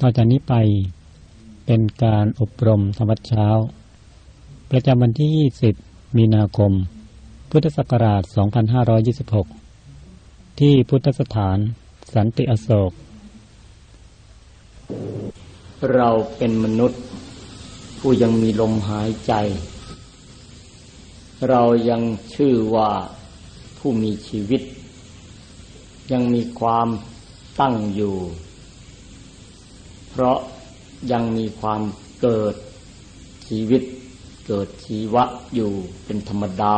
ต่อจากนี้ไปเป็นการอบรมธรรมวัดเช้า ประจำวันที่ 20 มีนาคม พุทธศักราช 2526 ที่พุทธสถานสันติอโศก เราเป็นมนุษย์ ผู้ยังมีลมหายใจ เรายังชื่อว่าผู้มีชีวิต ยังมีความตั้งอยู่ เพราะยังมีความเกิดชีวิตเกิดชีวะอยู่เป็นธรรมดา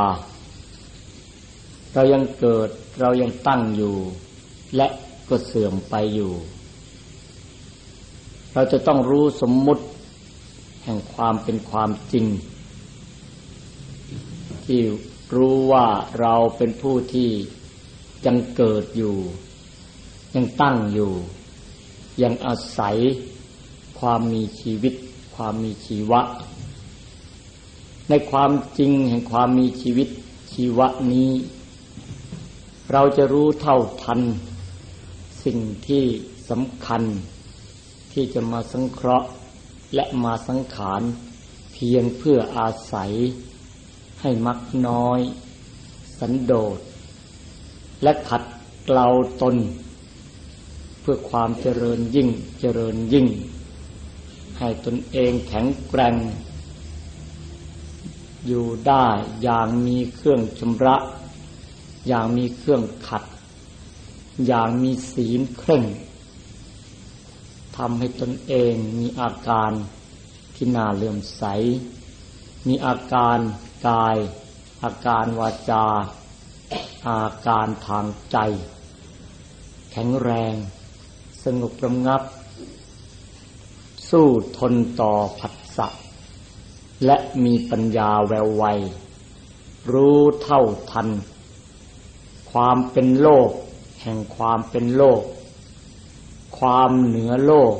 เรายังเกิดเรายังตั้งอยู่ และก็เสื่อมไปอยู่ เราจะต้องรู้สมมุติแห่งความเป็นความจริง ที่รู้ว่าเราเป็นผู้ที่ยังเกิดอยู่ ยังตั้งอยู่ ยังอาศัยความมีชีวิต ความมีชีวะ ในความจริงแห่งความมีชีวิตชีวะนี้ เราจะรู้เท่าทัน สิ่งที่สำคัญ ที่จะมาสังเคราะห์และมาสังขารเพียงเพื่ออาศัยให้มักน้อย สันโดษ และขัดเกลาตน เพื่อความเจริญยิ่งเจริญยิ่ง ให้ตนเองแข็งแกร่ง อยู่ได้อย่างมีเครื่องชำระ อย่างมีเครื่องขัด อย่างมีศีลเคร่งทำให้ตนเองมีอาการที่น่าเลื่อมใส มีอาการกาย อาการวาจา อาการทางใจ แข็งแรง สงบระงับ สู้ทนต่อผัสสะและมีปัญญาแววไว รู้เท่าทัน ความเป็นโลก แห่งความเป็นโลก ความเหนือโลก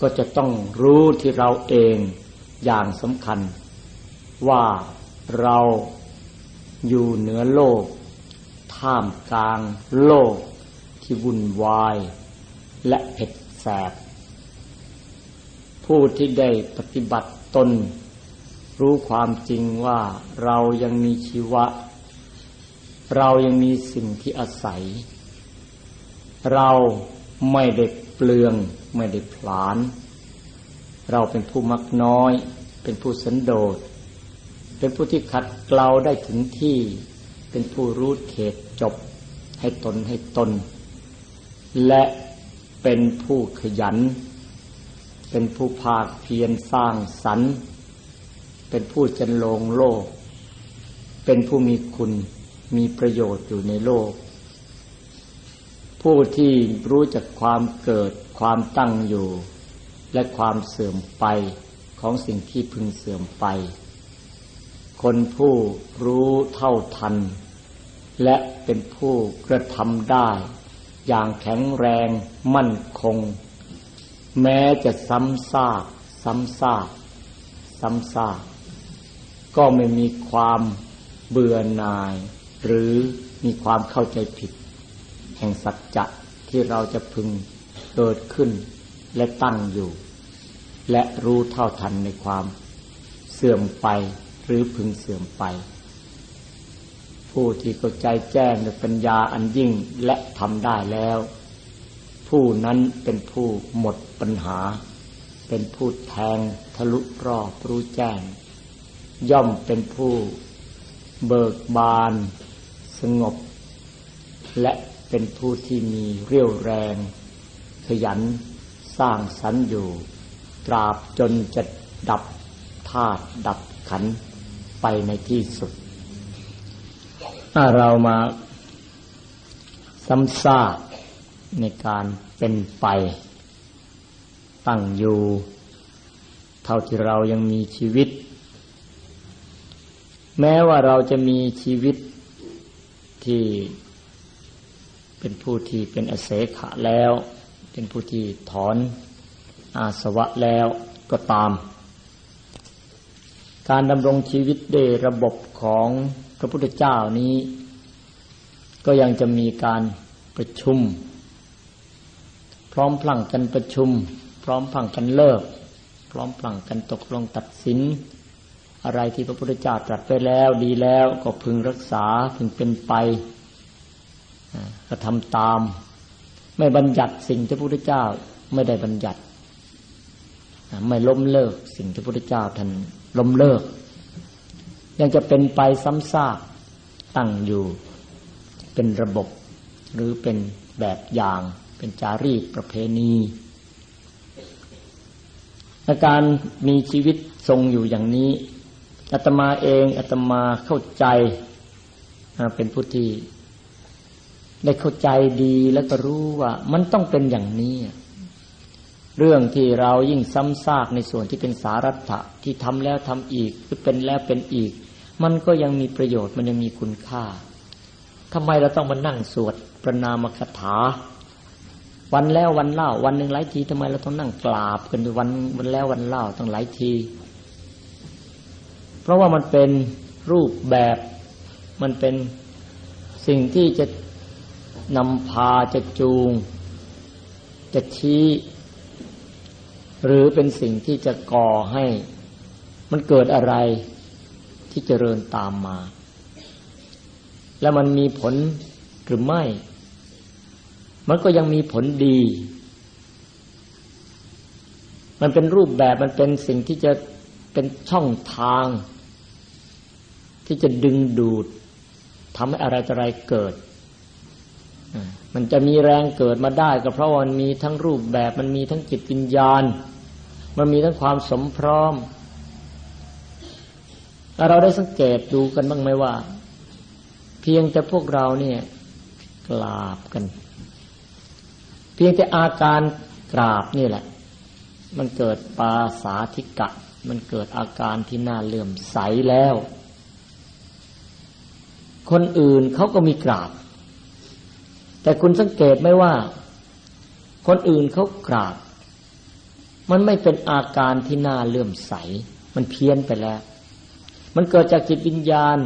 ก็จะต้องรู้ที่เราเองอย่างสำคัญ ว่าเราอยู่เหนือโลก ท่ามกลางโลก ที่วุ่นวาย และเผ็ดแสบ ผู้ที่ได้ปฏิบัติตน รู้ความจริงว่าเรายังมีชีวะ เรายังมีสิ่งที่อาศัย เราไม่ได้เปลือง ไม่ได้ผลาญเราเป็นผู้มักน้อย เป็นผู้สันโดษเป็นผู้ที่ขัดเกลาได้ถึงที่ เป็นผู้รู้เขตจบให้ตนให้ตน และเป็นผู้ขยัน เป็นผู้ภาคเพียรสร้างสรรค์ เป็นผู้จันลงโลก เป็นผู้มีคุณมีประโยชน์อยู่ในโลก ผู้ที่รู้จักความเกิดความตั้งอยู่ และความเสื่อมไปของสิ่งที่พึงเสื่อมไป คนผู้รู้เท่าทัน และเป็นผู้กระทำได้ อย่างแข็งแรงมั่นคง แม้จะซ้ำซากซ้ำซากซ้ำซากก็ไม่มีความเบื่อหน่าย หรือมีความเข้าใจผิด แห่งสัจจะที่เราจะพึงเกิดขึ้นและตั้งอยู่ และรู้เท่าทันในความเสื่อมไปหรือพึงเสื่อมไป ผู้ที่เข้าใจแจ้งในปัญญาอันยิ่งและทำได้แล้ว ผู้นั้นเป็นผู้หมดปัญหา เป็นผู้แทงทะลุรอบรู้แจ้ง ย่อมเป็นผู้เบิกบาน สงบ และเป็นผู้ที่มีเรี่ยวแรง ขยันสร้างสรรค์อยู่ ตราบจนจะดับธาตุดับขันธ์ไปในที่สุด ถ้าเรามาซ้ำซากในการเป็นไป ตั้งอยู่ เท่าที่เรายังมีชีวิต แม้ว่าเราจะมีชีวิตที่เป็นผู้ที่เป็นอเสขะแล้ว เป็นผู้ที่ถอนอาสวะแล้วก็ตาม การดำรงชีวิตด้วยระบบของ พระพุทธเจ้านี้ ก็ยังจะมีการประชุมเร้อมพลังกันประชุม พร้อมพลังกันเลิก พร้อมพลังกันตกลงตัดสิน อะไรที่พระพุทธเจ้าตรัสไปแล้วดีแล้วก็พึงรักษาพึงเป็นไปก็ทำตาม ไม่บัญญัติสิ่งที่พระพุทธเจ้าไม่ได้บัญญัติ ไม่ล้มเลิกสิ่งที่พระพุทธเจ้าท่านล้มเลิก ยังจะเป็นไปซ้ำซากตั้งอยู่เป็นระบบ หรือเป็นแบบอย่างเป็นจารีตประเพณีในการมีชีวิตทรงอยู่อย่างนี้อาตมาเองอาตมาเข้าใจเป็นผู้ที่ได้เข้าใจดีแล้วก็รู้ว่ามันต้องเป็นอย่างนี้ เรื่องที่เรายิ่งซ้ำซากในส่วนที่เป็นสารัตะที่ทำแล้วทำอีกหรือเป็นแล้วเป็นอีก มันก็ยังมีประโยชน์มันยังมีคุณค่าทำไมเราต้องมานั่งสวดประนามคาถา วันแล้ววันเล่า วันหนึ่งหลายทีทำไมเราต้องนั่งกราบกันวันวันแล้ววันเล่าต้องหลายที เพราะว่ามันเป็นรูปแบบมันเป็นสิ่งที่จะนำพาจะจูง จะชี้ หรือเป็นสิ่งที่จะก่อให้ มันเกิดอะไร ที่จเจริญตามมา แล้วมันมีผลหรือไม่ มันก็ยังมีผลดี มันเป็นรูปแบบมันเป็นสิ่งที่จะเป็นช่องทาง ที่จะดึงดูดทำให้อะไรอะไรเกิด มันจะมีแรงเกิดมาได้ก็เพราะมันมีทั้งรูปแบบ มันมีทั้งจิตวิญญาณ มันมีทั้งความสมพร้อม เราได้สังเกตดูกันบ้างไหมว่า เพียงแต่พวกเราเนี่ยกราบกัน เพียงแต่อาการกราบนี่แหละ มันเกิดปาสาธิกะ มันเกิดอาการที่น่าเลื่อมใสแล้ว คนอื่นเขาก็มีกราบ แต่คุณสังเกตไหมว่า คนอื่นเขากราบ มันไม่เป็นอาการที่น่าเลื่อมใส มันเพี้ยนไปแล้ว มันเกิดจากจิตวิญญาณ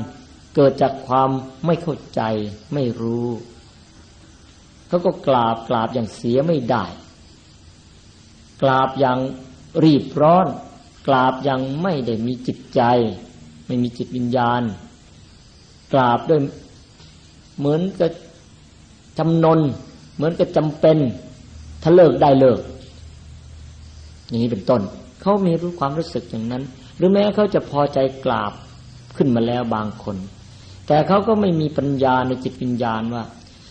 เกิดจากความไม่เข้าใจไม่รู้เขาก็กราบกราบอย่างเสียไม่ได้ กราบอย่างรีบร้อน กราบอย่างไม่ได้มีจิตใจ ไม่มีจิตวิญญาณ กราบด้วยเหมือนกับจำนน เหมือนกับจำเป็น ถ้าเลิกได้เลิกอย่างนี้เป็นต้นเขามีรู้ความรู้สึกอย่างนั้น หรือแม้เขาจะพอใจกราบขึ้นมาแล้วบางคน แต่เขาก็ไม่มีปัญญาในจิตวิญญาณว่า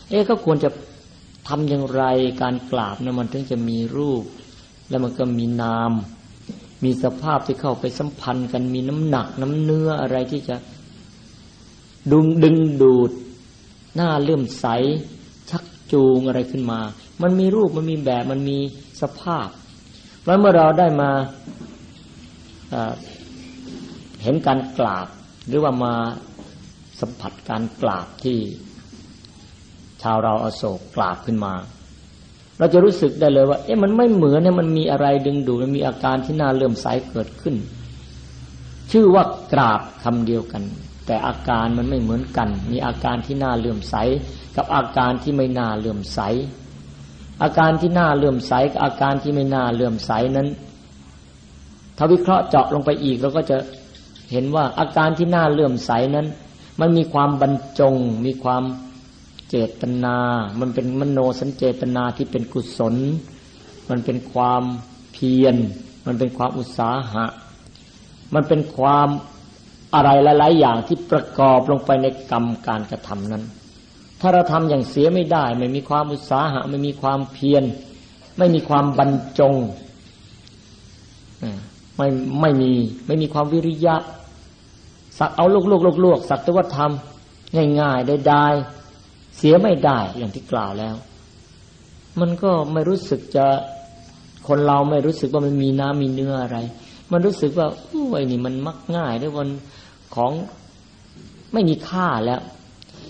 เอ๊ะเขาควรจะทำอย่างไรการกราบนะมันถึงจะมีรูป แล้วมันก็มีนาม มีสภาพที่เข้าไปสัมพันธ์กันมีน้ำหนักน้ำเนื้ออะไรที่จะดึงดึงดูด หน้าเลื่อมใส ชักจูงอะไรขึ้นมา มันมีรูปมันมีแบบมันมีสภาพ เพราะเมื่อเราได้มา เห็นการกราบ หรือว่ามาสัมผัสการกราบที่ชาวเราอาโศกกราบขึ้นมา เราจะรู้สึกได้เลยว่า เอ๊ะมันไม่เหมือนเนี่ยมันมีอะไรดึงดูดมันมีอาการที่น่าเลื่อมใสเกิดขึ้น ชื่อว่ากราบคำเดียวกัน แต่อาการมันไม่เหมือนกัน มีอาการที่น่าเลื่อมใส กับอาการที่ไม่น่าเลื่อมใส อาการที่น่าเลื่อมใสกับอาการที่ไม่น่าเลื่อมใสนั้น ถ้าวิเคราะห์เจาะลงไปอีกเราก็จะ เห็นว่าอาการที่น่าเลื่อมใสนั้น มันมีความบรรจง มีความเจตนา มันเป็นมโนสัญเจตนาที่เป็นกุศล มันเป็นความเพียร มันเป็นความอุตสาหะ มันเป็นความอะไรหลาย ๆ อย่างที่ประกอบลงไปในกรรมการกระทำนั้น ถ้าเราทำอย่างเสียไม่ได้ ไม่มีความอุตสาหะ ไม่มีความเพียร ไม่มีความบรรจง ไม่ไม่มีไม่มีความวิริยะ สักเอาลูกลูกลูกลูกสักแต่ว่าทำง่ายๆได้ได้เสียไม่ได้อย่างที่กล่าวแล้ว มันก็ไม่รู้สึกจะคนเราไม่รู้สึกว่ามันมีน้ำมีเนื้ออะไร มันรู้สึกว่าโอ้ยนี่มันมักง่ายด้วยวันของไม่มีค่าแล้ว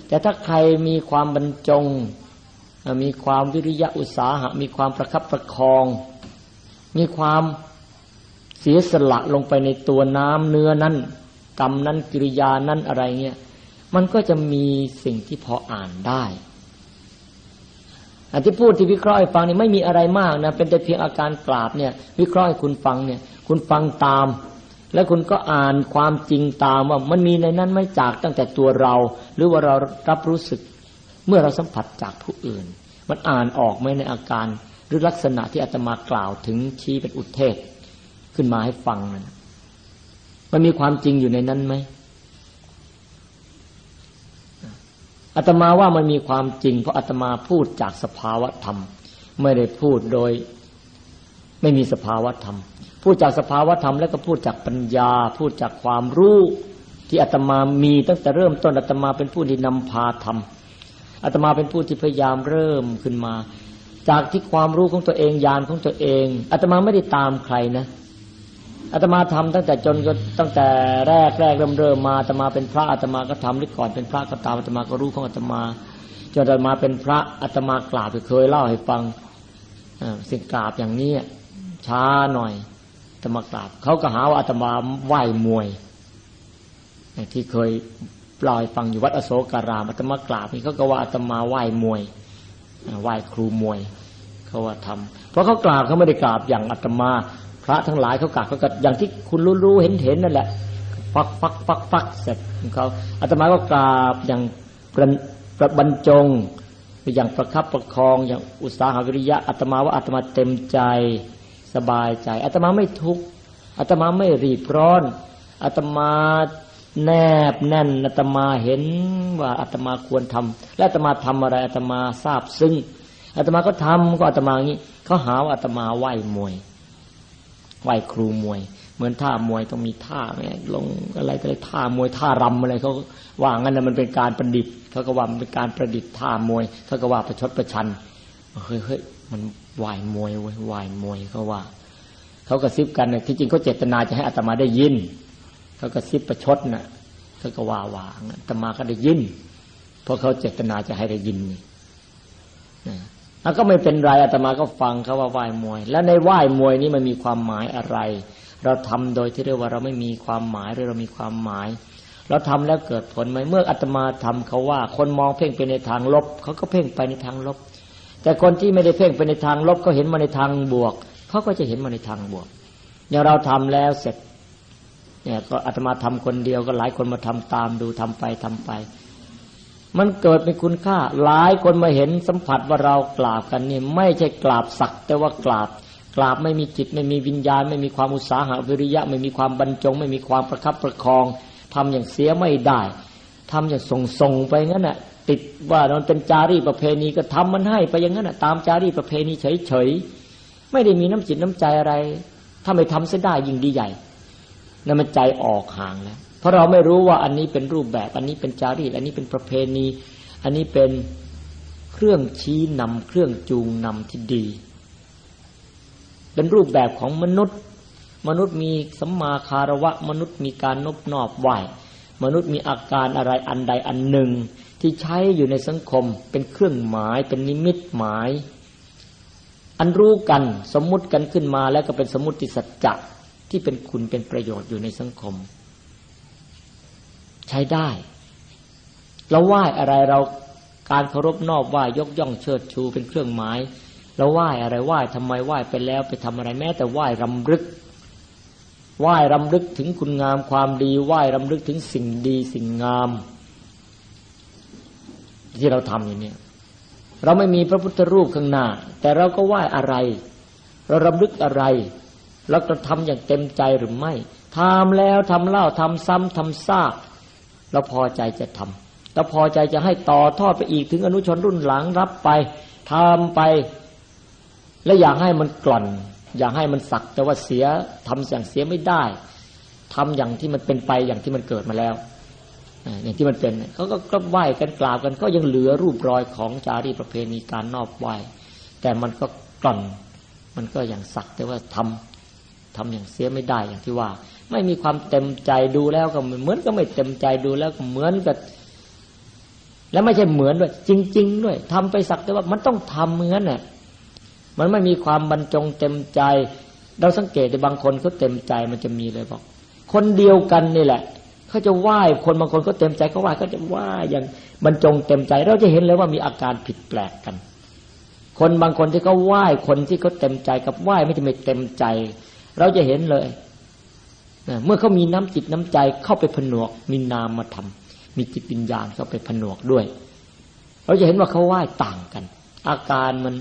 แต่ถ้าใครมีความบรรจง มีความวิริยะอุตสาหะ มีความประคับประคอง มีความเสียสละลงไปในตัวน้ำเนื้อนั้น กรรมนั้นกิริยานั้นอะไรเงี้ยมันก็จะมีสิ่งที่พออ่านได้อันที่พูดที่วิเคราะห์ให้ฟังนี่ไม่มีอะไรมากนะเป็นแต่เพียงอาการกราบเนี่ยวิเคราะห์ให้คุณฟังเนี่ย คุณฟังตาม แล้วคุณก็อ่านความจริงตามว่ามันมีในนั้นไม่จากตั้งแต่ตัวเรา หรือว่าเรารับรู้สึก เมื่อเราสัมผัสจากผู้อื่น มันอ่านออกไหมในอาการ หรือลักษณะที่อาตมากล่าวถึงชี้เป็นอุเทศ ขึ้นมาให้ฟังนั่น มันมีความจริงอยู่ในนั้นไหมอาตมาว่ามันมีความจริง เพราะอาตมาพูดจากสภาวะธรรม ไม่ได้พูดโดย ไม่มีสภาวะธรรม พูดจากสภาวะธรรมแล้วก็พูดจากปัญญา พูดจากความรู้ที่อาตมามีตั้งแต่เริ่มต้นอาตมาเป็นผู้ที่นำพาธรรมอาตมาเป็นผู้ที่พยายามเริ่มขึ้นมา จากที่ความรู้ของตัวเองญาณของตัวเองอาตมาไม่ได้ตามใครนะ อาตมาทำตั้งแต่จนก็ตั้งแต่แรกแรกเริ่มเริ่มมาอาตมาเป็นพระอาตมาก็ทำหรือก่อนเป็นพระก็ตามอาตมาก็รู้ของอาตมาจนอาตมาเป็นพระอาตมากราบเคยเล่าให้ฟังสิ่งกราบอย่างนี้ช้าหน่อยอาตมากราบเขาก็หาว่าอาตมาไหว้มวยที่เคยปล่อยฟังอยู่วัดอโศการามอาตมากราบนี่เขาก็ว่าอาตมาไหว้มวยไหว้ครูมวยเขาว่าทำเพราะเขากราบเขาไม่ได้กราบอย่างอาตมา พระทั้งหลายเขากราบเขาก็อย่างที่คุณรู้ๆเห็นเห็นนั่นแหละฟักฟักฟักฟักเสร็จเขาอาตมาก็กราบอย่างประประบรรจงอย่างประคับประคอง อย่างอุตสาหวิริยะอาตมาว่าอาตมาเต็มใจสบายใจอาตมาไม่ทุกข์อาตมาไม่รีบร้อนอาตมาแนบแน่นอาตมาเห็นว่าอาตมาควรทำและอาตมาทำอะไรอาตมาทราบซึ้งอาตมาก็ทำก็อาตมาอย่างนี้เขาหาว่าอาตมาไหว้มวย ไหวครูมวย เหมือนท่ามวยต้องมีท่าไงลงอะไรก็เลยท่ามวยท่ารำอะไรเขาว่างั้นนะมันเป็นการประดิษฐ์เขาก็ว่ามันเป็นการประดิษฐ์ท่ามวยเขาก็ว่าประชดประชันเฮ้ยเฮ้ยมันไหวมวยเว้ยไหวมวยเขาว่าเขากระซิบกันเนี่ยที่จริงเขาเจตนาจะให้อัตมาได้ยินเขากระซิบประชดน่ะเขาก็ว่าว่าอัตมาก็ได้ยิน เพราะเขาเจตนาจะให้ได้ยินนี่ แล้วก็ไม่เป็นไรอาตมาก็ฟังเขาว่าไหว้มวย แล้วในไหว้มวยนี้มันมีความหมายอะไร เราทำโดยที่เรียกว่าเราไม่มีความหมายหรือเรามีความหมาย เราทำแล้วเกิดผลไหมเมื่ออาตมาทำเขาว่า คนมองเพ่งไปในทางลบเขาก็เพ่งไปในทางลบ แต่คนที่ไม่ได้เพ่งไปในทางลบก็เห็นมาในทางบวกเขาก็จะเห็นมาในทางบวก อย่างเราทำแล้วเสร็จเนี่ยก็อาตมาทำคนเดียวก็หลายคนมาทำตามดูทำไปทำไป มันเกิดเป็นคุณค่า หลายคนมาเห็นสัมผัสว่าเรากราบกันนี่ไม่ใช่กราบสัก แต่ว่ากราบกราบไม่มีจิตไม่มีวิญญาณ ไม่มีความอุตสาหะวิริยะ ไม่มีความบรรจง ไม่มีความประคับประคองทำอย่างเสียไม่ได้ทำอย่างส่งส่งไปงั้นน่ะติดว่ามันเป็นจารีประเพณีก็ทำมันให้ไปอย่างนั้นน่ะตามจารีประเพณีเฉยๆไม่ได้มีน้ำจิตน้ำใจอะไร ถ้าไม่ทำเสียได้ยิ่งดีใหญ่นั่นมันใจออกห่างแล้ว เพราะเราไม่รู้ว่าอันนี้เป็นรูปแบบ อันนี้เป็นจารีต อันนี้เป็นประเพณี อันนี้เป็นเครื่องชี้นำเครื่องจูงนำที่ดี เป็นรูปแบบของมนุษย์ มนุษย์มีสัมมาคารวะ มนุษย์มีการนบนอบไหวมนุษย์มีอาการอะไรอันใดอันหนึ่ง ที่ใช้อยู่ในสังคม เป็นเครื่องหมาย เป็นนิมิตหมาย อันรู้กันสมมุติกันขึ้นมาแล้วก็เป็นสมมติสัจจะที่เป็นคุณเป็นประโยชน์อยู่ในสังคม ใช้ได้เราไหว้อะไรเราการเคารพนอบไหว้ยกย่องเชิดชูเป็นเครื่องหมายเราไหว้อะไรไหว้ทำไมไหว้ไปแล้วไปทำอะไรแม้แต่ไหว้รำลึกไหว้รำลึกถึงคุณงามความดีไหว้รำลึกถึงสิ่งดีสิ่งงาม ที่เราทำอย่างนี้เราไม่มีพระพุทธรูปข้างหน้า แต่เราก็ไหว้อะไร เรารำลึกอะไรเราจะทำอย่างเต็มใจหรือไม่ทำแล้วทำเล่าทำซ้ำทำซาก เราพอใจจะทำเราพอใจจะให้ต่อทอดไปอีกถึงอนุชนรุ่นหลังรับไปทำไป และอยากให้มันกล่อน อยากให้มันสักแต่ว่าเสียทำอย่างเสียไม่ได้ทำอย่างที่มันเป็นไปอย่างที่มันเกิดมาแล้วอย่างที่มันเป็นเขาก็ไหว้กันกราบกัน ก็ยังเหลือรูปรอยของจารีประเพณีการนอบไหว้แต่มันก็กล่อน มันก็อย่างสักแต่ว่าทำทำอย่างเสียไม่ได้อย่างที่ว่า ไม่มีความเต็มใจดูแล้วก็เหมือนก็ไม่เต็มใจดูแล้วก็เหมือนกับ แล้วไม่ใช่เหมือนด้วย จริง ๆ ด้วยทำไปสักแต่ว่ามันต้องทำเหมือนน่ะมันไม่มีความบรรจงเต็มใจ เราสังเกตในบางคนเขาเต็มใจมันจะมีเลยบอก คนเดียวกันนี่แหละเขาจะไหว้คนบางคนก็เต็มใจเขาไหว้เขาจะไหว้อย่างบรรจงเต็มใจ เราจะเห็นเลยว่ามีอาการผิดแปลกกัน คนบางคนที่เขาไหว้คนที่เขาเต็มใจกับไหว้ไม่จะไม่เต็มใจ เราจะเห็นเลย เมื่อเขามีน้ำจิตน้ำใจเข้าไปผนวก มีนามมาทำมีจิตวิญญาณเข้าไปผนวกด้วย เราจะเห็นว่าเขาไหว้ต่างกัน อาการมัน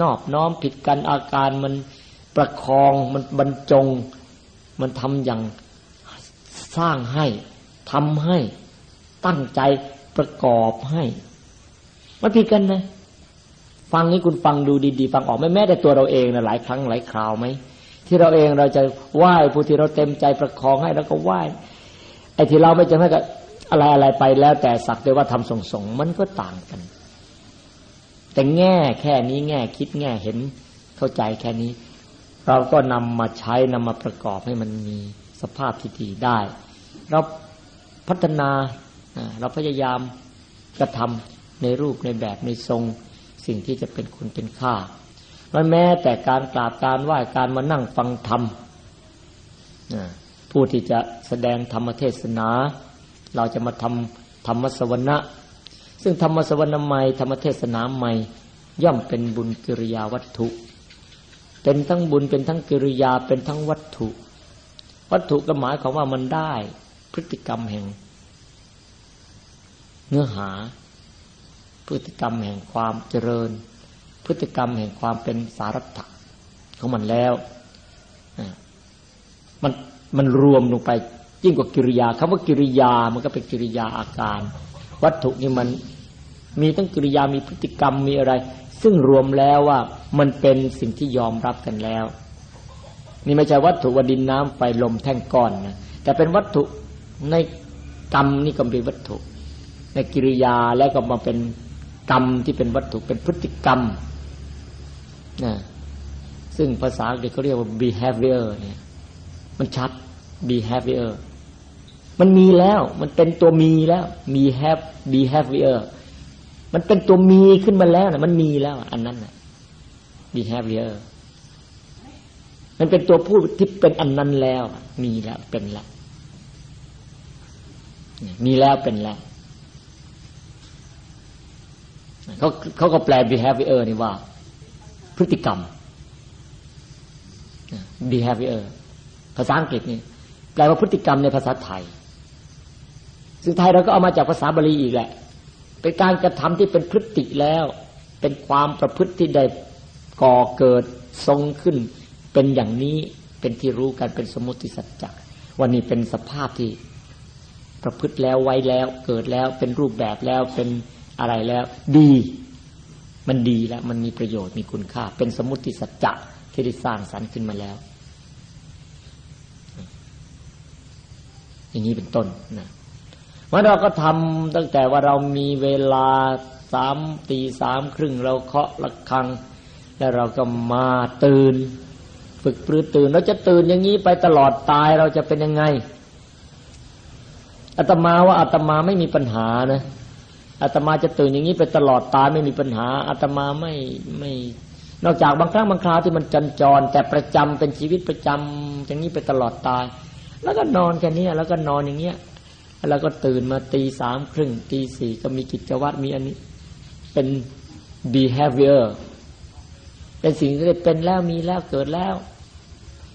นอบน้อมผิดกันอาการมันประคองมันบรรจง มันทำอย่างสร้างให้ทำให้ตั้งใจประกอบให้มันผิดกันนะ ฟังนี้คุณฟังดูดีๆ ฟังออกไม่แม้แต่ตัวเราเองนะหลายครั้งหลายคราวไหม ที่เราเองเราจะไหว้ผู้ที่เราเต็มใจประคองให้แล้วก็ไหว้ไอ้ที่เราไม่จำให้กับอะไรอะไรไปแล้ว แต่สักแต่ว่าทำส่งส่งมันก็ต่างกัน แต่แง่แค่นี้แง่คิดแง่เห็นเข้าใจแค่นี้ เราก็นำมาใช้นำมาประกอบให้มันมีสภาพที่ดีได้ เราพัฒนาเราพยายามกระทำในรูปในแบบในทรงสิ่งที่จะเป็นคุณเป็นค่า มันแม้แต่การกราบการไหว้การมานั่งฟังธรรมผู้ที่จะแสดงธรรมเทศนา เราจะมาทำธรรมสวรรณะซึ่งธรรมสวรรณใหม่ธรรมเทศนาใหม่ ย่อมเป็นบุญกิริยาวัตถุ เป็นทั้งบุญเป็นทั้งกิริยาเป็นทั้งวัตถุ วัตถุก็หมายความว่ามันได้พฤติกรรมแห่ง เนื้อหา พฤติกรรมแห่งความเจริญ พฤติกรรมแห่งความเป็นสารัตถของมันแล้วมันมันรวมลงไปยิ่งกว่ากิริยาคำว่ากิริยามันก็เป็นกิริยาอาการ วัตถุนี่มันมีทั้งกิริยามีพฤติกรรมมีอะไร ซึ่งรวมแล้วว่ามันเป็นสิ่งที่ยอมรับกันแล้ว นี่ไม่ใช่วัตถุวดินน้ำไฟลมแท่งก้อนนะแต่เป็นวัตถุในกรรมนี่ก็เป็นวัตถุ ในกิริยาแล้วก็มาเป็นกรรมที่เป็นวัตถุเป็นพฤติกรรม นะซึ่งภาษาอังกฤษเขาเรียกว่า behavior เนี่ย มันชัด behavior มันมีแล้ว มันเป็นตัวมีแล้ว มี have behavior มันเป็นตัวมีขึ้นมาแล้วนะมันมีแล้ว อันนั้นนะ behavior มันเป็นตัวพูดที่เป็นอันนั้นแล้ว มีแล้วเป็นแล้วมีแล้วเป็นแล้วเขาเขาก็แปล behavior นี่ว่า พฤติกรรม behavior ภาษาอังกฤษนี่แปลว่าพฤติกรรมในภาษาไทย ซึ่งไทยเราก็เอามาจากภาษาบาลีอีกแหละ เป็นการกระทำที่เป็นพฤติแล้ว เป็นความประพฤติที่ได้ก่อเกิดทรงขึ้น เป็นอย่างนี้เป็นที่รู้กันเป็นสมมติสัจจะวันนี้เป็นสภาพที่ประพฤติแล้วไว้แล้ว เกิดแล้วเป็นรูปแบบแล้วเป็นอะไรแล้ว ดี มันดีแล้ว มันมีประโยชน์มีคุณค่า เป็นสมุติสัจจะที่ได้สร้างสรรค์ขึ้นมาแล้ว อย่างนี้เป็นต้นนะว่าเราก็ทำตั้งแต่ว่าเรามีเวลาสามตีสามครึ่งเราเคาะระฆัง แล้วเราก็มาตื่น ฝึกปรือตื่นเราจะตื่นอย่างนี้ไปตลอดตายเราจะเป็นยังไงอาตมาว่าอาตมาไม่มีปัญหานะ อาตมาจะตื่นอย่างนี้ไปตลอดตายไม่มีปัญหาอาตมาไม่ไม่นอกจากบางครั้งบางคราวที่มันจันจร แต่ประจำเป็นชีวิตประจำอย่างนี้ไปตลอดตาย แล้วก็นอนแค่นี้แล้วก็นอนอย่างเงี้ยแล้วก็ตื่นมาตีสามครึ่งตีสี่ก็มีกิจวัตรมีอันนี้ เป็น behavior เป็นสิ่งที่เป็นแล้วมีแล้วเกิดแล้ว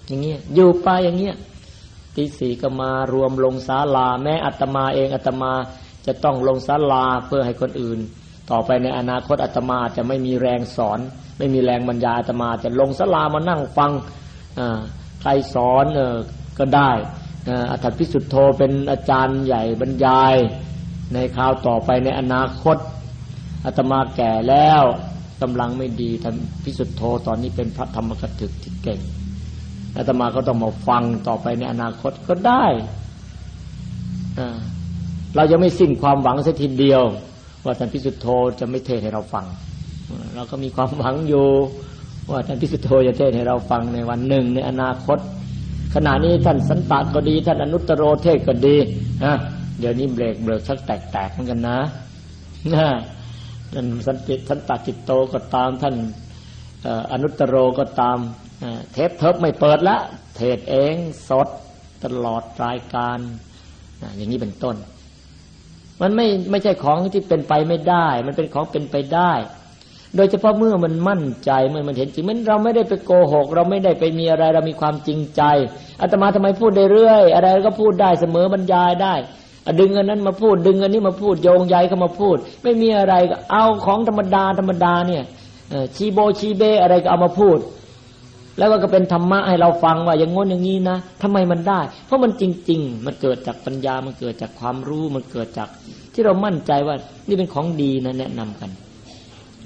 อย่างเงี้ยอยู่ไปอย่างเงี้ยตีสี่ก็มารวมลงศาลาแม้อัตมาเองอัตมา จะต้องลงศาลาเพื่อให้คนอื่น ต่อไปในอนาคตอาตมาจะไม่มีแรงสอน ไม่มีแรงบรรยายอาตมาจะลงศาลามานั่งฟังใครสอนเออก็ได้อาจารย์พิสุทธโธเป็นอาจารย์ใหญ่บรรยาย ในคราวต่อไปในอนาคตอาตมาแก่แล้วกำลังไม่ดีท่านพิสุทธโธตอนนี้เป็นพระธรรมกถึกที่เก่งอาตมาก็ต้องมาฟังต่อไปในอนาคตก็ได้ เรายังไม่สิ้นความหวังสักทีเดียว ว่าท่านพิสุทธโธจะไม่เทศให้เราฟัง เราก็มีความหวังอยู่ว่าท่านพิสุทธโธจะเทศให้เราฟังในวันหนึ่งในอนาคต ขณะนี้ท่านสันตก็ดี ท่านอนุตตรโรเทศก็ดีนะเดี๋ยวนี้เบรกเบรกชักแตกๆเหมือนกันนะนะท่านสันติสันตจิตโตก็ตามท่านอนุตตรโรก็ตามเทปเทิบไม่เปิดละเทศเองสดตลอดรายการอย่างนี้เป็นต้น มันไม่ไม่ใช่ของที่เป็นไปไม่ได้ มันเป็นของเป็นไปได้ โดยเฉพาะเมื่อมันมั่นใจเมื่อมันเห็นจริงมันเราไม่ได้ไปโกหก เราไม่ได้ไปมีอะไรเรามีความจริงใจอาตมาทำไมพูดได้เรื่อย อะไรก็พูดได้เสมอบรรยายได้ดึงอันนั้นมาพูด ดึงอันนี้มาพูดโยงใยเข้ามาพูด ไม่มีอะไรเอาของธรรมดาธรรมดาเนี่ยชีโบชีเบอะไรก็เอามาพูด แล้วก็เป็นธรรมะให้เราฟังว่าอย่างงน้นอย่างนี้นะทำไมมันได้ เพราะมันจริง ๆ มันเกิดจากปัญญามันเกิดจากความรู้มันเกิดจาก ที่เรามั่นใจว่านี่เป็นของดีนะแนะนำกัน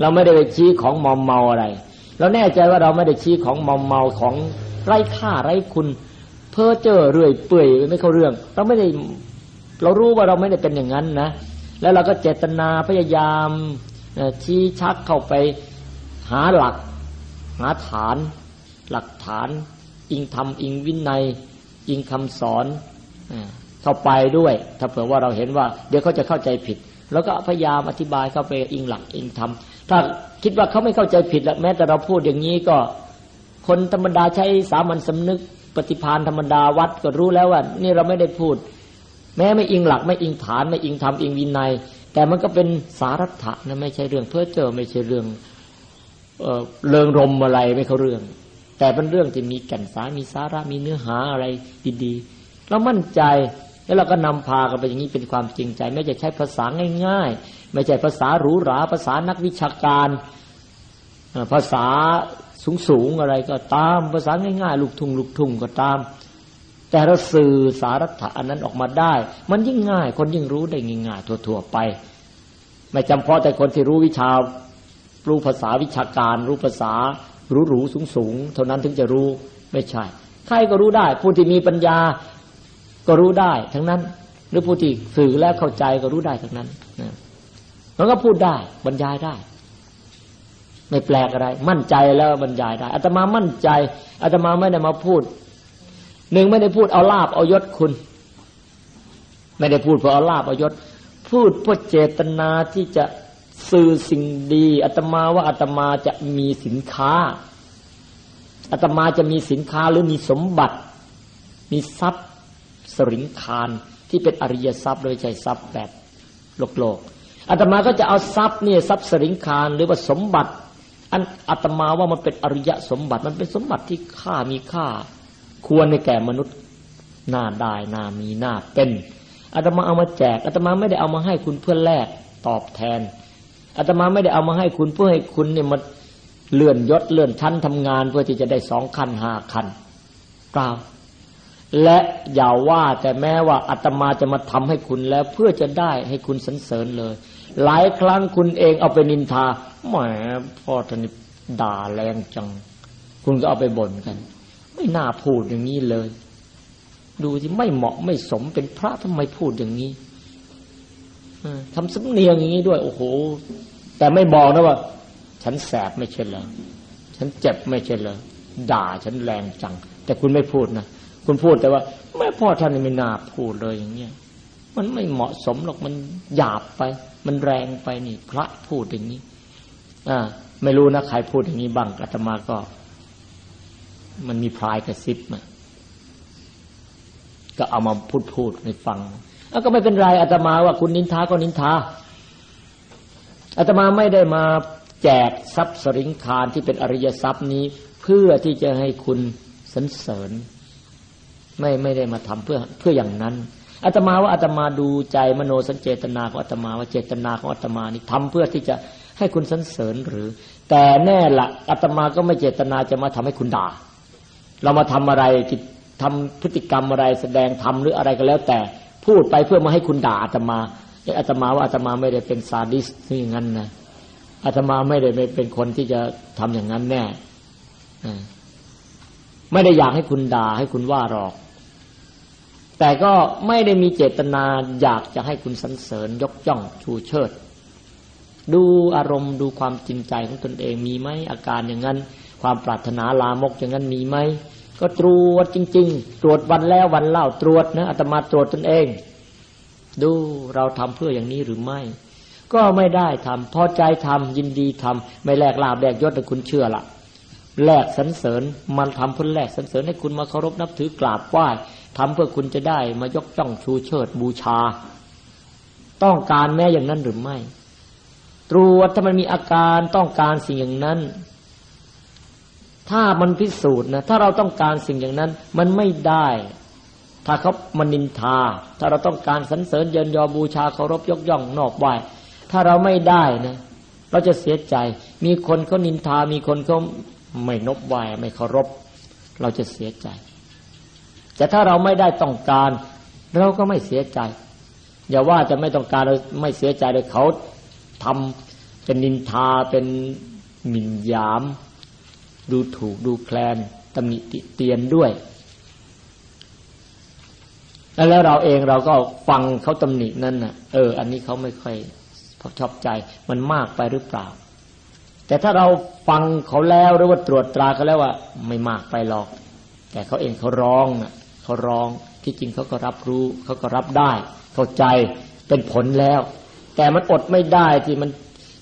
เราไม่ได้ไปชี้ของมอมเมาอะไร เราแน่ใจว่าเราไม่ได้ชี้ของมอมเมาของไร้ค่าไร้คุณ เพ้อเจ้อเรื่อยเปื่อยไม่เข้าเรื่อง เราไม่ได้เรารู้ว่าเราไม่ได้เป็นอย่างนั้นนะ แล้วเราก็เจตนาพยายามชี้ชักเข้าไปหาหลัก หาฐาน หลักฐาน อิงธรรมอิงวินัย อิงคำสอนเข้าไปด้วย ถ้าเผื่อว่าเราเห็นว่า เดี๋ยวเขาจะเข้าใจผิด แล้วก็พยายามอธิบายเข้าไปอิงหลักอิงธรรมถ้าคิดว่าเขาไม่เข้าใจผิดแล้วแม้แต่เราพูดอย่างนี้ก็ คนธรรมดาใช้สามัญสำนึก ปฏิพานธรรมดาวัดก็รู้แล้วว่า นี่เราไม่ได้พูด แม้ไม่อิงหลักไม่อิงฐานไม่อิงธรรมอิงวินัย แต่มันก็เป็นสารัตถะนะไม่ใช่เรื่องเพ้อเจ้อไม่ใช่เรื่องเริงรมอะไรไม่เขาเรื่อง แต่เป็นเรื่องที่มีแก่นสารมีสาระมีเนื้อหาอะไรดีๆเรามั่นใจแล้วเราก็นำพากันไปอย่างนี้เป็นความจริงใจ ไม่จะใช้ภาษาง่าย ๆ ไม่ใช่ภาษาหรูหราภาษานักวิชาการภาษาสูงๆอะไรก็ตามภาษาง่ายๆ ลูกทุ่งลูกทุ่งก็ตาม แต่เราสื่อสารัตถะอันนั้นออกมาได้ มันยิ่งง่าย คนยิ่งรู้ได้ง่ายๆทั่วๆไป ไม่จำเพาะแต่คนที่รู้วิชารู้ภาษาวิชาการ รู้ภาษา รู้หรูสูงสูงเท่านั้นถึงจะรู้ไม่ใช่ ใครก็รู้ได้ ผู้ที่มีปัญญาก็รู้ได้ ทั้งนั้น หรือผู้ที่สื่อแล้วเข้าใจก็รู้ได้ทั้งนั้นนะมันก็พูดได้บรรยายได้ ไม่แปลกอะไร มั่นใจแล้วบรรยายได้อาตมามั่นใจอาตมาไม่ได้มาพูดหนึ่งไม่ได้พูดเอาลาบเอายศคุณ ไม่ได้พูดเพื่อเอาลาบเอายศ พูดเพื่อเจตนาที่จะ สื่อสิ่งดีอาตมาว่าอาตมาจะมีสินค้าอาตมาจะมีสินค้าหรือมีสมบัติ มีทรัพย์สริงคารที่เป็นอริยทรัพย์โดยใช้ทรัพย์แบบโลกโลกอาตมาก็จะเอาทรัพย์เนี่ยทรัพย์สริงคารหรือว่าสมบัติ อันอาตมาว่ามันเป็นอริยสมบัติมันเป็นสมบัติที่ค่ามีค่า ควรในแก่มนุษย์หน้าได้หน้ามีหน้าเป็นอาตมาเอามาแจกอาตมาไม่ได้เอามาให้คุณเพื่อแลกตอบแทน อาตมาไม่ได้เอามาให้คุณเพื่อให้คุณเนี่ยมาเลื่อนยศเลื่อนชั้นทำงานเพื่อที่จะได้สองคันห้าคันเปล่าและอย่าว่าแต่แม้ว่าอาตมาจะมาทำให้คุณแล้วเพื่อจะได้ให้คุณสรรเสริญเลย หลายครั้งคุณเองเอาไปนินทาแหมพ่อท่านด่าแรงจัง คุณก็เอาไปบ่นกัน ไม่น่าพูดอย่างนี้เลย ดูที่ไม่เหมาะไม่สมเป็นพระทำไมพูดอย่างนี้ทำสำเนียงอย่างนี้ด้วย โอ้โห แต่ไม่บอกนะว่า ฉันแสบไม่ใช่เหรอฉันเจ็บไม่ใช่เหรอด่าฉันแรงจัง แต่คุณไม่พูดนะคุณพูดแต่ว่าแม่พ่อท่านไม่น่าพูดเลยอย่างเงี้ยมันไม่เหมาะสมหรอกมันหยาบไป มันแรงไปนี่ พระพูดอย่างนี้อ่าไม่รู้นะใครพูดอย่างนี้บ้างอาตมาก็ มันมีพลายกระซิบมาก็เอามาพูดพูดให้ฟังแล้วก็ไม่เป็นไรอาตมาว่าคุณนินทาก็นินทา อาตมาไม่ได้มาแจกทรัพย์สริงคารที่เป็นอริยทรัพย์นี้ เพื่อที่จะให้คุณสรรเสริญ ไม่ไม่ได้มาทำเพื่อเพื่ออย่างนั้นอาตมาว่าอาตมาดูใจมโนสัญเจตนาของอาตมาว่าเจตนาของอาตมานี่ทำเพื่อที่จะให้คุณสรรเสริญหรือ แต่แน่ละอาตมาก็ไม่เจตนาจะมาทำให้คุณด่า เรามาทำอะไรกิจทำพฤติกรรมอะไรแสดงทำหรืออะไรก็แล้ว แต่พูดไปเพื่อมาให้คุณด่าอาตมา อาตมาว่าอาตมาไม่ได้เป็นซาดิสที่อย่างนั้นนะอาตมาไม่ได้ไม่เป็นคนที่จะทำอย่างนั้นแน่ไม่ได้อยากให้คุณด่าให้คุณว่าหรอก แต่ก็ไม่ได้มีเจตนาอยากจะให้คุณสรรเสริญยกย่องชูเชิด ดูอารมณ์ดูความจริงใจของตนเองมีไหมอาการอย่างนั้น ความปรารถนาลามกอย่างนั้นมีไหมก็ตรวจจริง ๆ ตรวจวันแล้ววันเล่าตรวจนะอาตมาตรวจตนเอง ดูเราทำเพื่ออย่างนี้หรือไม่ ก็ไม่ได้ทำพอใจทำยินดีทำไม่แลกลาบแลกยศแต่คุณเชื่อละแลกสรรเสริญมันทำเพื่อแลกสรรเสริญให้คุณมาเคารพนับถือกราบไหว้ทำเพื่อคุณจะได้มายกจ้องชูเชิดบูชา ต้องการแม้อย่างนั้นหรือไม่ ตรวจถ้ามันมีอาการต้องการสิ่งอย่างนั้น ถ้ามันพิสูจน์นะถ้าเราต้องการสิ่งอย่างนั้น มันไม่ได้ ถ้าเขามันนินทา ถ้าเราต้องการสรรเสริญเยินยอบูชาเคารพยกย่องนอบไหวถ้าเราไม่ได้นะเราจะเสียใจ มีคนเขานินทา มีคนเขาไม่นบไหวไม่เคารพ เราจะเสียใจ แต่ถ้าเราไม่ได้ต้องการ เราก็ไม่เสียใจ อย่าว่าจะไม่ต้องการเราไม่เสียใจเลยเขาทำเป็นนินทาเป็นหมิ่นยาม ดูถูกดูแคลนตำหนิติเตียนด้วย แล้วเราเองเราก็ฟังเขาตำหนินั่นน่ะ เออ อันนี้เขาไม่ค่อยชอบใจมันมากไปหรือเปล่า แต่ถ้าเราฟังเขาแล้วหรือว่าตรวจตราเขาแล้วว่า ไม่มากไปหรอก แต่เขาเองเขาร้องน่ะเขาร้องที่จริงเขาก็รับรู้เขาก็รับได้ เข้าใจเป็นผลแล้ว แต่มันอดไม่ได้ที่มัน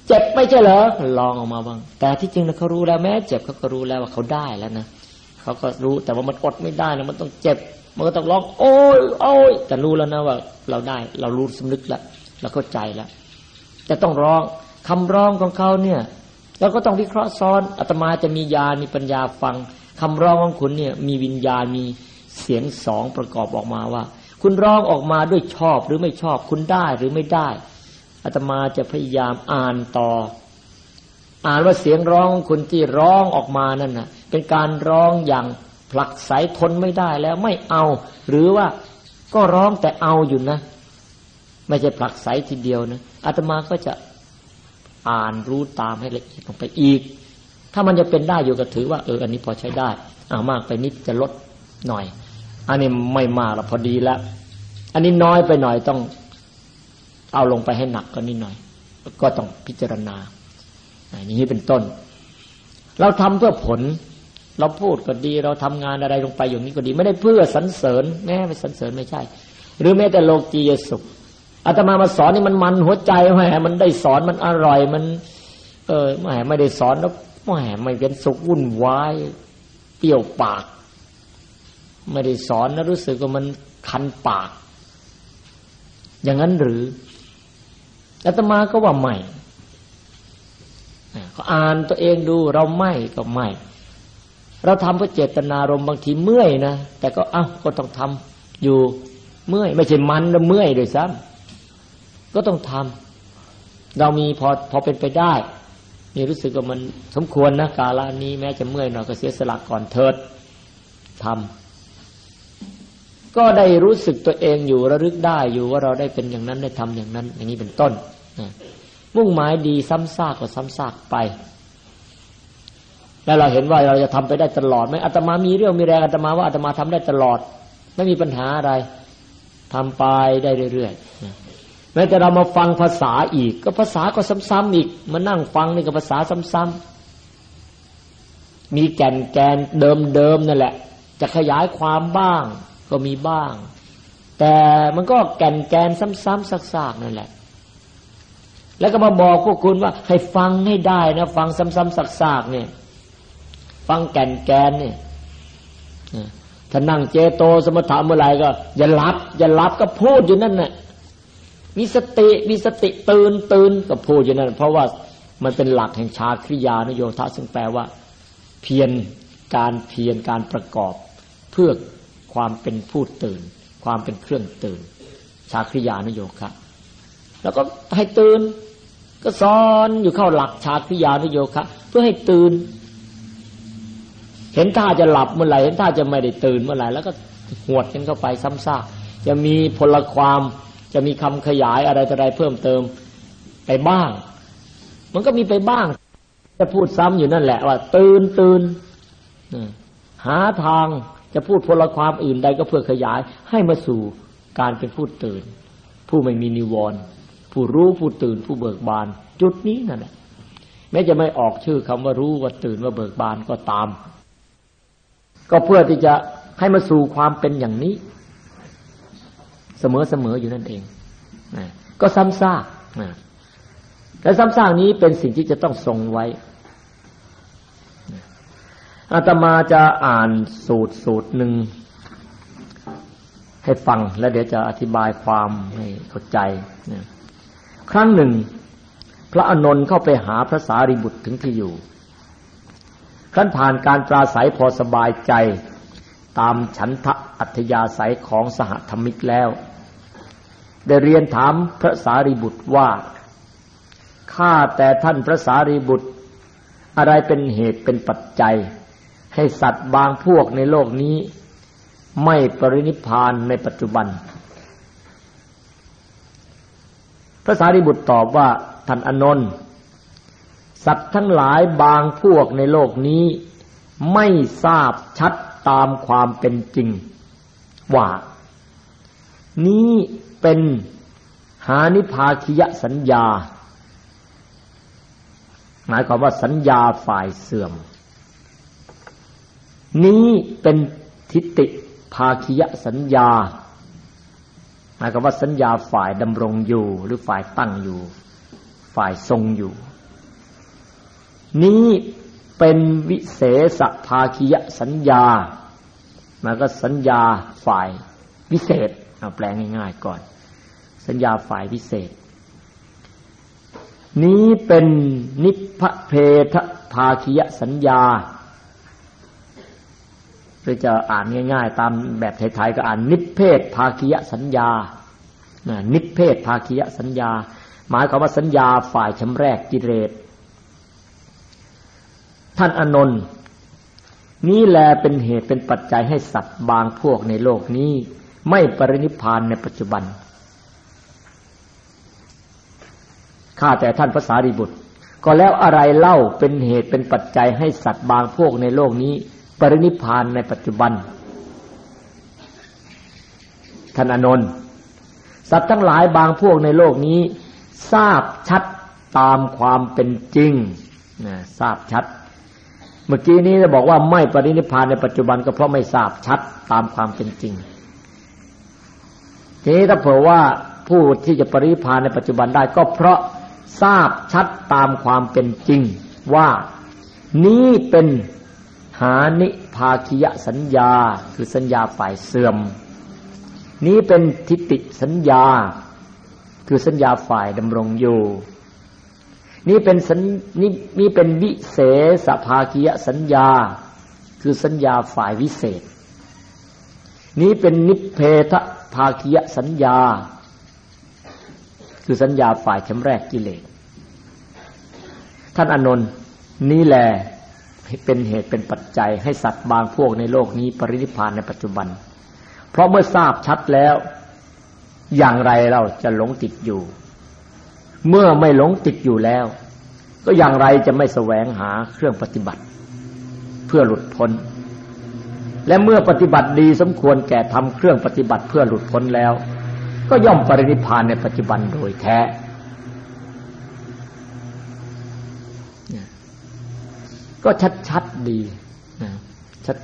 เจ็บไม่ใช่เหรอลองออกมาบ้าง แต่ที่จริงนะเขารู้แล้วแม้เจ็บเขาก็รู้แล้วว่าเขาได้แล้วนะ เขาก็รู้แต่ว่ามันอดไม่ได้นะมันต้องเจ็บ มันก็ต้องร้อง โอ้ยโอ้ยแต่รู้แล้วนะว่า เราได้ เรารู้สำนึกแล้วเราเข้าใจแล้วแต่ต้องร้องคำร้องของเขาเนี่ยเราก็ต้องวิเคราะห์ซ้อนอาตมาจะมีญาณมีปัญญาฟังคำร้องของคุณเนี่ย มีวิญญาณมีเสียงสองประกอบออกมาว่า คุณร้องออกมาด้วยชอบหรือไม่ชอบคุณได้หรือไม่ได้อาตมาจะพยายามอ่านต่อ อ่านว่าเสียงร้องคุณที่ร้องออกมานั่นน่ะเป็นการร้องอย่างผลักไสทนไม่ได้แล้วไม่เอา หรือว่าก็ร้องแต่เอาอยู่นะ ไม่ใช่ผลักไสทีเดียวนะอาตมาก็จะอ่านรู้ตามให้ละเอียดลงไปอีก ถ้ามันจะเป็นได้อยู่ก็ถือว่าเอออันนี้พอใช้ได้อ่ามากไปนิดจะลดหน่อย อันนี้ไม่มากแล้วพอดีแล้วอันนี้น้อยไปหน่อยต้อง เอาลงไปให้หนักก็นิดหน่อย ก็ต้องพิจารณา อย่างนี้เป็นต้น เราทำเพื่อผล เราพูดก็ดี เราทำงานอะไรลงไปอย่างนี้ก็ดี ไม่ได้เพื่อสรรเสริญแม้ไม่สรรเสริญไม่ใช่ หรือแม้แต่โลกียสุขอาตมามาสอนนี่มันมันหัวใจแหมมันได้สอนมันอร่อยมัน เออแหมไม่ได้สอนแล้วแหมไม่เป็นสุขวุ่นวายเปรี้ยวปาก ไม่ได้สอนแล้วรู้สึกว่ามันคันปาก อย่างนั้นหรืออาตมาก็ว่าไม่ ก็อ่านตัวเองดูเราไม่ก็ไม่ เราทำเพื่อเจตนารมบางทีเมื่อยนะแต่ก็อ้าวก็ต้องทำอยู่เมื่อยไม่ใช่มันแล้วเมื่อยด้วยซ้ำก็ต้องทำเรามีพอพอเป็นไปได้นี่รู้สึกว่ามันสมควรนะกาลนี้แม้จะเมื่อยหน่อยก็เสียสละก่อนเถิดทำก็ได้รู้สึกตัวเองอยู่ระลึกได้อยู่ว่าเราได้เป็นอย่างนั้นได้ทำอย่างนั้น อย่างนี้เป็นต้น มุ่งหมายดีซ้ำซากก็ซ้ำซากไป แล้วเราเห็นว่าเราจะทำไปได้ตลอดไหมอาตมามีเรื่องมีแรงอาตมาว่าอาตมาทำได้ตลอด ไม่มีปัญหาอะไรทำไปได้เรื่อยๆแม้แต่เรามาฟังภาษาอีก ก็ภาษาก็ซ้ำๆอีก มานั่งฟังนี่ก็ภาษาซ้ำๆมีแก่นแกนเดิมๆนั่นแหละ จะขยายความบ้างก็มีบ้าง แต่มันก็แก่นแกนซ้ำๆซากๆนั่นแหละ แล้วก็มาบอกพวกคุณว่า ให้ฟังให้ได้นะ ฟังซ้ำๆซากๆเนี่ย ฟังแก่นแกนเนี่ยถ้านั่งเจโตสมถะเมื่อไหร่ก็ อย่าหลับ อย่าหลับก็พูดอยู่นั่นน่ะมีสติมีสติตื่นตื่นก็พูดอยู่นั่น เพราะว่ามันเป็นหลักแห่งชาคริยานโยธาซึ่งแปลว่า เพียรการเพียรการประกอบ เพื่อความเป็นผู้ตื่น ความเป็นเครื่องตื่น ชาคริยานโยคะ แล้วก็ให้ตื่น ก็สอนอยู่เข้าหลักฉากพิยานุโยคะ เพื่อให้ตื่น เห็นท่าจะหลับเมื่อไหร่เห็นท่าจะไม่ได้ตื่นเมื่อไหร่แล้วก็หวดกันเข้าไปซ้ำซากจะมีพลความจะมีคำขยายอะไรอะไรเพิ่มเติมไปบ้าง มันก็มีไปบ้าง จะพูดซ้ำอยู่นั่นแหละว่า ตื่นตื่นหาทางจะพูดพลความอื่นใดก็เพื่อขยาย ให้มาสู่การเป็นผู้ตื่น ผู้ไม่มีนิวรณ์ ผู้รู้ผู้ตื่นผู้เบิกบาน จุดนี้นั่นแหละแม้จะไม่ออกชื่อคำว่ารู้ว่าตื่นว่าเบิกบานก็ตาม ก็เพื่อที่จะให้มาสู่ความเป็นอย่างนี้ เสมอเสมออยู่นั่นเองก็ซ้ำซากและซ้ำซากนี้เป็นสิ่งที่จะต้องทรงไว้อาตมาจะอ่านสูตรสูตรหนึ่งให้ฟัง แล้วเดี๋ยวจะอธิบายความให้เข้าใจนะ ครั้งหนึ่ง พระอนนท์เข้าไปหาพระสารีบุตรถึงที่อยู่ขั้นผ่านการปราศัยพอสบายใจ ตามฉันทะอัธยาศัยของสหธรรมิกแล้ว ได้เรียนถามพระสารีบุตรว่าข้าแต่ท่านพระสารีบุตร อะไรเป็นเหตุเป็นปัจจัย ให้สัตว์บางพวกในโลกนี้ ไม่ปรินิพานในปัจจุบัน พ ระสารีบุตรตอบว่าท่านอนนท์สัตว์ทั้งหลายบางพวกในโลกนี้ ไม่ทราบชัดตามความเป็นจริง ว่า นี้เป็นหานิพาคิยสัญญา หมายความว่าสัญญาฝ่ายเสื่อม นี้เป็นทิฏฐิภาคิยสัญญา หมายความว่าสัญญาฝ่ายดำรงอยู่ หรือฝ่ายตั้งอยู่ ฝ่ายทรงอยู่ นี้เป็นวิเศษภาคียสัญญามันก็สัญญาฝ่ายวิเศษเอาแปลง่ายๆก่อน สัญญาฝ่ายวิเศษ นี้เป็นนิพเพทภาคียสัญญา หรือจะอ่านง่าย ๆ ตามแบบไทยๆก็อ่านนิพเพทภาคียสัญญา นิพเพทภาคียสัญญา หมายความว่าสัญญาฝ่ายชำแรกกิเลสท่านอนนท์นี้แลเป็นเหตุเป็นปัจจัยให้สัตว์บางพวกในโลกนี้ ไม่ปรินิพานในปัจจุบันข้าแต่ท่านพระสารีบุตร ก็แล้วอะไรเล่าเป็นเหตุเป็นปัจจัยให้สัตว์บางพวกในโลกนี้ ปรินิพานในปัจจุบันท่านอนนท์สัตว์ทั้งหลายบางพวกในโลกนี้ ทราบชัดตามความเป็นจริงทราบชัด เมื่อกี้นี้จะบอกว่าไม่ปรินิพานในปัจจุบันก็เพราะไม่ทราบชัดตามความเป็นจริง ทีนี้ถ้าเผื่อว่าผู้ที่จะปรินิพานในปัจจุบันได้ก็เพราะทราบชัดตามความเป็นจริง ว่านี้เป็น หานิภาคิยสัญญาคือสัญญาฝ่ายเสื่อม นี้เป็นทิฏฐิสัญญา คือสัญญาฝ่ายดำรงอยู่ นี่เป็นสัญนี่นี่เป็นวิเศษภาคียสัญญา คือสัญญาฝ่ายวิเศษ นี้เป็นนิเพทภาคียสัญญา คือสัญญาฝ่ายชำแรกกิเลสท่านอนนท์นี่แหละ เป็นเหตุเป็นปัจจัยให้สัตว์บางพวกในโลกนี้ปรินิพานในปัจจุบัน เพราะเมื่อทราบชัดแล้ว อย่างไรเราจะหลงติดอยู่ เมื่อไม่หลงติดอยู่แล้ว ก็อย่างไรจะไม่แสวงหาเครื่องปฏิบัติ เพื่อหลุดพ้น และเมื่อปฏิบัติดีสมควรแก่ทำเครื่องปฏิบัติเพื่อหลุดพ้นแล้ว ก็ย่อมปรินิพานในปัจจุบันโดยแท้ ก็ชัดๆดี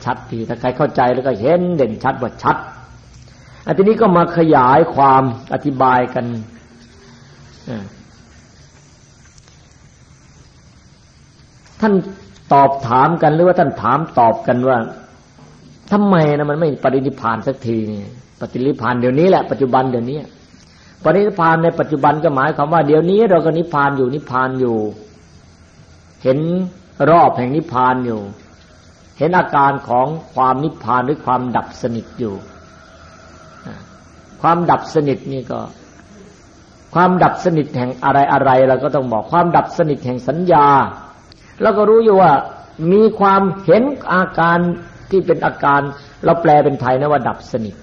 ชัดๆดีถ้าใครเข้าใจแล้วก็เห็นเด่นชัดว่าชัดอันทีนี้ก็มาขยายความอธิบายกันท่านตอบถามกันหรือว่าท่านถามตอบกันว่าทำไมนะมันไม่ปรินิพานสักทีนี่ปฏินิพานเดี๋ยวนี้แหละปัจจุบันเดี๋ยวนี้ปรินิพานในปัจจุบันก็หมายความว่าเดี๋ยวนี้เราก็นิพานอยู่นิพานอยู่ เห็น รอบแห่งนิพานอยู่ เห็นอาการของความนิพพานหรือความดับสนิทอยู่ ความดับสนิทนี่ก็ ความดับสนิทแห่งอะไรอะไรเราก็ต้องบอกความดับสนิทแห่งสัญญาเราก็รู้อยู่ว่ามีความเห็นอาการที่เป็นอาการ เราแปลเป็นไทยนะว่าดับสนิท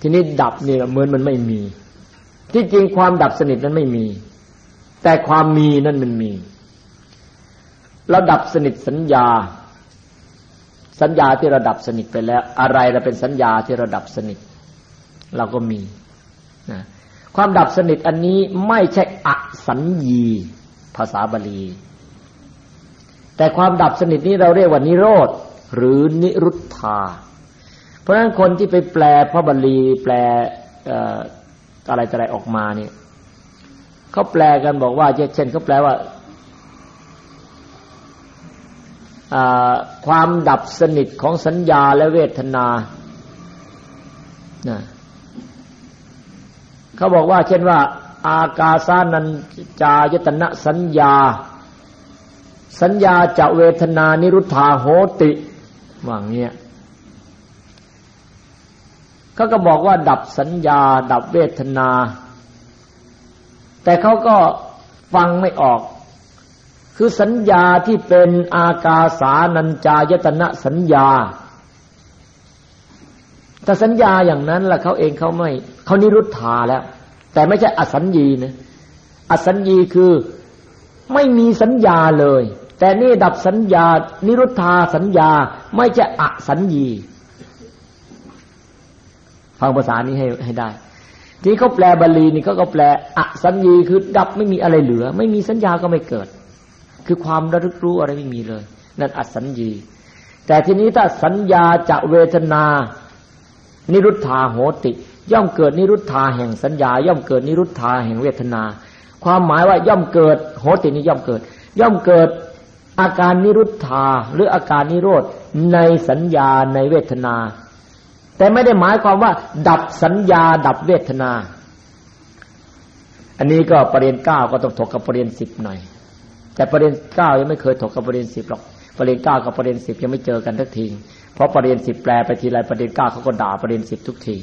ทีนี้ดับเนี่ยเหมือนมันไม่มี ที่จริงความดับสนิทนั้นไม่มี แต่ความมีนั้นมันมี ราดับสนิทสัญญา สัญญาที่เราดับสนิทไปแล้ว อะไรเราเป็นสัญญาที่เราดับสนิท เราก็มีนะความดับสนิทอันนี้ไม่ใช่อสัญญี ภาษาบาลี แต่ความดับสนิทนี้เราเรียกว่านิโรธหรือนิรุทธา เพราะฉะนั้นคนที่ไปแปลพระบาลีแปลอะไรอะไรออกมาเนี่ยเขาแปลกันบอกว่าเช่นเขาแปลว่า ความดับสนิทของสัญญาและเวทนาเขาบอกว่า เช่นว่า อากาสานัญจายตนะสัญญา สัญญาจะเวทนานิรุทธาโหติว่างี้ยเขาก็บอกว่า ดับสัญญา ดับเวทนา แต่เขาก็ฟังไม่ออก คือสัญญาที่เป็นอากาสานัญจายตนะสัญญาแต่สัญญาอย่างนั้นล่ะเขาเองเขาไม่เขานิรุธาแล้ว แต่ไม่ใช่อสัญญีนะอสัญญีคือไม่มีสัญญาเลย แต่นี่ดับสัญญา นิรุธาสัญญาไม่ใช่อสัญญีฟังภาษานี้ให้ให้ได้ ที่เขาแปลบาลีนี่เขาก็แปลอสัญญีคือ ดับไม่มีอะไรเหลือ ไม่มีสัญญาก็ไม่เกิด คือความระลึกรู้อะไรไม่มีเลย นั่นอสัญญี แต่ทีนี้ถ้าสัญญาจะเวทนา นิรุธธาโหติ ย่อมเกิดนิรุธธาแห่งสัญญา ย่อมเกิดนิรุธธาแห่งเวทนา ความหมายว่าย่อมเกิดโหตินี้ย่อมเกิด ย่อมเกิดอาการนิรุธธาหรืออาการนิโรธในสัญญาในเวทนา แต่ไม่ได้หมายความว่า ดับสัญญาดับเวทนา อันนี้ก็ประเด็นเก้าก็ต้องถกกับประเด็นสิบหน่อย แต่ประเด็นเก้ายังไม่เคยถกกับประเด็นสิบหรอกประเด็นเก้ากับประเด็นสิบยังไม่เจอกันทักที เพราะประเด็นสิบแปลไปทีไรประเด็นเก้าเขาก็ด่าประเด็นสิบทุกที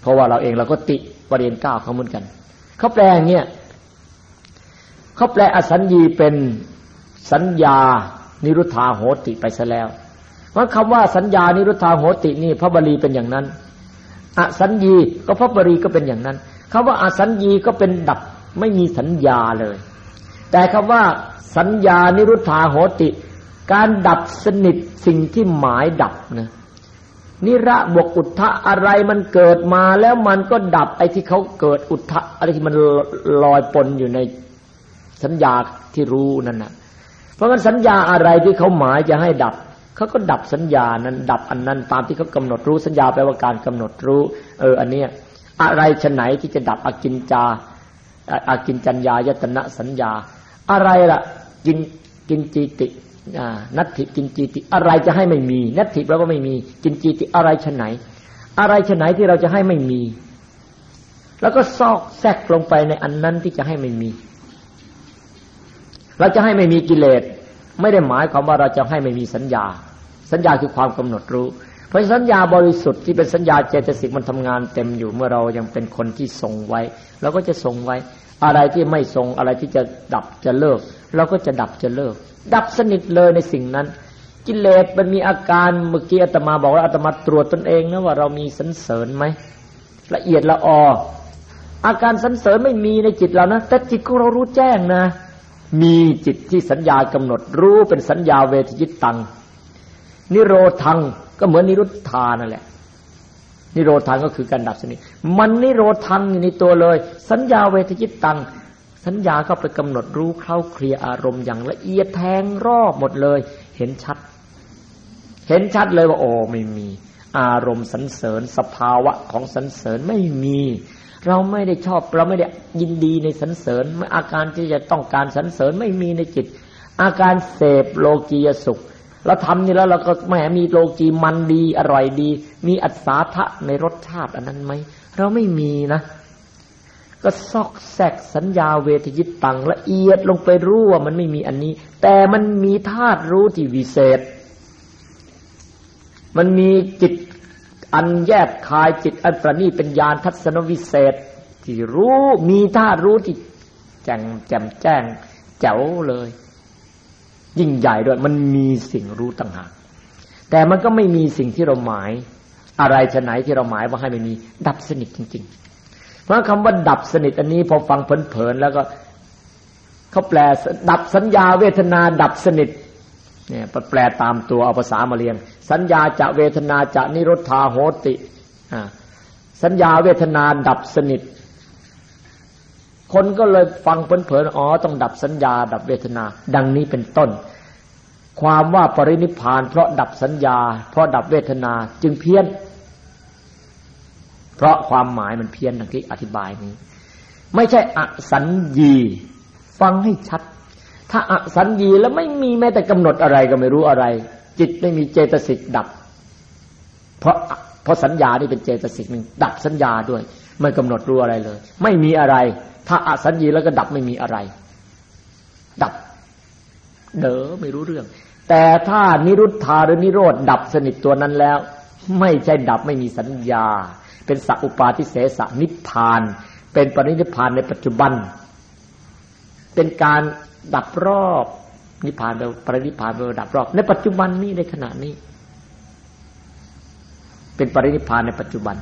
เพราะว่าเราเองเราก็ติประเด็นเก้าเขาเหมือนกันเขาแปลอย่างเงี้ยเขาแปลอสัญญีเป็นสัญญานิรุธาโหติไปซะแล้วเพราะคำว่าสัญญานิรุธาโหตินี่พระบาลีเป็นอย่างนั้นอสัญญีก็พระบาลีก็เป็นอย่างนั้นคำว่าอสัญญีก็เป็นดับไม่มีสัญญาเลย แต่คำว่าสัญญานิรุธาโหติ การดับสนิทสิ่งที่หมายดับนะนิระบวกอุทธะอะไรมันเกิดมาแล้วมันก็ดับไอ้ที่เขาเกิดอุทธะอะไรที่มันลอยปนอยู่ในสัญญาที่รู้นั่นนะเพราะงั้นสัญญาอะไรที่เขาหมายจะให้ดับเขาก็ดับสัญญานั้น ดับอันนั้นตามที่เขากำหนดรู้สัญญาแปลว่าการกำหนดรู้ เอออันเนี้ยอะไรชนไหนที่จะดับอกินจาอากินจัญญายตนะสัญญา อะไรล่ะ กินกินจีตินัตถิกินจีติ อะไรจะให้ไม่มี นัตถิแปลว่าไม่มี กินจีติอะไรชนไหน อะไรชนไหนที่เราจะให้ไม่มี แล้วก็ซอกแทรกลงไปในอันนั้นที่จะให้ไม่มี เราจะให้ไม่มีกิเลสไม่ได้หมายความว่าเราจะให้ไม่มีสัญญา สัญญาคือความกำหนดรู้ เพราะสัญญาบริสุทธิ์ที่เป็นสัญญาเจตสิกมันทำงานเต็มอยู่เมื่อเรายังเป็นคนที่ทรงไว้เราก็จะทรงไว้ อะไรที่ไม่ทรงอะไรที่จะดับจะเลิก เราก็จะดับจะเลิก ดับสนิทเลยในสิ่งนั้น กิเลสมันมีอาการเมื่อกี้อาตมาบอกว่าอาตมาตรวจตนเองนะว่าเรามีสันเสริญไหมละเอียดละอออาการสันเสริญไม่มีในจิตเรานะแต่จิตของเรารู้แจ้งนะ มีจิตที่สัญญากำหนด รู้เป็นสัญญาเวทยิตตังนิโรธังก็เหมือนนิรุตธานั่นแหละ นิโรธังก็คือการดับสนิทมันนิโรธังอยู่ในตัวเลย สัญญาเวทยิตตังสัญญาก็ไปกำหนดรู้เข้าเคลียอารมณ์อย่างละเอียดแทงรอบหมดเลย เห็นชัด เห็นชัดเลยว่าโอ้ไม่มี อารมณ์สันเสริญ สภาวะของสันเสริญไม่มี เราไม่ได้ชอบเราไม่ได้ยินดีในสันเสริญอาการที่จะต้องการสันเสริญไม่มีในจิต อาการเสพโลกียสุข เราทำนี่แล้วเราก็แหมมีโลกีมันดีอร่อยดี มีอัศาทะในรสชาติอันนั้นไหมเราไม่มีนะก็ซอกแซกสัญญาเวทยิตตังละเอียดลงไปรู้ว่ามันไม่มีอันนี้ แต่มันมีธาตุรู้ที่วิเศษ มันมีจิตอันแยกคายจิตอันประณีเป็นญาณทัศนวิเศษ ที่รู้มีธาตุรู้ที่แจ่งแจ่มแจ้งแจ๋วเลย ยิ่งใหญ่ด้วย มันมีสิ่งรู้ต่างหากแต่มันก็ไม่มีสิ่งที่เราหมาย อะไรจะไหนที่เราหมายว่าให้มันมี ดับสนิทจริง ๆ เพราะคำว่าดับสนิทอันนี้พอฟังเพลินๆแล้วก็เขาแปลดับสัญญาเวทนาดับสนิทเนี่ยแปลตามตัวเอาภาษามาเรียนสัญญาจะเวทนาจะนิรธาโหติสัญญาเวทนาดับสนิท คนก็เลยฟังเพลินๆอ๋อต้องดับสัญญา ดับเวทนา ดังนี้เป็นต้น ความว่าปรินิพาน เพราะดับสัญญา เพราะดับเวทนาจึงเพี้ยน เพราะความหมายมันเพี้ยนดังที่อธิบายนี้ ไม่ใช่อสัญญี ฟังให้ชัด ถ้าอสัญญีแล้วไม่มีแม้แต่กำหนดอะไรก็ไม่รู้อะไร จิตไม่มีเจตสิกดับ เพราะเพราะสัญญานี่เป็นเจตสิกหนึ่งดับสัญญาด้วย ไม่กำหนดรู้อะไรเลย ไม่มีอะไร ถ้าอสัญญีแล้วก็ดับไม่มีอะไร ดับ เด๋อไม่รู้เรื่อง แต่ถ้านิรุทธาหรือนิโรธดับสนิทตัวนั้นแล้ว ไม่ใช่ดับไม่มีสัญญา เป็นสัอุปาทิเสสนิพพาน เป็นปรินิพพานในปัจจุบัน เป็นการดับรอบนิพพานไปปรินิพพานไปดับรอบ ในปัจจุบันนี้ในขณะนี้ เป็นปรินิพพานในปัจจุบัน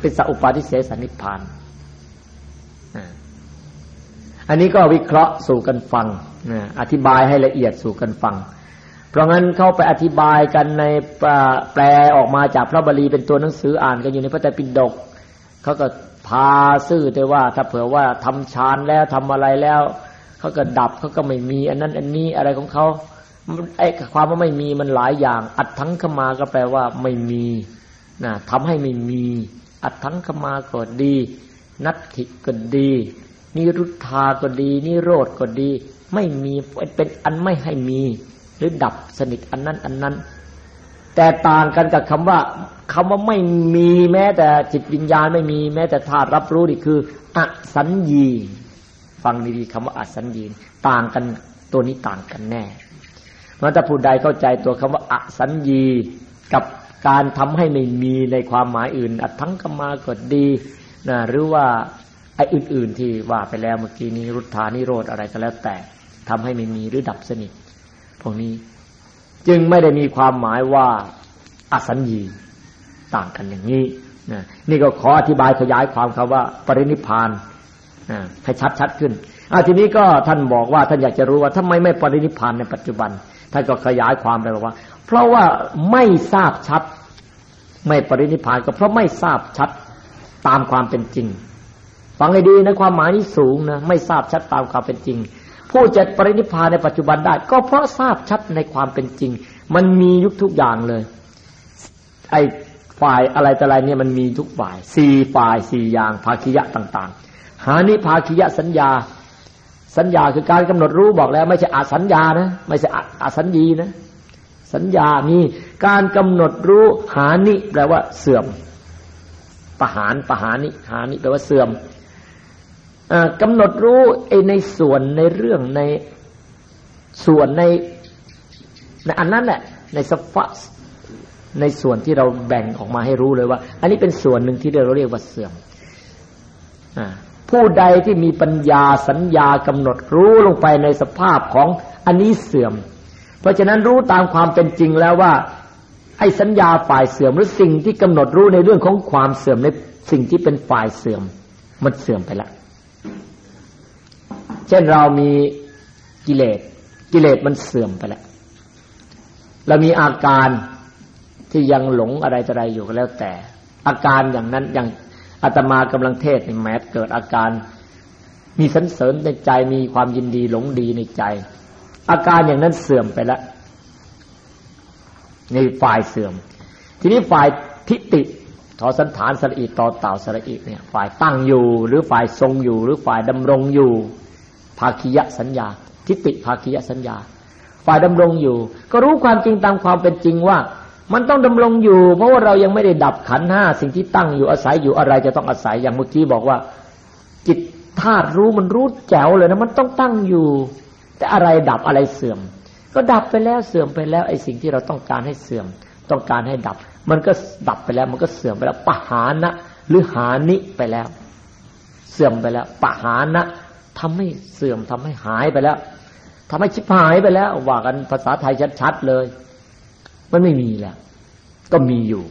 เป็นสัพปาทิเสสนิพานอันนี้ก็วิเคราะห์สู่กันฟังอธิบายให้ละเอียดสู่กันฟัง เพราะงั้นเข้าไปอธิบายกันในแปลออกมาจากพระบาลีเป็นตัวหนังสืออ่านกันอยู่ในพระไตรปิฎกเขาก็พาซื่อแต่ว่า ถ้าเผื่อว่าทำฌานแล้วทำอะไรแล้วเขาก็ดับเขาก็ไม่มีอันนั้นอันนี้อะไรของเขาไอ้ความว่าไม่มีมันหลายอย่าง อัดทั้งขมาก็แปลว่าไม่มีนะทำให้ไม่มี อัดทั้งขมาก็ดี นัตถิก็ดี นิรุธาก็ดี นิโรธก็ดี ไม่มีเป็นอันไม่ให้มี หรือดับสนิทอันนั้นอันนั้น แต่ต่างกันกับคำว่าคำว่าไม่มีแม้แต่จิตวิญญาณไม่มีแม้แต่ธาตุรับรู้นี่คืออสัญญีฟังดีๆคำว่าอัสัญญีต่างกันตัวนี้ต่างกันแน่เมื่อถ้าผู้ใดเข้าใจตัวคำว่าอสัญญีกับ การทำให้ไม่มีในความหมายอื่น อัดทั้งกมาก็ดีนะหรือว่าไอ้อื่น ๆ ที่ว่าไปแล้วเมื่อกี้นี้รุทธานิโรธอะไรก็แล้วแต่ทำให้ไม่มีหรือดับสนิทพวกนี้จึงไม่ได้มีความหมายว่าอสัญญีต่างกันอย่างนี้นะนี่ก็ขออธิบายขยายความคำว่า ปรินิพานนะให้ชัดชัดขึ้นอทีนี้ก็ท่านบอกว่าท่านอยากจะรู้ว่าทำไมไม่ปรินิพานในปัจจุบันท่านก็ขยายความไปบอกว่า เพราะว่าไม่ทราบชัด ไม่ปรินิพานก็เพราะไม่ทราบชัดตามความเป็นจริงฟังให้ดีนะความหมายนี้สูงนะไม่ทราบชัดตามความเป็นจริง ผู้จะปรินิพานในปัจจุบันได้ ก็เพราะทราบชัดในความเป็นจริง มันมียุคทุกอย่างเลย ไอ้ฝ่ายอะไรแต่อะไรเนี่ยมันมีทุกฝ่ายสี่ฝ่ายสี่อย่างภาคียะต่าง ๆ หานิภาคิยะสัญญา สัญญาคือการกำหนดรู้บอกแล้ว ไม่ใช่อาสัญญานะ ไม่ใช่อาสัญญีนะ สัญญามีการกำหนดรู้หานิแปลว่าเสื่อมปหานปหานิหานิแปลว่าเสื่อมกำหนดรู้ไอในส่วนในเรื่องในส่วนในในอันนั้นแหละในสฟัสในส่วนที่เราแบ่งออกมาให้รู้เลยว่า อันนี้เป็นส่วนหนึ่งที่เราเรียกว่าเสื่อมผู้ใดที่มีปัญญาสัญญากำหนดรู้ลงไปในสภาพของอันนี้เสื่อม เพราะฉะนั้นรู้ตามความเป็นจริงแล้วว่าไอ้สัญญาฝ่ายเสื่อมหรือสิ่งที่กำหนดรู้ในเรื่องของความเสื่อมในสิ่งที่เป็นฝ่ายเสื่อม มันเสื่อมไปแล้วเช่นเรามีกิเลสกิเลสมันเสื่อมไปแล้วเรามีอาการที่ยังหลงอะไรอะไรอยู่ก็แล้วแต่ อาการอย่างนั้นอย่างอาตมากำลังเทศในแม้เกิดอาการ มีสันเสริญในใจมีความยินดีหลงดีในใจ อาการอย่างนั้นเสื่อมไปแล้วในฝ่ายเสื่อม ทีนี้ฝ่ายทิฏฐิทอสันฐานสระอีต่อเต่าสระอีเนี่ย ฝ่ายตั้งอยู่ หรือฝ่ายทรงอยู่ หรือฝ่ายดำรงอยู่ ภาคียะสัญญา ทิฏฐิภาคียะสัญญา ฝ่ายดำรงอยู่ ก็รู้ความจริงตามความเป็นจริงว่า มันต้องดำรงอยู่ เพราะว่าเรายังไม่ได้ดับขันห้าสิ่งที่ตั้งอยู่อาศัยอยู่อะไรจะต้องอาศัยอย่างเมื่อกี้บอกว่า จิตธาตุรู้มันรู้แจ๋วเลยนะมันต้องตั้งอยู่ แต่อะไรดับอะไรเสื่อม ก็ดับไปแล้วเสื่อมไปแล้วไอ้สิ่งที่เราต้องการให้เสื่อม ต้องการให้ดับ มันก็ดับไปแล้ว มันก็เสื่อมไปแล้วปะหานะ หรือหานิไปแล้ว เสื่อมไปแล้วปะหานะทำให้เสื่อมทำให้หายไปแล้วทำให้ชิบหายไปแล้วว่ากันภาษาไทยชัดๆเลย มันไม่มีแล้ว ก็มีอยู่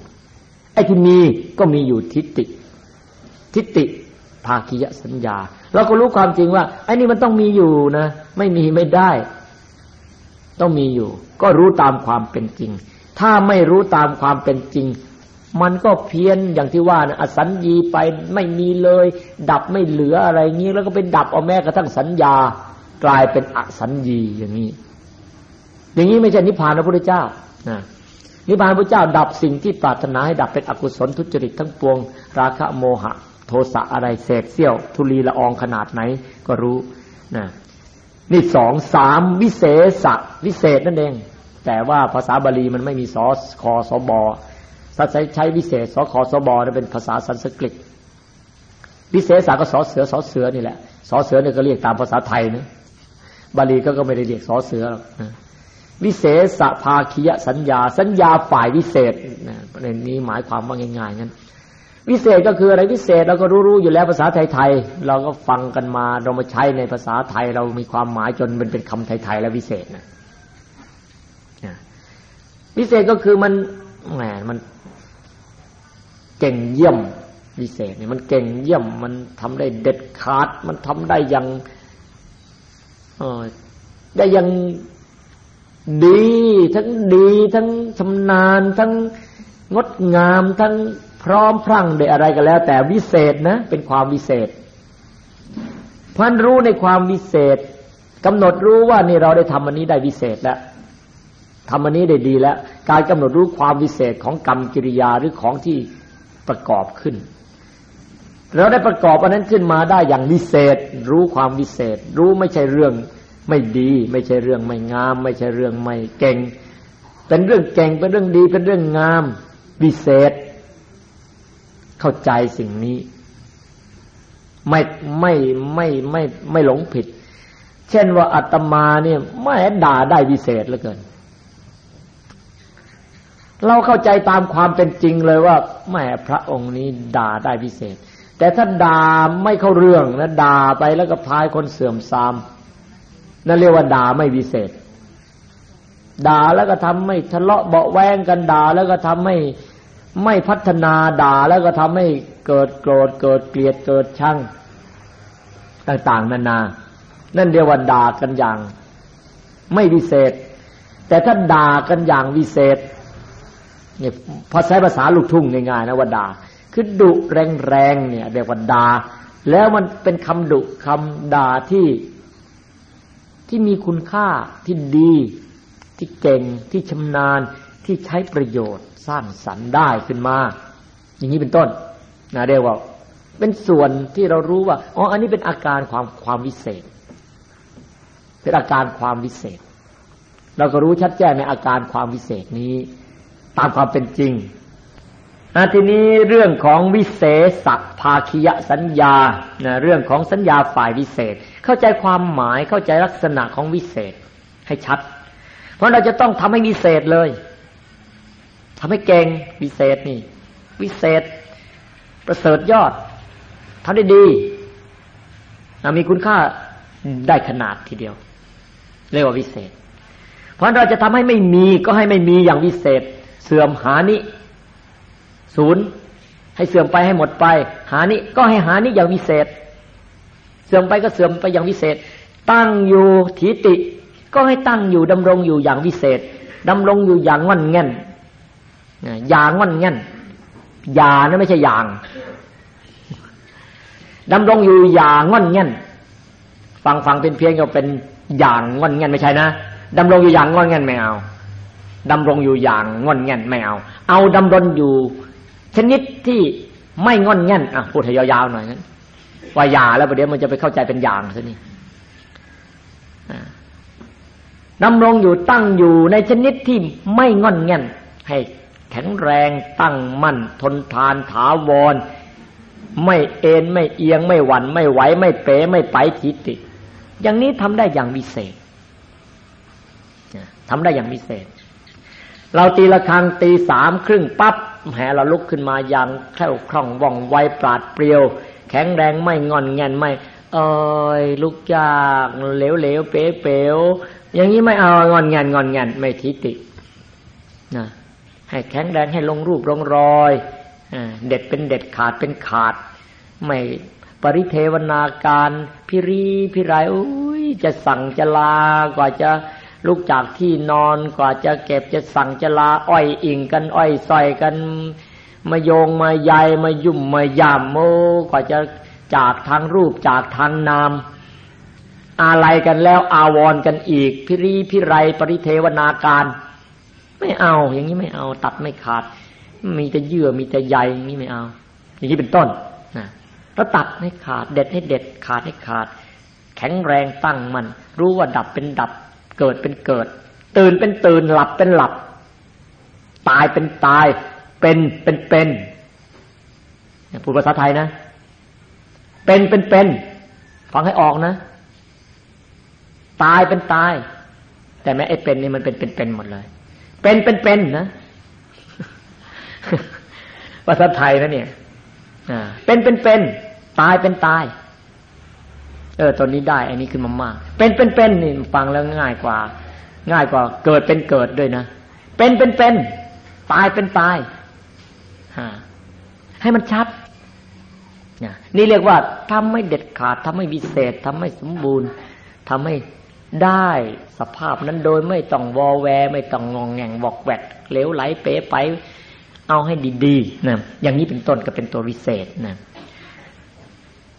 ไอ้ที่มีก็มีอยู่ทิฏฐิทิฏฐิภาคียสัญญา เราก็รู้ความจริงว่าไอ้นี่มันต้องมีอยู่นะ ไม่มีไม่ได้ ต้องมีอยู่ ก็รู้ตามความเป็นจริง ถ้าไม่รู้ตามความเป็นจริง มันก็เพี้ยนอย่างที่ว่านะอสัญญีไปไม่มีเลย ดับไม่เหลืออะไรงี้แล้วก็เป็นดับเอาแม้กระทั่งสัญญา กลายเป็นอสัญญีอย่างนี้ อย่างนี้ไม่ใช่นิพพานพระพุทธเจ้านะนิพพานพระเจ้าดับสิ่งที่ปรารถนาให้ดับเป็นอกุศลทุจริตทั้งปวง ราคะโมหะ โทสะอะไรเศษเสี้ยว ทุลีละอองขนาดไหนก็รู้นะนี่สองสามวิเศษวิเศษนั่นเอง แต่ว่าภาษาบาลีมันไม่มีสอคอสอบอถ้าใช้ใช้วิเศษสอคอสอบอเป็นภาษาสันสกฤตวิเศษสาก็สอเสือสอเสือนี่แหละสอเสือเนี่ยก็เรียกตามภาษาไทยนะบาลีก็ก็ไม่ได้เรียกสอเสือหรอกวิเศษสภาคียสัญญา สัญญาฝ่ายวิเศษในนี้หมายความว่าง่ายๆงั้น วิเศษก็คืออะไรวิเศษเราก็รู้ๆอยู่แล้วภาษาไทยๆเราก็ฟังกันมาเรามาใช้ในภาษาไทย เรามีความหมายจนมันเป็นคำไทยๆแล้ววิเศษนะวิเศษก็คือมันแหมมันเก่งเยี่ยมวิเศษเนี่ยมันเก่งเยี่ยมมันทำได้เด็ดขาด มันทำได้อย่างเออได้อย่างดี ทั้งดี ทั้งชำนาญทั้งงดงามทั้ง พร้อมพรั่งได้อะไรก็แล้ว แต่วิเศษนะ เป็นความวิเศษพันรู้ในความวิเศษกำหนดรู้ว่านี่เราได้ทำอันนี้ได้วิเศษแล้วทำอันนี้ได้ดีแล้ว การกำหนดรู้ความวิเศษของกรรมกิริยาหรือของที่ประกอบขึ้น เราได้ประกอบอันนั้นขึ้นมาได้อย่างวิเศษ รู้ความวิเศษ รู้ไม่ใช่เรื่องไม่ดี ไม่ใช่เรื่องไม่งาม ไม่ใช่เรื่องไม่เก่ง เป็นเรื่องเก่งเป็นเรื่องดีเป็นเรื่องงามวิเศษ เข้าใจสิ่งนี้ ไม่ไม่ไม่ไม่ไม่หลงผิด เช่นว่าอาตมาเนี่ยไม่ด่าได้วิเศษเหลือเกิน เราเข้าใจตามความเป็นจริงเลยว่าแม่พระองค์นี้ด่าได้พิเศษ แต่ถ้าด่าไม่เข้าเรื่องนะด่าไปแล้วก็พายคนเสื่อมทรามนั่นเรียกว่าด่าไม่วิเศษด่าแล้วก็ทำไม่ทะเลาะเบาแวงกันด่าแล้วก็ทำให้ ไม่พัฒนาด่าแล้วก็ทำให้เกิดโกรธเกิดเกลียดเกิดชังต่างๆ นานา นั่นเรียกว่าด่ากันอย่าง ไม่วิเศษ แต่ถ้าด่ากันอย่างวิเศษเนี่ยพอใช้ภาษาลูกทุ่งง่ายๆนะว่าด่า คือดุแรงๆเนี่ยเรียกว่าด่า แล้วมันเป็นคำดุคำด่าที่ที่มีคุณค่าที่ดี ที่เก่งที่ชำนาญ ที่ใช้ประโยชน์สร้างสรรค์ได้ขึ้นมา อย่างนี้เป็นต้นนะเรียกว่า เป็นส่วนที่เรารู้ว่าอ๋ออันนี้เป็นอาการความความวิเศษ เป็นอาการความวิเศษ เราก็รู้ชัดแจ้งในอาการความวิเศษนี้ ตามความเป็นจริงอาทีนี้เรื่องของวิเศษภาคียสัญญานะเรื่องของสัญญาฝ่ายวิเศษ เข้าใจความหมายเข้าใจลักษณะของวิเศษให้ชัด เพราะเราจะต้องทำให้วิเศษเลย ทำให้เก่งวิเศษนี่ วิเศษ ประเสริฐยอดทำได้ดีมีคุณค่าได้ขนาดทีเดียว เรียกว่าวิเศษ เพราะเราจะทำให้ไม่มีก็ให้ไม่มีอย่างวิเศษ เสื่อมหานิศูนย์ให้เสื่อมไปให้หมดไป หานิก็ให้หานิอย่างวิเศษ เสื่อมไปก็เสื่อมไปอย่างวิเศษ ตั้งอยู่ถีติ ก็ให้ตั้งอยู่ดำรงอยู่อย่างวิเศษดำรงอยู่อย่างงอนเง่น ย่างงอนเง่นยานะไม่ใช่อย่างดำรงอยู่อย่างงอนเง่นฟังฟังเป็นเพียงก็เป็นอย่างงอนเง่นไม่ใช่นะดำรงอยู่อย่างงอนเง่นไม่เอาดำรงอยู่อย่างงอนแง่นไม่เอา เอาดำรงอยู่ ชนิดที่ไม่งอนแง่นอะพูดให้ยาวๆหน่อยนั้นว่าอย่าแล้วประเดี๋ยวมันจะไปเข้าใจเป็นอย่างซะนี่ดำรงอยู่ตั้งอยู่ในชนิดที่ไม่งอนแง่นให้ แข็งแรงตั้งมั่น ทนทานถาวร ไม่เอ็นไม่เอียงไม่หวัน่นไม่ไหวไม่เป๋ไม่ไปทิติ อย่างนี้ทำได้อย่างวิเศษทำได้อย่างวิเศษ เราตีละครังตีสามครึ่งปั๊บแหเราลุกขึ้นมาอย่างแคล่วคล่องว่องไวปราดเปรียว แข็งแรงไม่งอนแงนไม่เอ้ยลุกยากเหลวเหลวเป๋เป๋อย่างนี้ไม่เอางอนแงนงอนแงนไม่ทิตินะ ให้แข็งแรงให้ลงรูปลงรอยเด็ดเป็นเด็ดขาดเป็นขาด ไม่ปริเทวนาการพิรีพิไรอุ้ยจะสั่งจะลากว่าจะลุกจากที่นอนกว่าจะเก็บจะสั่งจะลาอ้อยอิงกันอ้อยซอยกัน มาโยงมาใยมายุ่มมายามโมกว่าจะจากทางรูปจากทางนาม อะไรกันแล้วอาวรกันอีก พิรีพิไรปริเทวนาการ ไม่เอา อย่างนี้ไม่เอา ตัดไม่ขาด มีแต่เยื่อมีแต่ใยอย่างนี้ไม่เอา อย่างนี้เป็นต้นนะแล้วตัดให้ขาด เด็ดให้เด็ดขาดให้ขาด แข็งแรงตั้งมัน รู้ว่าดับเป็นดับ เกิดเป็นเกิด ตื่นเป็นตื่นหลับเป็นหลับ ตายเป็นตาย เป็นเป็นเป็นพูดภาษาไทยนะ เป็นเป็นเป็นฟังให้ออกนะ ตายเป็นตาย แต่แม้ไอ้เป็นนี่มันเป็นเป็นเป็นหมดเลย เป็นเป็นเป็นนะภาษาไทยนะเนี่ยเป็นเป็นเป็นตายเป็นตาย เออตอนนี้ได้อันนี้ขึ้นมามาก เป็นเป็นเป็นนี่ฟังแล้วง่ายกว่า ง่ายกว่า เกิดเป็นเกิดด้วยนะเป็นเป็นเป็นตายเป็นตายให้มันชัดนี่เรียกว่าทำไม่เด็ดขาดทำให้วิเศษทำให้สมบูรณ์ทำให้ ได้สภาพนั้นโดยไม่ต้องวอแวไม่ต้องงองแงงบอกแวดเหลวไหลเป๋ไป เอาให้ดีๆนะอย่างนี้เป็นต้นก็เป็นตัววิเศษนะ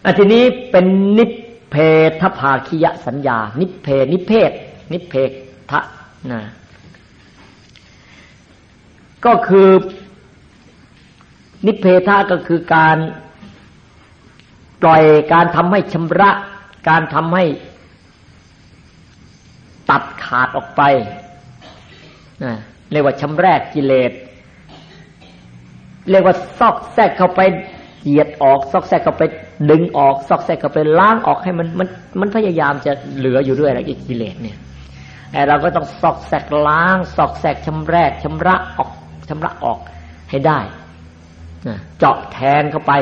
อันทีนี้เป็นนิเพทภาคิยสัญญา นิเพนิเพศนิเพทะนะก็คือ นิเพทะก็คือการปล่อยการทำให้ชำระ การทำให้ ตัดขาดออกไปนะเรียกว่าชำแรกกิเลส เรียกว่าซอกแทกเข้าไปเหยียดออก ซอกแทกเข้าไปดึงออก ซอกแทกเข้าไปล้างออกให้มันมันมันพยายามจะเหลืออยู่ด้วยอะไอีกกิเลสเนี่ยแต่เราก็ต้องซอกแทกล้าง ซอกแทกชำแรกชำระออกชำระออกให้ได้เจาะแทนเข้าไป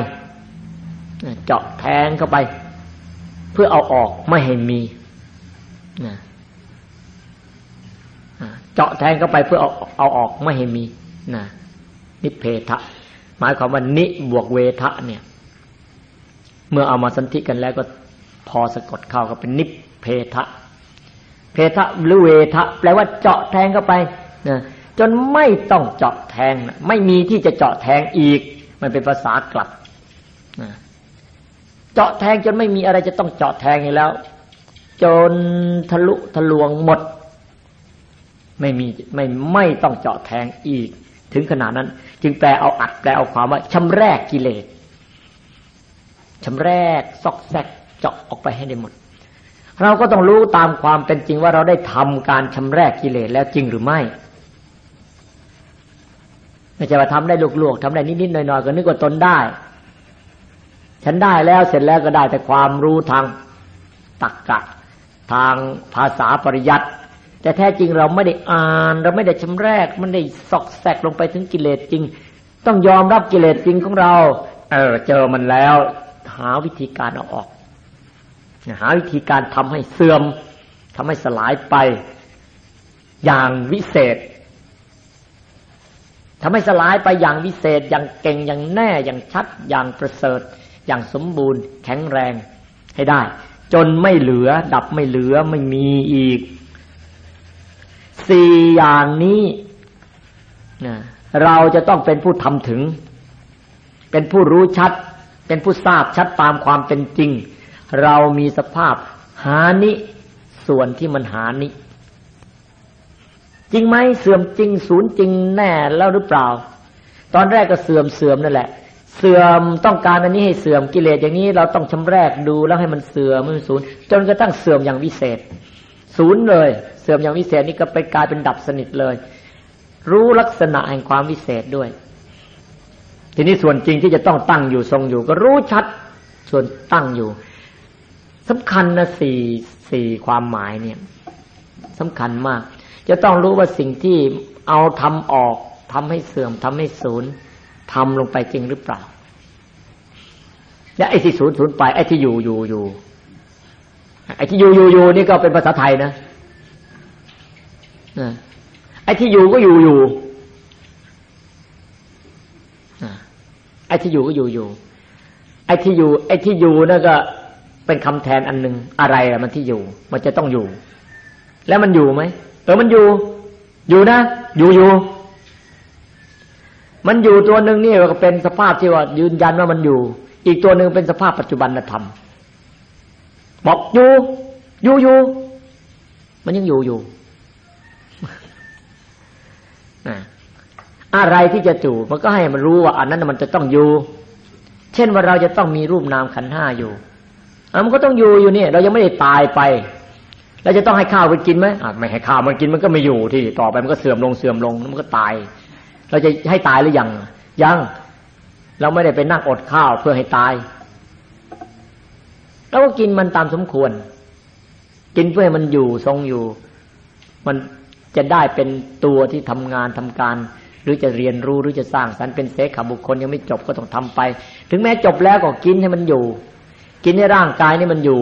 เจาะแทงเข้าไป เพื่อเอาออกไม่ให้มี เจาะแทงเข้าไปเพื่อเอาเอาออกไม่ให้มีนะนิเพทะ หมายความว่านิบวกเวทะเนี่ย เมื่อเอามาสันทิกันแล้วก็พอสะกดเข้าก็เป็นนิเพทะ เพทะหรือเวทะ แปลว่าเจาะแทงเข้าไปนะจนไม่ต้องเจาะแทงไม่มีที่จะเจาะแทงอีก มันเป็นภาษากลับนะเจาะแทงจนไม่มีอะไรจะต้องเจาะแทงอีกแล้ว จนทะลุทะลวงหมด ไม่มีไม่ไม่ต้องเจาะแทงอีก ถึงขนาดนั้น จึงแปลเอาอัดแปลเอาความว่าชำแรกกิเลสชำแรกซอกแซกเจาะออกไปให้ได้หมด เราก็ต้องรู้ตามความเป็นจริงว่าเราได้ทำการชำแรกกิเลสแล้วจริงหรือไม่ไม่ใช่ว่าทำได้ลวกๆทำได้นิดๆหน่อยๆก็นึกว่าตนได้ ฉันได้แล้วเสร็จแล้วก็ได้แต่ความรู้ทางตักกะทางภาษาปริยัติ แต่แท้จริงเราไม่ได้อ่าน เราไม่ได้ชำแรก มันได้ซอกแซกลงไปถึงกิเลสจริง ต้องยอมรับกิเลสจริงของเรา เออเจอมันแล้ว หาวิธีการเอาออก หาวิธีการทำให้เสื่อมทำให้สลายไป อย่างวิเศษทำให้สลายไปอย่างวิเศษ อย่างเก่งอย่างแน่อย่างชัด อย่างประเสริฐ อย่างสมบูรณ์ แข็งแรงให้ได้ จนไม่เหลือ ดับไม่เหลือไม่มีอีก สี่อย่างนี้เราจะต้องเป็นผู้ทำถึง เป็นผู้รู้ชัด เป็นผู้ทราบชัดตามความเป็นจริง เรามีสภาพหานิส่วนที่มันหานิจริงไหมเสื่อมจริงศูนย์จริงแน่แล้วหรือเปล่า ตอนแรกก็เสื่อมเสื่อมนั่นแหละ เสื่อมต้องการอันนี้ให้เสื่อมกิเลสอย่างนี้เราต้องชำแรกดูแล้วให้มันเสื่อมมันศูนย์จนกระทั่งเสื่อมอย่างวิเศษ ศูนย์เลย เสื่อมอย่างวิเศษนี่ก็ไปกลายเป็นดับสนิทเลย รู้ลักษณะแห่งความวิเศษด้วย ทีนี้ส่วนจริงที่จะต้องตั้งอยู่ทรงอยู่ ก็รู้ชัดส่วนตั้งอยู่สำคัญนะสี่สี่ความหมายเนี่ยสำคัญมาก จะต้องรู้ว่าสิ่งที่เอาทำออกทำให้เสื่อมทำให้ศูนย์ทำลงไปจริงหรือเปล่า และไอ้ที่ศูนย์ศูนย์ไปไอ้ที่อยู่อยู่อยู่ ไอ้ที่อยู่อยู่อยู่นี่ก็เป็นภาษาไทยนะไอ้ที่อยู่ก็อยู่อยู่ไอ้ที่อยู่ก็อยู่อยู่ไอ้ที่อยู่ ไอ้ที่อยู่นั่นก็เป็นคำแทนอันหนึ่งอะไรอะมันที่อยู่ มันจะต้องอยู่ แล้วมันอยู่ไหมเออมันอยู่ อยู่นะอยู่อยู่มันอยู่ตัวหนึ่งนี่ก็เป็นสภาพที่ว่ายืนยันว่ามันอยู่ อีกตัวหนึ่งเป็นสภาพปัจจุบันธรรม บอกอยู่อยู่อยู่มันยังอยู่อยู่อะไรที่จะจู่มันก็ให้มันรู้ว่า อันนั้นมันจะต้องอยู่ เช่นว่าเราจะต้องมีรูปนามขันห้าอยู่มันก็ต้องอยู่อยู่เนี่ย เรายังไม่ได้ตายไปเราจะต้องให้ข้าวมันกินไหมไม่ให้ข้าวมันกินมันก็ไม่อยู่ที่ต่อไปมันก็เสื่อมลงเสื่อมลงมันก็ตาย เราจะให้ตายหรือยังยัง เราไม่ได้ไปนั่งอดข้าวเพื่อให้ตาย แล้วก็กินมันตามสมควร กินเพื่อให้มันอยู่ทรงอยู่ มันจะได้เป็นตัวที่ทำงานทำการ หรือจะเรียนรู้หรือจะสร้างสรรค์เป็นเสขบุคคลยังไม่จบก็ต้องทำไป ถึงแม้จบแล้วก็กินให้มันอยู่ กินให้ร่างกายนี่มันอยู่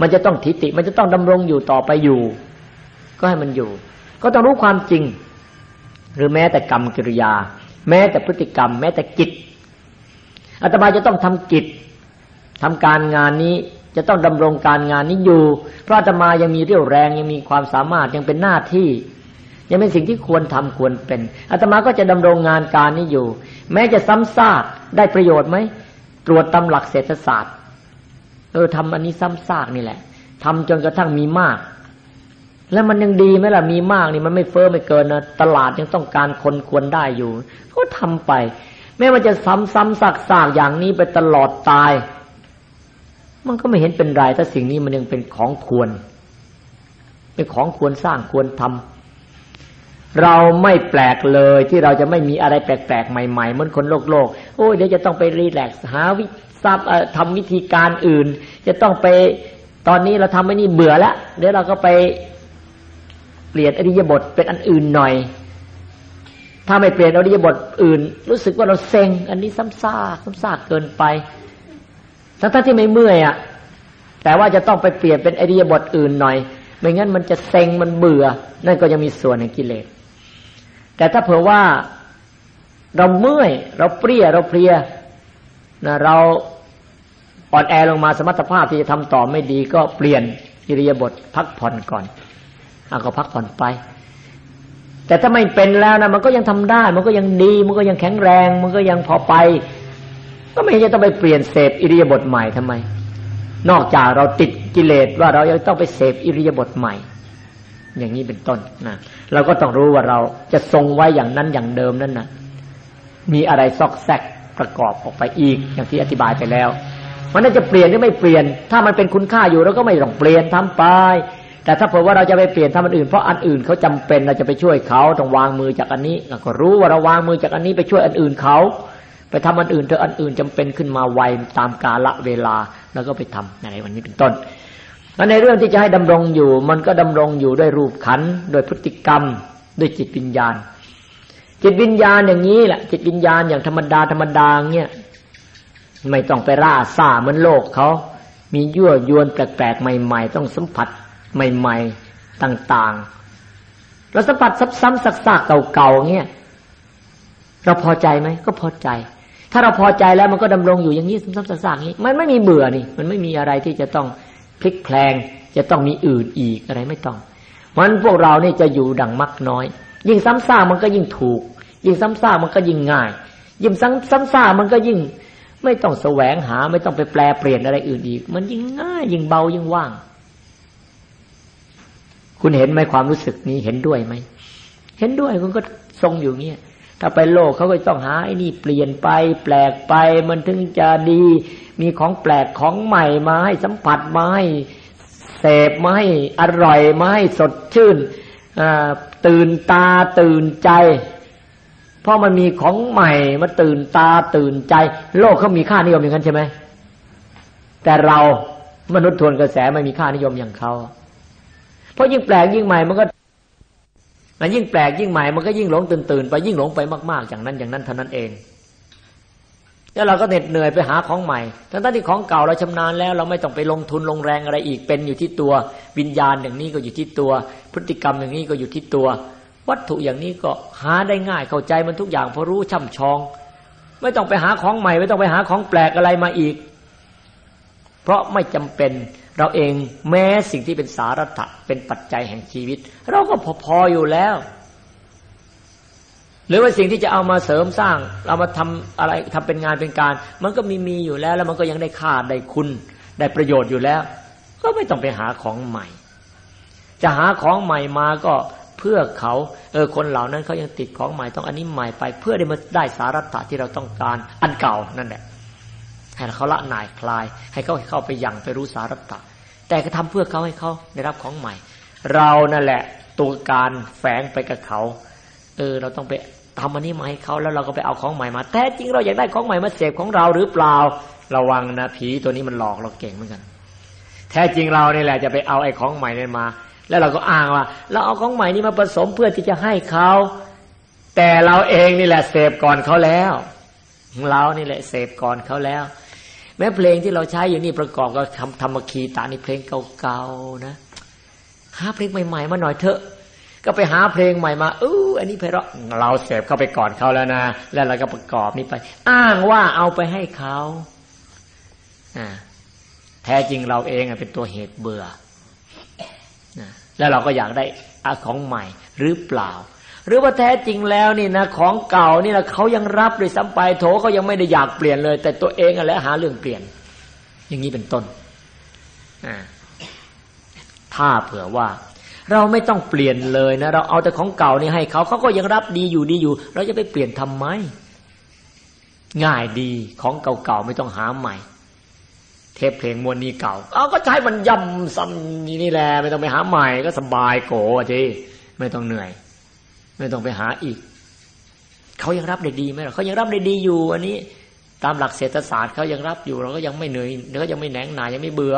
มันจะต้องทิฏฐิมันจะต้องดำรงอยู่ต่อไปอยู่ ก็ให้มันอยู่ ก็ต้องรู้ความจริง หรือแม้แต่กรรมกิริยา แม้แต่พฤติกรรม แม้แต่กิจอาตมาจะต้องทำกิจ ทำการงานนี้จะต้องดำรงการงานนี้อยู่ เพราะอาตมายังมีเรี่ยวแรงยังมีความสามารถยังเป็นหน้าที่ ยังเป็นสิ่งที่ควรทำควรเป็นอาตมาก็จะดำรงงานการนี้อยู่ แม้จะซ้ำซากได้ประโยชน์ไหมตรวจตำหลักเศรษฐศาสตร์เออทำอันนี้ซ้ำซากนี่แหละทำจนกระทั่งมีมาก แล้วมันยังดีไหมล่ะมีมากนี่มันไม่เฟ้อไม่เกินนะตลาดยังต้องการคนควรได้อยู่ ก็ทำไป แม้ว่าจะซ้ำซ้ำซากซากอย่างนี้ไปตลอดตาย มันก็ไม่เห็นเป็นไรถ้าสิ่งนี้มันยังเป็นของควร เป็นของควรสร้างควรทำเราไม่แปลกเลยที่เราจะไม่มีอะไรแปลกๆ ใหม่ๆเหมือนคนโลกโลกโอ้ยเดี๋ยวจะต้องไปรีแลกซ์หาวิซับทำวิธีการอื่น จะต้องไปตอนนี้เราทำไม่นี่เบื่อแล้วเดี๋ยวเราก็ไปเปลี่ยนอริยบทเป็นอันอื่นหน่อย ถ้าไม่เปลี่ยนอริยบทอื่น รู้สึกว่าเราเซ็ง อันนี้ซ้ำซากซ้ำซากเกินไป ทั้งที่ไม่เมื่อยอะ แต่ว่าจะต้องไปเปลี่ยนเป็นไอเดียบทอื่นหน่อย ไม่งั้นมันจะเซ็งมันเบื่อ นั่นก็ยังมีส่วนในกิเลส แต่ถ้าเผื่อว่าเราเมื่อยเราเปรี้ยเราเพลียนะเราอ่อนแอลงมาสมรรถภาพที่จะทำต่อไม่ดีก็เปลี่ยนอิริยาบถพักผ่อนก่อนอาก็พักผ่อนไป แต่ถ้าไม่เป็นแล้วนะมันก็ยังทำได้ มันก็ยังดี มันก็ยังแข็งแรง มันก็ยังพอไป ก็ไม่จะต้องไปเปลี่ยนเสพอิริยาบถใหม่ทำไม นอกจากเราติดกิเลสว่าเรายังต้องไปเสพอิริยาบถใหม่ อย่างนี้เป็นต้นนะเราก็ต้องรู้ว่าเราจะทรงไว้อย่างนั้นอย่างเดิมนั่นนะมีอะไรซอกแซกประกอบออกไปอีกอย่างที่อธิบายไปแล้วมันน่าจะเปลี่ยนหรือไม่เปลี่ยน ถ้ามันเป็นคุณค่าอยู่เราก็ไม่ต้องเปลี่ยนทำไป แต่ถ้าเผื่อว่าเราจะไปเปลี่ยนทำอันอื่นเพราะอันอื่นเขาจำเป็นเราจะไปช่วยเขาต้องวางมือจากอันนี้เราก็รู้ว่าเราวางมือจากอันนี้ไปช่วยอันอื่นเขา ไปทำอันอื่นเธออันอื่นจำเป็นขึ้นมาไวตามกาละเวลาแล้วก็ไปทำในวันนี้เป็นต้นแล้วในเรื่องที่จะให้ดำรงอยู่ มันก็ดำรงอยู่ด้วยรูปขันด้วยพฤติกรรม ด้วยจิตวิญญาณ จิตวิญญาณอย่างนี้แหละจิตวิญญาณอย่างธรรมดาธรรมดาเนี่ยไม่ต้องไปร่าซ่าเหมือนโลกเขา มียั่วยวนแปลกๆใหม่ ๆ ต้องสัมผัสใหม่ๆต่างๆเราสัมผัสซ้ำๆซักๆเก่าๆเงี้ยเราพอใจไหมก็พอใจ ถ้าเราพอใจแล้วมันก็ดำรงอยู่อย่างนี้ซ้ำๆซากๆนี้ มันไม่มีเบื่อนี่ มันไม่มีอะไรที่จะต้องพลิกแพลง จะต้องมีอื่นอีกอะไรไม่ต้องมันพวกเราเนี่จะอยู่ดังมักน้อย ยิ่งซ้ำซากมันก็ยิ่งถูก ยิ่งซ้ำซากมันก็ยิ่งง่าย ยิ่งซ้ำซ้ำซากมันก็ยิ่ง ไม่ต้องแสวงหา ไม่ต้องไปแปลเปลี่ยนอะไรอื่นอีก มันยิ่งง่าย ยิ่งเบายิ่งว่าง คุณเห็นไหมความรู้สึกนี้เห็นด้วยไหมเห็นด้วยคุณก็ทรงอยู่เงี้ย ถ้าไปโลกเขาก็ต้องหาไอ้นี่เปลี่ยนไป แปลกไปมันถึงจะดี มีของแปลกของใหม่มาให้สัมผัสมาให้เสพมาให้อร่อยมาให้สดชื่นตื่นตาตื่นใจ เพราะมันมีของใหม่มาตื่นตาตื่นใจ โลกเขามีค่านิยมอย่างนั้นใช่ไหมแต่เรามนุษย์ทวนกระแสไม่มีค่านิยมอย่างเขาเพราะยิ่งแปลกยิ่งใหม่มันก็ มันยิ่งแปลกยิ่งใหม่มันก็ยิ่งหลงตื่นตื่นไปยิ่งหลงไปมากๆ อย่างนั้นอย่างนั้นเท่านั้นเอง แล้วเราก็เหน็ดเหนื่อยไปหาของใหม่ ทั้งที่ของเก่าเราชำนาญแล้ว เราไม่ต้องไปลงทุนลงแรงอะไรอีกเป็นอยู่ที่ตัววิญญาณอย่างนี้ก็อยู่ที่ตัว พฤติกรรมอย่างนี้ก็อยู่ที่ตัว วัตถุอย่างนี้ก็หาได้ง่ายเข้าใจมันทุกอย่างพอรู้ช่ำชอง ไม่ต้องไปหาของใหม่ ไม่ต้องไปหาของแปลกอะไรมาอีก เพราะไม่จำเป็น เราเองแม้สิ่งที่เป็นสาระตะเป็นปัจจัยแห่งชีวิต เราก็พอๆอยู่แล้ว หรือว่าสิ่งที่จะเอามาเสริมสร้าง เรามาทำอะไรทำเป็นงานเป็นการ มันก็มีมีอยู่แล้ว แล้วมันก็ยังได้ค่าได้คุณได้ประโยชน์อยู่แล้ว ก็ไม่ต้องไปหาของใหม่ จะหาของใหม่มาก็เพื่อเขาเออคนเหล่านั้นเขายังติดของใหม่ต้องอันนี้ใหม่ไป เพื่อได้มาได้สาระตะที่เราต้องการอันเก่านั่นแหละให้เขาละน่ายคลาย ให้เขาเข้าไปยังไปรู้สาระตะ แต่ก็ทำเพื่อเขาให้เขาได้รับของใหม่ เรานั่นแหละตัวการแฝงไปกับเขา เออ เราต้องไปทำอันนี้มาให้เขาแล้วเราก็ไปเอาของใหม่มา แต่จริงเราอยากได้ของใหม่มาเสพของเราหรือเปล่าระวังนะผีตัวนี้มันหลอกเราเก่งเหมือนกัน แท้จริงเราเนี่แหละจะไปเอาไอ้ของใหม่นี่มา แล้วเราก็อ้างว่า เราเอาของใหม่นี้มาผสมเพื่อที่จะให้เขาแต่เราเองนี่แหละเสพก่อนเขาแล้ว เรานี่แหละเสพก่อนเขาแล้ว แม้เพลงที่เราใช้อยู่นี่ประกอบกับทำธรรมคีตานี่เพลงเก่าๆนะหาเพลงใหม่ๆมาหน่อยเถอะ ก็ไปหาเพลงใหม่มาอู้อันนี้เพราะเราเสพเข้าไปก่อนเขาแล้วนะ แล้วเราก็ประกอบนี่ไป อ้างว่าเอาไปให้เขาอ่าแท้จริงเราเองเป็นตัวเหตุเบื่อ แล้วเราก็อยากได้อของใหม่หรือเปล่า หรือว่าแท้จริงแล้วนี่นะของเก่านี่นะเขายังรับเลยซ้ำไปโถเขายังไม่ได้อยากเปลี่ยนเลย แต่ตัวเองอะไรหาเรื่องเปลี่ยน อย่างนี้เป็นต้นถ้าเผื่อว่า เราไม่ต้องเปลี่ยนเลยนะเราเอาแต่ของเก่านี่ให้เขาเขาก็ยังรับดีอยู่ดีอยู่ เราจะไปเปลี่ยนทำไมง่ายดีของเก่าๆไม่ต้องหาใหม่ เทปเพลงมวลนี้เก่า เอาก็ใช้มันย่ำซ้ำนี่นี่แหละไม่ต้องไปหาใหม่ก็สบายโกะทีไม่ต้องเหนื่อย ไม่ต้องไปหาอีก เขายังรับได้ดีไหมล่ะเขายังรับได้ดีอยู่อันนี้ ตามหลักเศรษฐศาสตร์เขายังรับอยู่ เราก็ยังไม่เหนื่อยเราก็ยังไม่แหนงหนายังไม่เบื่อ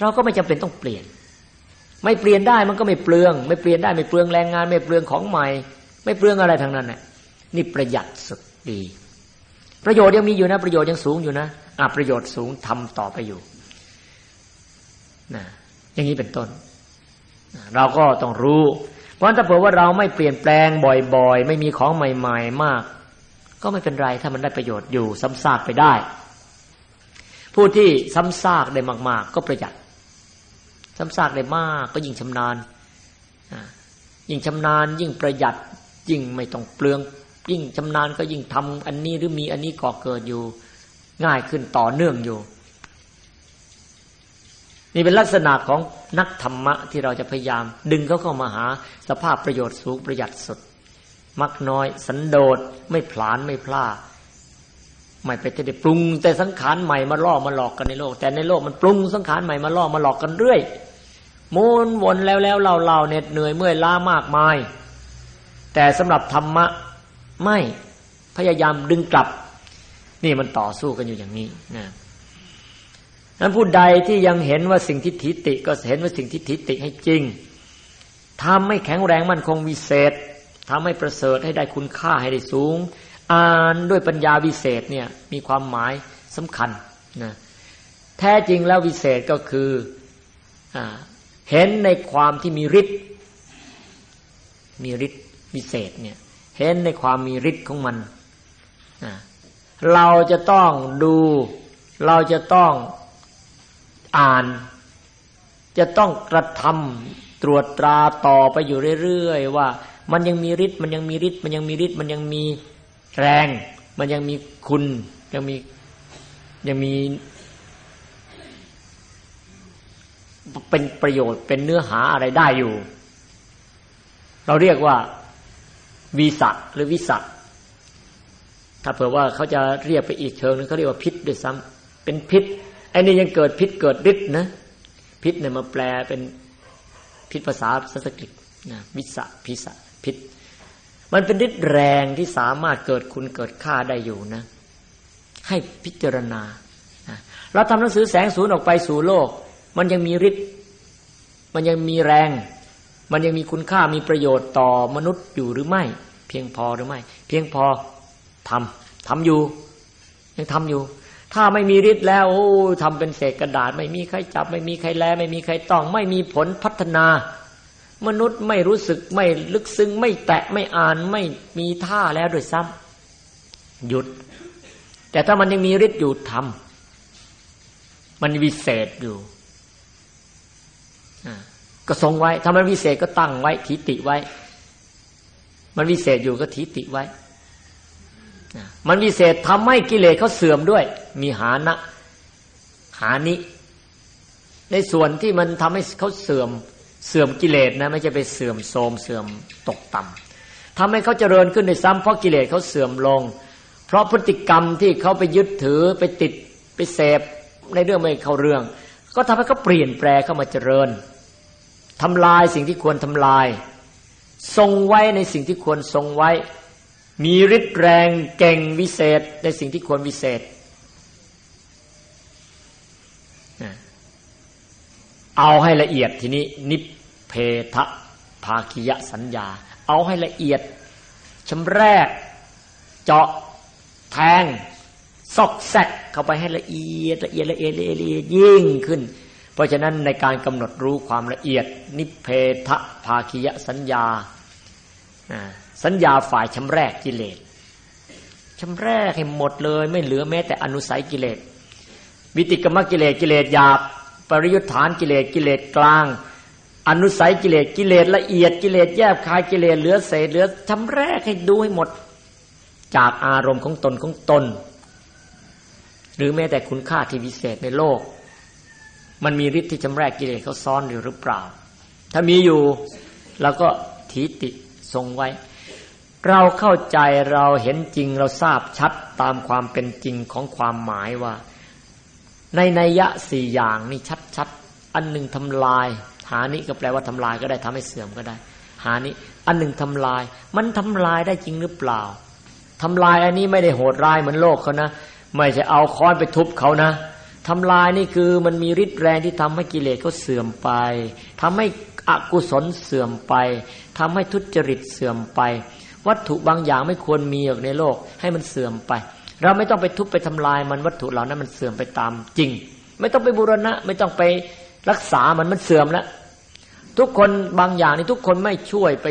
เราก็ไม่จำเป็นต้องเปลี่ยน ไม่เปลี่ยนได้มันก็ไม่เปลือง ไม่เปลี่ยนได้ไม่เปลืองแรงงาน ไม่เปลืองของใหม่ ไม่เปลืองอะไรทั้งนั้นน่ะนี่ประหยัดสุดดี ประโยชน์ยังมีอยู่นะ ประโยชน์ยังสูงอยู่นะอาประโยชน์สูงทำต่อไปอยู่นะอย่างนี้เป็นต้น เราก็ต้องรู้ ราะถ้าเผื่อว่าเราไม่เปลี่ยนแปลงบ่อยๆ ไม่มีของใหม่ ๆ มาก ก็ไม่เป็นไรถ้ามันได้ประโยชน์อยู่ซ้ำซากไปได้ ผู้ที่ซ้ำซากได้มาก ๆ ก็ประหยัด ซ้ำซากได้มากก็ยิ่งชำนาญยิ่งชำนาญ ยิ่งประหยัดยิ่งไม่ต้องเปลือง ยิ่งชำนาญก็ยิ่งทำอันนี้หรือมีอันนี้ก่อเกิดอยู่ ง่ายขึ้นต่อเนื่องอยู่ นี่เป็นลักษณะของนักธรรมะที่เราจะพยายาม ดึงเขาเข้ามาหาสภาพประโยชน์สูงประหยัดสุด มักน้อย สันโดษไม่ผลานไม่พลาดไม่ไปจะได้ปรุง แต่สังขารใหม่มาล่อมาหลอกกันในโลก แต่ในโลกมันปรุงสังขารใหม่มาล่อมาหลอกกันเรื่อยมูนวนแล้วแล้วเล่าเล่าเหน็ดเหนื่อยเมื่อยล้ามากมาย แต่สำหรับธรรมะไม่พยายามดึงกลับ นี่มันต่อสู้กันอยู่อย่างนี้นะ นั้นผู้ใดที่ยังเห็นว่าสิ่งที่ทิฏฐิก็เห็นว่าสิ่งที่ทิฏฐิให้จริงทำให้แข็งแรงมั่นคงวิเศษทำให้ประเสริฐให้ได้คุณค่าให้ได้สูง อ่านด้วยปัญญาวิเศษเนี่ยมีความหมายสำคัญนะแท้จริงแล้ววิเศษก็คืออเห็นในความที่มีฤทธิ์มีฤทธิ์วิเศษเนี่ยเห็นในความมีฤทธิ์ของมัน เราจะต้องดู เราจะต้อง อ่าน จะต้องกระทำตรวจตราต่อไปอยู่เรื่อยๆว่า มันยังมีฤทธิ์มันยังมีฤทธิ์มันยังมีฤทธิ์มันยังมีแรง มันยังมีคุณยังมียังมี เป็นประโยชน์เป็นเนื้อหาอะไรได้อยู่ เราเรียกว่าวีสัตหรือวิสัตถ้าเผื่อว่าเขาจะเรียกไปอีกเชิงนึงเขาเรียกว่าพิษด้วยซ้ำเป็นพิษ ไอ้นี่ยังเกิดพิษเกิดฤทธิ์นะพิษเนี่ยมาแปลเป็นพิษภาษาสันสกฤตนะวิสะพิสะพิษ มันเป็นฤทธิ์แรงที่สามารถเกิดคุณเกิดค่าได้อยู่นะ ให้พิจารณาเราทำหนังสือแสงศูนย์ออกไปสู่โลก มันยังมีฤทธิ์มันยังมีแรง มันยังมีคุณค่ามีประโยชน์ต่อมนุษย์อยู่หรือไม่ เพียงพอหรือไม่ เพียงพอทำทำอยู่ ยังทำอยู่ ถ้าไม่มีฤทธิ์แล้วโอ้ทำเป็นเศษกระดาษ ไม่มีใครจับ ไม่มีใครแล ไม่มีใครต้อง ไม่มีผลพัฒนา มนุษย์ไม่รู้สึกไม่ลึกซึ้งไม่แตะไม่อ่านไม่มีท่าแล้วด้วยซ้ำหยุด แต่ถ้ามันยังมีฤทธิ์อยู่ทำมันวิเศษอยู่ก็ทรงไว้ ถ้ามันวิเศษก็ตั้งไว้ทิติไว้ มันวิเศษอยู่ก็ทิติไว้มันวิเศษทำให้กิเลสเขาเสื่อมด้วย มีหานะหานิในส่วนที่มันทำให้เขาเสื่อมเสื่อมกิเลสนะไม่ใช่ไปเสื่อมโทมเสื่อมตกต่ำทำให้เขาเจริญขึ้นในซ้ำเพราะกิเลสเขาเสื่อมลง เพราะพฤติกรรมที่เขาไปยึดถือไปติดไปเสพในเรื่องไม่เข้าเรื่อง ก็ทำให้เขาเปลี่ยนแปลงเข้ามาเจริญทำลายสิ่งที่ควรทำลาย ทรงไว้ในสิ่งที่ควรทรงไว้ มีฤทธิ์แรงเก่งวิเศษในสิ่งที่ควรวิเศษ เอาให้ละเอียดทีนี้ นิเพทะภาคิยสัญญา เอาให้ละเอียดชำแรก เจาะแทงซอกแซกเข้าไปให้ละเอียดละเอียดละเอียดละเอียดยิ่งขึ้น เพราะฉะนั้นในการกำหนดรู้ความละเอียด นิเพทะภาคิยสัญญาสัญญาฝ่ายชำแรกกิเลสชำแรกให้หมดเลย ไม่เหลือแม้แต่อนุสัยกิเลสวิติกรรมกิเลสกิเลสหยาบ ปริยุทธานกิเลสกิเลสกลาง อนุสัยกิเลสกิเลสละเอียดกิเลสแยบคายกิเลสเหลือเศษเหลือชำแรกให้ดูให้หมด จากอารมณ์ของตนของตน หรือแม้แต่คุณค่าที่วิเศษในโลก มันมีฤทธิ์ที่ชำแรกกิเลสเขาซ้อนอยู่หรือเปล่า ถ้ามีอยู่เราก็ทีติทรงไว้ เราเข้าใจเราเห็นจริงเราทราบชัดตามความเป็นจริงของความหมายว่า ในนัยยะสี่อย่างนี่ชัดๆ อันหนึ่งทำลาย หานี้ก็แปลว่าทำลายก็ได้ทำให้เสื่อมก็ได้ หานี้อันหนึ่งทำลาย มันทำลายได้จริงหรือเปล่าทำลายอันนี้ไม่ได้โหดร้ายเหมือนโลกเขานะ ไม่ใช่เอาค้อนไปทุบเขานะทำลายนี่คือมันมีฤทธิ์แรงที่ทำให้กิเลสเขาเสื่อมไปทำให้อกุศลเสื่อมไปทำให้ทุจริตเสื่อมไป วัตถุบางอย่างไม่ควรมีอยู่ในโลก ให้มันเสื่อมไป เราไม่ต้องไปทุบไปทำลายมันวัตถุเหล่านั้นมันเสื่อมไปตามจริง ไม่ต้องไปบูรณะ ไม่ต้องไปรักษามันมันเสื่อมแล้วทุกคนบางอย่างนี่ทุกคนไม่ช่วยไป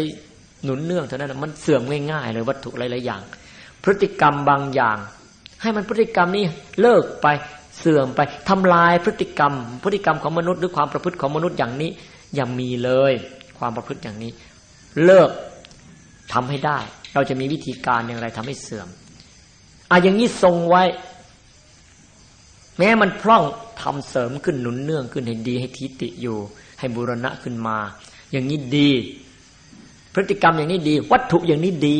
หนุนเนื่องเท่านั้นมันเสื่อมง่ายๆเลยวัตถุหลายๆอย่าง พฤติกรรมบางอย่าง ให้มันพฤติกรรมนี้เลิกไปเสื่อมไปทำลายพฤติกรรม พฤติกรรมของมนุษย์หรือความประพฤติของมนุษย์อย่างนี้ยังมีเลย ความประพฤติอย่างนี้ เลิกทำให้ได้ เราจะมีวิธีการอย่างไรทำให้เสื่อม อะอย่างนี้ทรงไว้ แม้มันพร่องทำเสริมขึ้นหนุนเนื่องขึ้นให้ดีให้ทิติอยู่ ให้บูรณะขึ้นมา อย่างนี้ดี พฤติกรรมอย่างนี้ดี วัตถุอย่างนี้ดี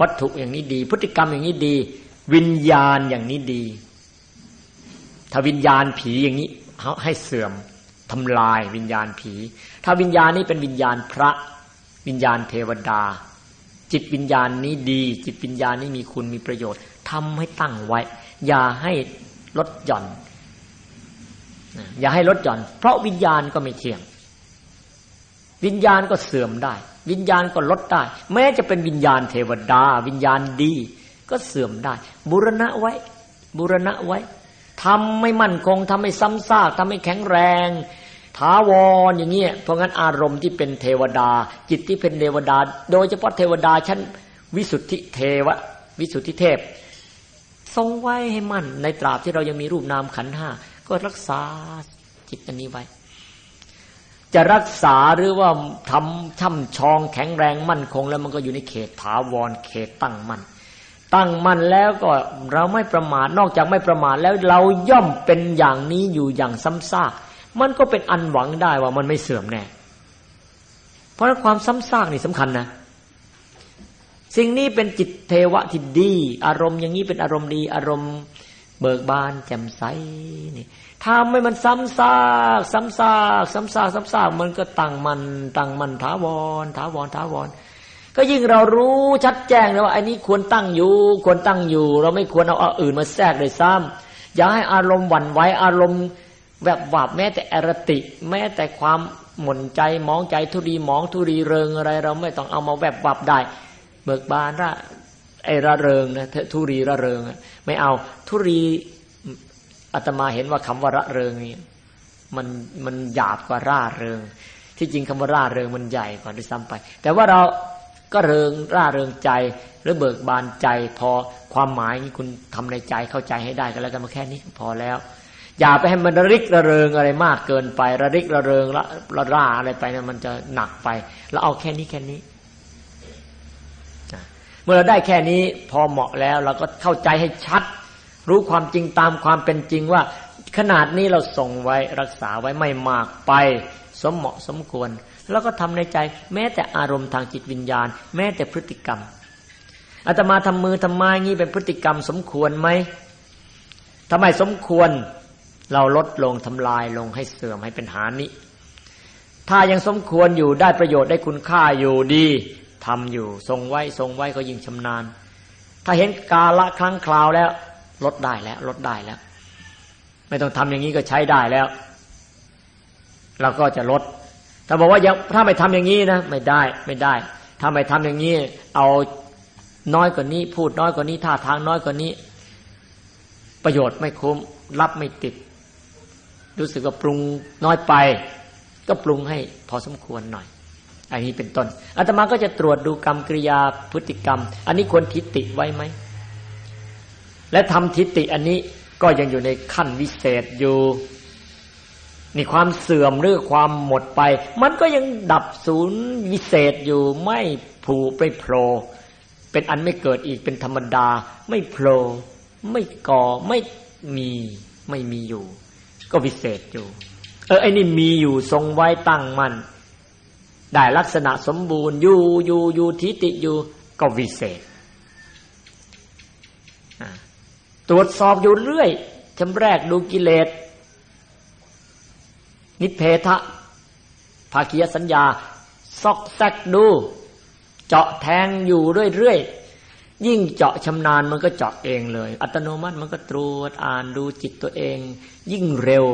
วัตถุอย่างนี้ดี พฤติกรรมอย่างนี้ดี วิญญาณอย่างนี้ดี ถ้าวิญญาณผีอย่างนี้ให้เสื่อมทำลายวิญญาณผี ถ้าวิญญาณนี้เป็นวิญญาณพระ วิญญาณเทวดา จิตวิญญาณนี้ดี จิตวิญญาณนี้มีคุณมีประโยชน์ทำให้ตั้งไว้ อย่าให้ลดหย่อนอย่าให้ลดหย่อน เพราะวิญญาณก็ไม่เที่ยง วิญญาณก็เสื่อมได้ วิญญาณก็ลดได้ แม้จะเป็นวิญญาณเทวดา วิญญาณดี ก็เสื่อมได้ บุรณะไว้ บุรณะไว้ทำไม่มั่นคงทำให้ซ้ำซากทำให้แข็งแรง ถาวรอย่างเงี้ยเพราะงั้นอารมณ์ที่เป็นเทวดา จิตที่เป็นเทวดา โดยเฉพาะเทวดาชั้นวิสุทธิเทวะ วิสุทธิเทพ ทรงไว้ให้มั่นในตราบที่เรายังมีรูปนามขันห้าก็รักษาจิตอันนี้ไว้ จะรักษาหรือว่าทำช่ำชองแข็งแรงมั่นคง แล้วมันก็อยู่ในเขตถาวรเขตตั้งมั่นตั้งมั่นแล้วก็เราไม่ประมาทนอกจากไม่ประมาทแล้วเราย่อมเป็นอย่างนี้อยู่อย่างซ้ำซาก มันก็เป็นอันหวังได้ว่ามันไม่เสื่อมแน่ เพราะความซ้ำซากนี่สำคัญนะ สิ่งนี้เป็นจิตเทวะที่ดี อารมณ์อย่างนี้เป็นอารมณ์ดี อารมณ์เบิกบานแจ่มใสนี่ทำให้มันซ้ำซากซ้ำซากซ้ำซากซ้ำซากมันก็ตั้งมันตั้งมันถาวรถาวรถาวร ก็ยิ่งเรารู้ชัดแจ้งแล้วว่าไอันนี้ควรตั้งอยู่ควรตั้งอยู่ เราไม่ควรเอาอื่นมาแทรกเลยซ้ำอย่าให้อารมณ์หวั่นไหวอารมณ์ แบบวาบแม้แต่อรติ แม้แต่ความหม่นใจมองใจทุรีมองทุรีเริงอะไร เราไม่ต้องเอามาแบบวับได้ เบิกบานระไอระเริงนะทุรีระเริงไม่เอาทุรีอาตมาเห็นว่าคำว่าระเริงนี่มันมันหยาบกว่าร่าเริง ที่จริงคำว่าร่าเริงมันใหญ่กว่าด้วยซ้ำไป แต่ว่าเราก็เริงร่าเริงใจหรือเบิกบานใจ พอความหมายนี้คุณทำในใจเข้าใจให้ได้ก็แล้วกันมาแค่นี้พอแล้ว อย่าไปให้มันระริกระเริงอะไรมากเกินไประริกระเริงละระร่าอะไรไปนะมันจะหนักไป แล้วเอาแค่นี้แค่นี้เมื่อเราได้แค่นี้พอเหมาะแล้ว เราก็เข้าใจให้ชัด รู้ความจริงตามความเป็นจริงว่า ขนาดนี้เราส่งไว้รักษาไว้ไม่มากไป สมเหมาะสมควร แล้วก็ทำในใจ แม้แต่อารมณ์ทางจิตวิญญาณ แม้แต่พฤติกรรมอาตมาทำมือทำไม้งี้เป็นพฤติกรรมสมควรไหมทำไมสมควร เราลดลงทำลายลงให้เสื่อมให้เป็นหานิถ้ายังสมควรอยู่ได้ประโยชน์ได้คุณค่าอยู่ดีทำอยู่ทรงไว้ทรงไว้ก็ยิ่งชำนาญ ถ้าเห็นกาละครั้งคราวแล้ว ลดได้แล้ว ลดได้แล้ว ไม่ต้องทำอย่างนี้ก็ใช้ได้แล้วเราก็จะลด ถ้าบอกว่าถ้าไม่ทำอย่างนี้นะไม่ได้ไม่ได้ถ้าไม่ทำอย่างนี้ เอาน้อยกว่านี้ พูดน้อยกว่านี้ท่าทางน้อยกว่านี้ ประโยชน์ไม่คุ้ม รับไม่ติด รู้สึกว่าปรุงน้อยไป ก็ปรุงให้พอสมควรหน่อย อันนี้เป็นต้นอาตมาก็จะตรวจดูกรรมกริยาพฤติกรรม อันนี้ควรทิฏฐิไว้ไหม และทำทิฏฐิอันนี้ก็ยังอยู่ในขั้นวิเศษอยู่นี่ความเสื่อมหรือความหมดไป มันก็ยังดับศูนย์วิเศษอยู่ไม่ผูไม่โผล่เป็นอันไม่เกิดอีกเป็นธรรมดา ไม่โผล่ไม่ก่อไม่มีไม่มีอยู่ ก็วิเศษอยู่ เออไอ้นี่มีอยู่ทรงไว้ตั้งมัน่นได้ลักษณะสมบูรณ์อยู่อยู่อยู่ทิฏฐิอยู่ก็วิเศษตรวจสอบอยู่เรื่อยชำแรกดูกิเลส นิเพทะภาคียสัญญา ซอกแซกดู เจาะแทงอยู่เรื่อยๆ ยิ่งเจาะชำนาญมันก็เจาะเองเลย อัตโนมัติมันก็ตรวจอ่านดูจิตตัวเอง ยิ่งเร็ว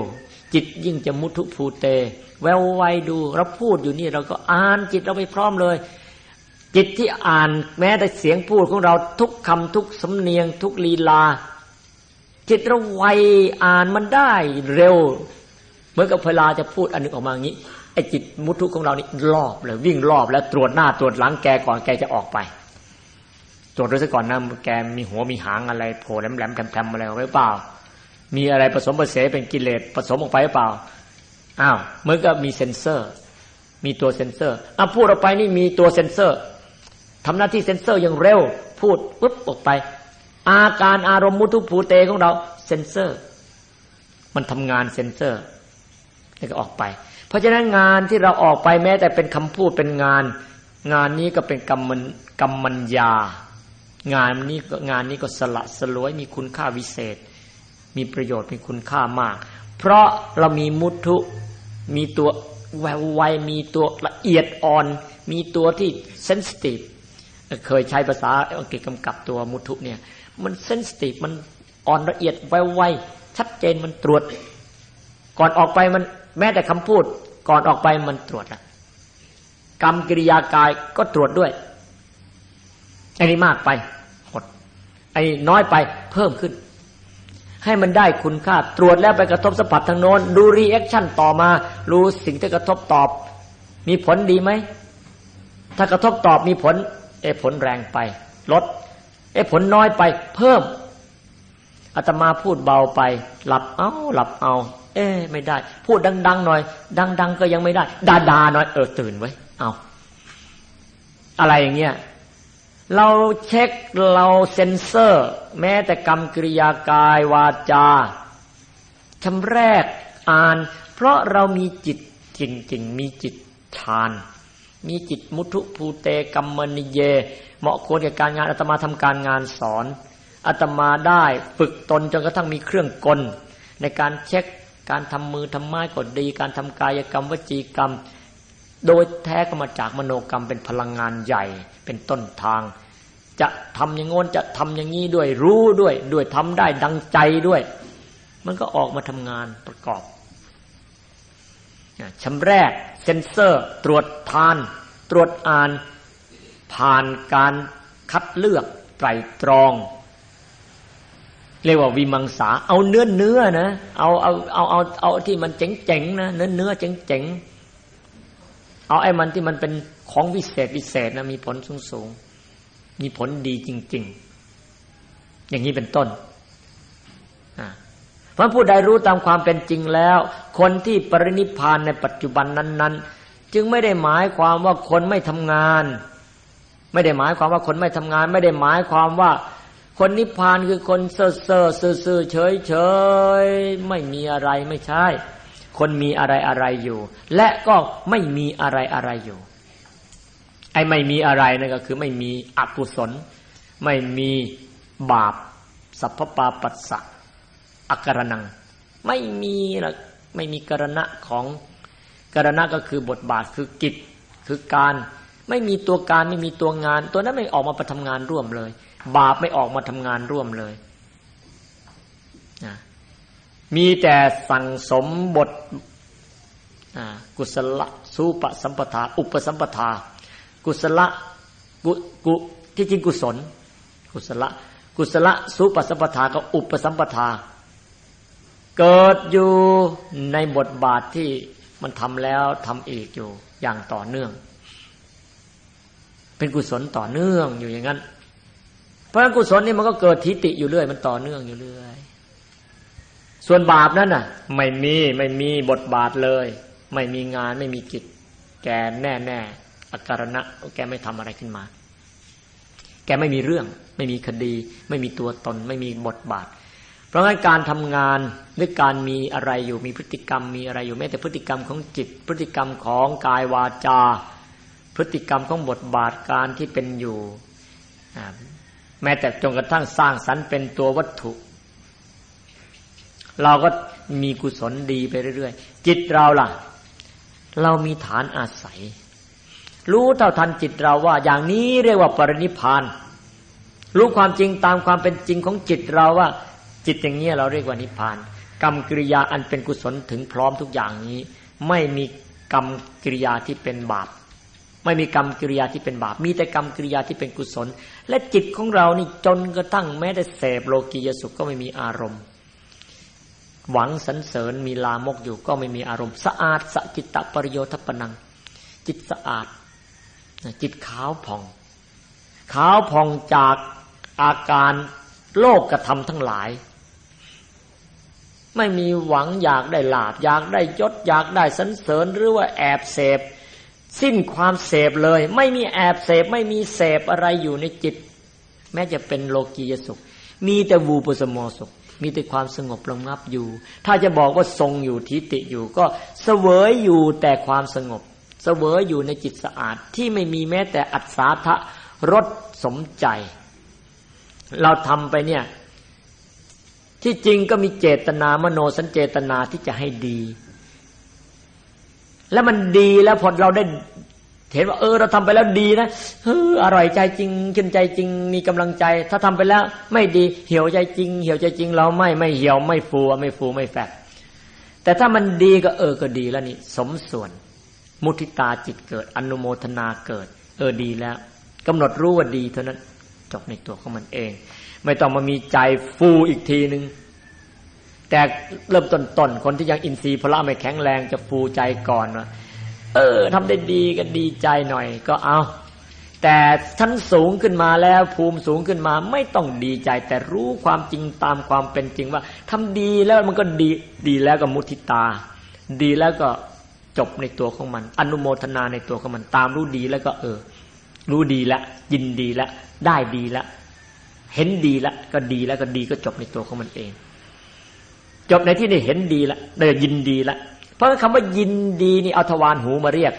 จิตยิ่งจะมุทุภูเต แววไวดูเราพูดอยู่นี่เราก็อ่านจิตเราไปพร้อมเลย จิตที่อ่านแม้แต่เสียงพูดของเราทุกคำทุกสำเนียง ทุกลีลา จิตเราไวอ่านมันได้เร็วเมือนกับเวลาจะพูดอันนึงออกมาอย่างนี้ไอ้จิตมุทุของเรานี่รอบเลยวิ่งรอบแล้วตรวจหน้าตรวจหลังแกก่อนแกจะออกไป ตรวจด้วยซะก่อนนะแกมีหัวมีหางอะไรโผล่แหลมแหลมแถมๆอะไรไว้เปล่า มีอะไรผสมผสมเป็นกิเลสผสมออกไปหรือเปล่าอ้าวเมื่อก็มีเซนเซอร์ มีตัวเซนเซอร์อะพูดออกไปนี่มีตัวเซนเซอร์ทำหน้าที่เซนเซอร์อย่างเร็ว พูดปุ๊บออกไป อาการอารมณ์มุทุภูเตของเราเซนเซอร์ มันทำงานเซนเซอร์นี่ก็ออกไป เพราะฉะนั้นงานที่เราออกไปแม้แต่เป็นคำพูดเป็นงาน งานนี้ก็เป็นกรรมันกรรมัญญา งานนี้ก็งานนี้ก็สละสลวยมีคุณค่าวิเศษ มีประโยชน์มีคุณค่ามาก เพราะเรามีมุทุมีตัวแววไวมีตัวละเอียดอ่อน มีตัวที่เซนสติฟเคยใช้ภาษาอังกฤษกำกับตัวมุทุเนี่ย มันเซนสติฟมันอ่อนละเอียดแววไวชัดเจนมันตรวจ ก่อนออกไปมันแม้แต่คำพูด ก่อนออกไปมันตรวจละกรรมกิริยากายก็ตรวจด้วยไอ้นี่มากไป อ้าวน้อยไปเพิ่มขึ้น ให้มันได้คุณค่า ตรวจแล้วไปกระทบสัมผัสทางโน้นดู reaction ต่อมารู้สิ่งที่กระทบตอบ มีผลดีไหม ถ้ากระทบตอบมีผลเอผลแรงไป ลดเอผลน้อยไป เพิ่มอาตมาพูดเบาไป หลับเอาหลับเอา เอ๊ไม่ได้ พูดดัง ๆ หน่อย ดัง ๆ ก็ยังไม่ได้ดาดาหน่อยเออตื่นไว้ เอาอะไรอย่างเงี้ย เราเช็คเราเซ็นเซอร์ แม้แต่กรรมกริยากายวาจาชำแรกอ่าน เพราะเรามีจิตจริงๆ มีจิตฌาน มีจิตมุทุภูเตกัมมนิเย เหมาะควรกับการงานอาตมาทำการงานสอนอาตมาได้ฝึกตนจนกระทั่งมีเครื่องกล ในการเช็คการทำมือทำไม้ก็ดี การทำกายกรรมวจีกรรม โดยแท้ก็มาจากมโนกรรมเป็นพลังงานใหญ่ เป็นต้นทาง จะทำอย่างงนจะทำอย่างนี้ด้วยรู้ด้วย ด้วยทำได้ดังใจด้วย มันก็ออกมาทำงานประกอบชำแรกเซนเซอร์ ตรวจทาน ตรวจอ่าน ผ่านการคัดเลือกไตรตรองเรียกว่าวิมังสา เอาเนื้อเนื้อนะ เอาเอาเอาเอาเอาที่มันเจ๋งเจ๋งนะ เนื้อเนื้อเจ๋งเจ๋ง เอาไอ้มันที่มันเป็นของวิเศษวิเศษนะมีผลสูงสูงมีผลดีจริง ๆ อย่างนี้เป็นต้นเพราะผู้ใดรู้ตามความเป็นจริงแล้ว คนที่ปรินิพานในปัจจุบันนั้น ๆ จึงไม่ได้หมายความว่าคนไม่ทำงาน ไม่ได้หมายความว่าคนไม่ทำงาน ไม่ได้หมายความว่าคนนิพพานคือคนเซ่อเซ่อซื่อเฉยเฉยไม่มีอะไรไม่ใช่ คนมีอะไรอะไรอยู่ และก็ไม่มีอะไรอะไรอยู่ ไอ้ไม่มีอะไรนั่นก็คือไม่มีอกุศล ไม่มีบาป สัพพปาปัสสะอักรนัง ไม่มีละไม่มีกรณะของกรณะก็คือบทบาทคือกิจคือการ ไม่มีตัวการไม่มีตัวงาน ตัวนั้นไม่ออกมาประทำงานร่วมเลย บาปไม่ออกมาทำงานร่วมเลยนะ มีแต่สั่งสมบทกุศลสูปสัมปทา อุปสัมปทา กุศลกุกุที่จริงกุศล กุศลกุศลสูปสัมปทากับอุปสัมปทา เกิดอยู่ในบทบาทที่มันทำแล้วทำอีกอยู่อย่างต่อเนื่อง เป็นกุศลต่อเนื่องอยู่อย่างนั้น เพราะกุศลนี่มันก็เกิดทิฏฐิอยู่เรื่อย มันต่อเนื่องอยู่เรื่อย ส่วนบาปนั้นน่ะ ไม่มีไม่มีบทบาทเลย ไม่มีงานไม่มีกิจ แกแน่แน่อาการณะแกไม่ทำอะไรขึ้นมา แกไม่มีเรื่อง ไม่มีคดี ไม่มีตัวตน ไม่มีบทบาท เพราะงั้นการทำงานหรือการมีอะไรอยู่มีพฤติกรรมมีอะไรอยู่แม้แต่พฤติกรรมของจิต พฤติกรรมของกายวาจา พฤติกรรมของบทบาทการที่เป็นอยู่แม้แต่จนกระทั่งสร้างสรรค์เป็นตัววัตถุ เราก็มีกุศลดีไปเรื่อยๆ จิตเราล่ะ เรามีฐานอาศัย รู้เท่าทันจิตเราว่า อย่างนี้เรียกว่าปรินิพาน รู้ความจริงตามความเป็นจริงของจิตเราว่า จิตอย่างนี้เราเรียกว่านิพพาน กรรมกิริยาอันเป็นกุศลถึงพร้อมทุกอย่างนี้ ไม่มีกรรมกิริยาที่เป็นบาป ไม่มีกรรมกิริยาที่เป็นบาป มีแต่กรรมกิริยาที่เป็นกุศล และจิตของเรานี่จนกระทั่งแม้แต่เสพโลกียสุขก็ไม่มีอารมณ์ หวังสรรเสริญมีลามกอยู่ก็ไม่มีอารมณ์ สะอาดสะจิตตปริโยทปนัง จิตสะอาด จิตขาวผ่อง ขาวผ่องจากอาการโลกกระทำทั้งหลาย ไม่มีหวังอยากได้ลาบอยากได้ยศอยากได้สันเสริญหรือว่าแอบเสพ สิ้นความเสพเลย ไม่มีแอบเสพไม่มีเสพอะไรอยู่ในจิต แม้จะเป็นโลกียสุข มีแต่วูปสมสุข มีแต่ความสงบระงับอยู่ ถ้าจะบอกว่าทรงอยู่ทิฏฐิอยู่ ก็เสวยอยู่แต่ความสงบ เสวยอยู่ในจิตสะอาดที่ไม่มีแม้แต่อัศทะรสสมใจ เราทำไปเนี่ย ที่จริงก็มีเจตนามโนสัญเจตนาที่จะให้ดี แล้วมันดีแล้วพอเราได้ เห็นว่าเออเราทำไปแล้วดีนะเฮ้ออร่อยใจจริงกินใจจริงมีกำลังใจ ถ้าทำไปแล้วไม่ดีเหี่ยวใจจริง เหี่ยวใจจริง เราไม่ไม่เหี่ยวไม่ฟูไม่ฟูไม่แฟบแต่ถ้ามันดีก็เออก็ดีแล้วนี่สมส่วน มุทิตาจิตเกิด อนุโมทนาเกิด เออดีแล้วกำหนดรู้ว่าดีเท่านั้นจบในตัวของมันเอง ไม่ต้องมามีใจฟูอีกทีหนึ่งแต่เริ่มต้นๆคนที่ยังอินทรีย์พละไม่แข็งแรงจะฟูใจก่อนว่า เออทำได้ดีก็ดีใจหน่อยก็เอา แต่ชั้นสูงขึ้นมาแล้วภูมิสูงขึ้นมาไม่ต้องดีใจ แต่รู้ความจริงตามความเป็นจริงว่าทำดีแล้วมันก็ดีดีแล้วก็มุทิตา ดีแล้วก็จบในตัวของมัน อนุโมทนาในตัวของมันตามรู้ดีแล้วก็เออ รู้ดีล้วยินดีล้วได้ดีล้วเห็นดีล้วก็ดีแล้วก็ดีก็จบในตัวของมันเอง จบในที่ได้เห็นดีละได้ยินดีละ เพราะคำว่ายินดีนี่เอาทวารหูมาเรียก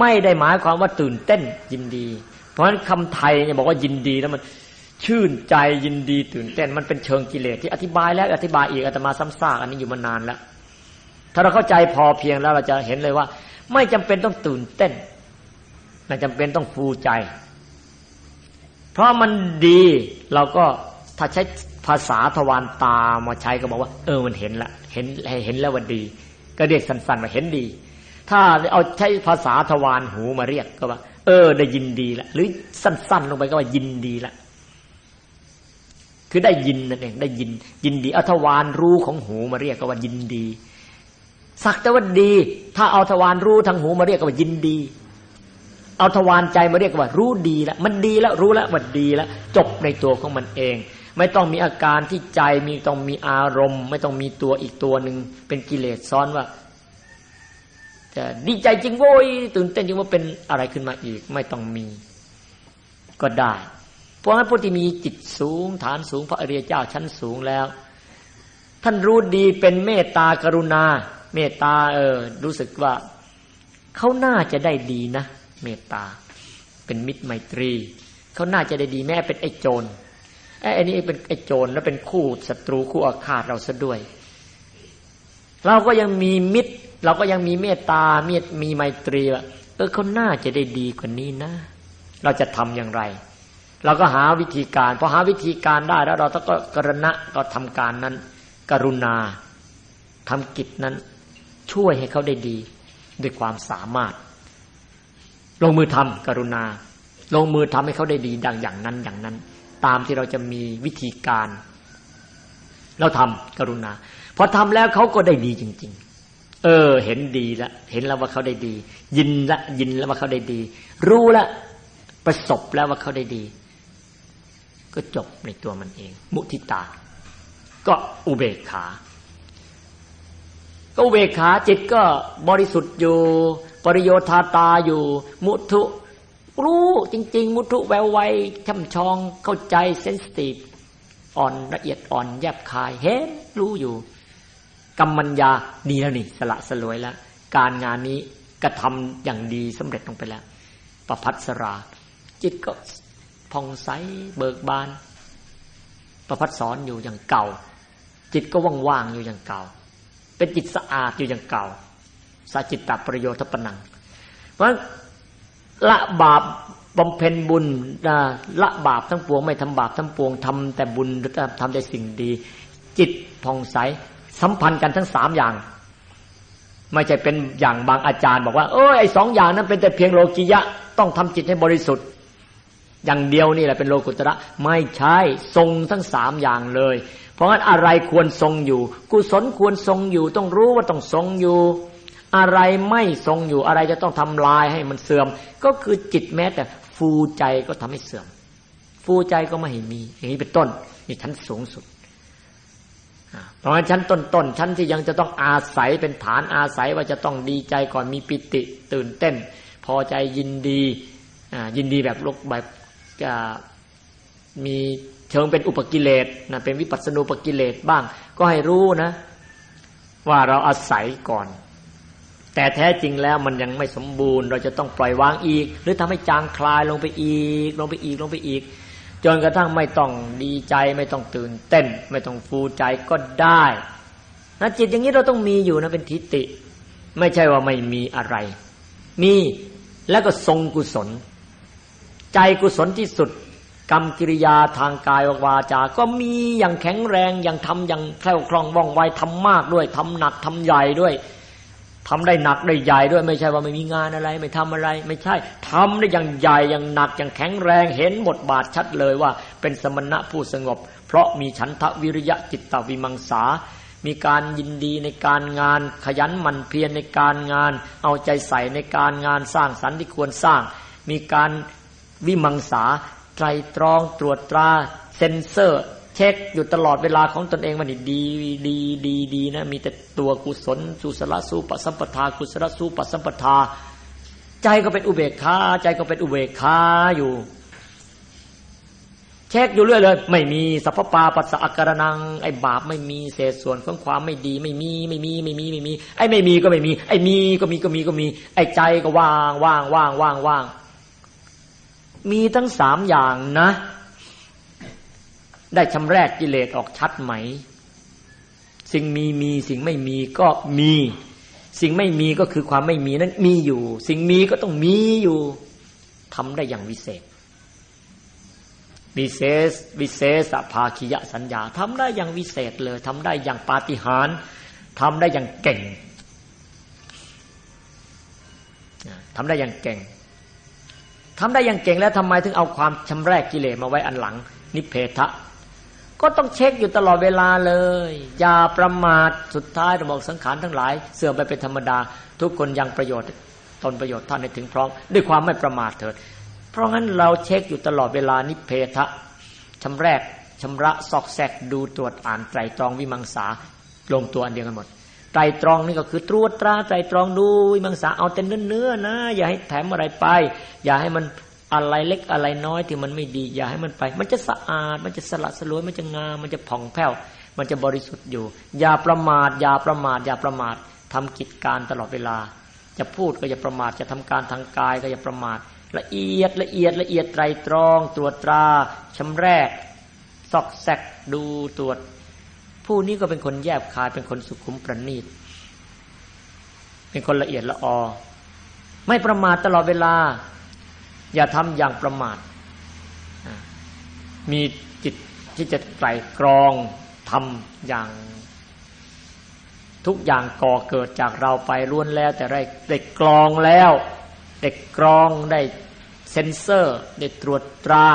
ไม่ได้หมายความว่าตื่นเต้นยินดี เพราะฉะนั้นคำไทยเนี่ยบอกว่ายินดีแล้วมันชื่นใจยินดีตื่นเต้นมันเป็นเชิงกิเลสที่อธิบายแล้วอธิบายอีกอาตมาซ้ำซากอันนี้อยู่มานานแล้ว ถ้าเราเข้าใจพอเพียงแล้วเราจะเห็นเลยว่า ไม่จำเป็นต้องตื่นเต้นไม่จำเป็นต้องฟูใจ เพราะมันดีเราก็ถ้าใช้ภาษาทวารตามาใช้ก็บอกว่า เออมันเห็นละเห็นเห็นแล้วว่าดี ก็เรียกสั้นๆว่าเห็นดี ถ้าเอาใช้ภาษาทวารหูมาเรียกก็ว่า เออ ได้ยินดีละหรือสั้น ๆ ลงไปก็ว่ายินดีละคือได้ยินนั่นเองได้ยิน ยินดีเอาทวารรู้ของหูมาเรียกก็ว่ายินดี สักแต่ว่าดี ถ้าเอาทวารรู้ทางหูมาเรียกก็ว่ายินดี เอาทวารใจมาเรียกว่า รู้ดีแล้วมันดีแล้วรู้แล้วมันดีแล้วจบในตัวของมันเอง ไม่ต้องมีอาการที่ใจมีต้องมีอารมณ์ ไม่ต้องมีตัวอีกตัวหนึ่งเป็นกิเลสซ้อนว่าจะดีใจจริงโว้ยตื่นเต้นจริงว่าเป็นอะไรขึ้นมาอีก ไม่ต้องมีก็ได้ เพราะฉะนั้นผู้ที่มีจิตสูง ฐานสูงพระอริยเจ้าชั้นสูงแล้ว ท่านรู้ดีเป็นเมตตากรุณา เมตตาเออ รู้สึกว่าเขาน่าจะได้ดีนะ เมตตา เป็นมิตรไมตรี เขาน่าจะได้ดีแม่เป็นไอ้โจร ไอ้อันนี้เป็นไอ้โจรแล้วเป็นคู่ศัตรูคู่อาฆาตเราซะด้วย เราก็ยังมีมิตร เราก็ยังมีเมตตาเมตมีไมตรีว่าเออเขาน่าจะได้ดีกว่านี้นะ เราจะทำอย่างไร เราก็หาวิธีการพอหาวิธีการได้แล้ว เราต้องก็กรณะก็ทำการนั้น กรุณาทำกิจนั้น ช่วยให้เขาได้ดีด้วยความสามารถ ลงมือทำกรุณา ลงมือทำให้เขาได้ดีดังอย่างนั้นอย่างนั้น ตามที่เราจะมีวิธีการ เราทำกรุณาพอทำแล้วเขาก็ได้ดีจริง ๆ เออ เห็นดีล้วเห็นแล้วว่าเขาได้ดี ยินละยินแล้วว่าเขาได้ดี รู้ล้วประสบแล้วว่าเขาได้ดี ก็จบในตัวมันเอง มุทิตา ก็อุเบกขา ก็อุเบกขาจิตก็บริสุทธิ์อยู่ ปริโยธาตาอยู่ มุทุ รู้จริง ๆ มุทุแววไวช่ำชองเข้าใจเซนสติฟอ่อนละเอียดอ่อนแยบคายเห็นรู้อยู่กรรมัญญาดีแล้วนี่สละสลวยแล้ว การงานนี้กระทำอย่างดีสำเร็จลงไปแล้วประพัสรา จิตก็ผ่องใสเบิกบาน ประพัดสอนอยู่อย่างเก่า จิตก็ว่างๆอยู่อย่างเก่า เป็นจิตสะอาดอยู่อย่างเก่าสาจิตตประโยชน์ปนัง เพราะ ละบาปบำเพ็ญบุญละบาปทั้งปวง ไม่ทำบาปทั้งปวงทำแต่บุญทำแต่สิ่งดี จิตผ่องใสสัมพันธ์กันทั้งสามอย่าง ไม่ใช่เป็นอย่างบางอาจารย์ บอกว่าเออไอ้สองอย่างนั้นเป็นแต่เพียงโลกิยะ ต้องทำจิตให้บริสุทธิ์ อย่างเดียวนี่แหละเป็นโลกุตระไม่ใช่ทรงทั้งสามอย่างเลย เพราะงั้นอะไรควรทรงอยู่ กุศลควรทรงอยู่ ต้องรู้ว่าต้องทรงอยู่ อะไรไม่ทรงอยู่อะไรจะต้องทำลายให้มันเสื่อม ก็คือจิตแม้แต่ฟูใจก็ทำให้เสื่อม ฟูใจก็ไม่ให้มี อย่างนี้เป็นต้นนี่ชั้นสูงสุดเพราะฉะนั้นชั้นต้นๆชั้นที่ยังจะต้องอาศัยเป็นฐานอาศัยว่าจะต้องดีใจก่อนมีปิติตื่นเต้น พอใจยินดียินดีแบบลกแบบจะมีเชิงเป็นอุปกิเลสนะเป็นวิปัสสนูปกิเลสบ้าง ก็ให้รู้นะ ว่าเราอาศัยก่อน แต่แท้จริงแล้วมันยังไม่สมบูรณ์ เราจะต้องปล่อยวางอีก หรือทำให้จางคลายลงไปอีก ลงไปอีกลงไปอีก จนกระทั่งไม่ต้องดีใจไม่ต้องตื่นเต้น ไม่ต้องฟูใจก็ได้นะจิตอย่างนี้เราต้องมีอยู่นะเป็นทิฏฐิไม่ใช่ว่าไม่มีอะไร มีแล้วก็ทรงกุศล ใจกุศลที่สุด กรรมกิริยาทางกายวาจา ก็มีอย่างแข็งแรงอย่างทำอย่างแคล่วคล่องว่องไวทำมากด้วยทำหนักทำใหญ่ด้วย ทำได้หนักได้ใหญ่ด้วยไม่ใช่ว่าไม่มีงานอะไร ไม่ทำอะไร ไม่ใช่ทำได้อย่างใหญ่อย่างหนักอย่างแข็งแรงเห็นบทบาทชัดเลยว่า เป็นสมณะผู้สงบ เพราะมีฉันทะวิริยะจิตตวิมังสา มีการยินดีในการงาน ขยันหมั่นเพียรในการงาน เอาใจใส่ในการงานสร้างสรรค์ที่ควรสร้าง มีการวิมังสาไตรตรองตรวจตราเซนเซอร์ เช็คอยู่ตลอดเวลาของตนเองมันดีดีดีดีนะมีแต่ตัวกุศลสุสละสูปสัมปทากุศลสูปสัมปทา ใจก็เป็นอุเบกขาใจก็เป็นอุเบกขาอยู่ เช็คอยู่เรื่อยเลย ไม่มีสัพพปาปัสสะกรนังไอ้บาปไม่มีเศษส่วนของความไม่ดีไม่มีไม่มีไม่มีไม่มี ไอ้ไม่มีก็ไม่มี ไอ้มีก็มีก็มีก็มี ไอ้ใจก็ว่างว่างว่างว่างว่างมีทั้งสามอย่างนะ ได้ชำแรกกิเลสออกชัดไหม สิ่งมีมีสิ่งไม่มีก็มี สิ่งไม่มีก็คือความไม่มีนั้นมีอยู่ สิ่งมีก็ต้องมีอยู่ทำได้อย่างวิเศษวิเศษวิเศษภาคิยะสัญญาทำได้อย่างวิเศษเลยทำได้อย่างปาฏิหาริย์ทำได้อย่างเก่งทำได้อย่างเก่งทำได้อย่างเก่งแล้วทำไมถึงเอาความชำแรกกิเลสมาไว้อันหลัง นิเพทะ ก็ต้องเช็คอยู่ตลอดเวลาเลย อย่าประมาทสุดท้ายระบบสังขารทั้งหลาย เสื่อมไปเป็นธรรมดา ทุกคนยังประโยชน์ตนประโยชน์ท่านให้ถึงพร้อมด้วยความไม่ประมาทเถิด เพราะงั้นเราเช็คอยู่ตลอดเวลานิเพทะชำแรกชำระซอกแซกดูตรวจอ่านไตรตรองวิมังสาลงตัวอันเดียวกันหมดไตรตรองนี่ก็คือตรวจตราไตรตรองดูวิมังสาเอาแต่เนื้อๆนะ อย่าให้แถมอะไรไป อย่าให้มัน อะไรเล็กอะไรน้อยที่มันไม่ดีอย่าให้มันไป มันจะสะอาด มันจะสละสลวย มันจะงาม มันจะผ่องแผ้ว มันจะบริสุทธิ์อยู่ อย่าประมาท อย่าประมาท อย่าประมาททำกิจการตลอดเวลา จะพูดก็อย่าประมาท จะทำการทางกายก็อย่าประมาท ละเอียดละเอียดละเอียดไตรตรอง ตรวจตราชำแรกซอกแซกดูตรวจ ผู้นี้ก็เป็นคนแยบคาย เป็นคนสุขุมประณีต เป็นคนละเอียดละออ ไม่ประมาทตลอดเวลา อย่าทำอย่างประมาทมีจิตที่จะไตรกรองทำอย่าง ทุกอย่างก่อเกิดจากเราไปล้วนแล้ว แต่ได้ได้กรองแล้วได้กรองได้เซนเซอร์ ได้ตรวจตรา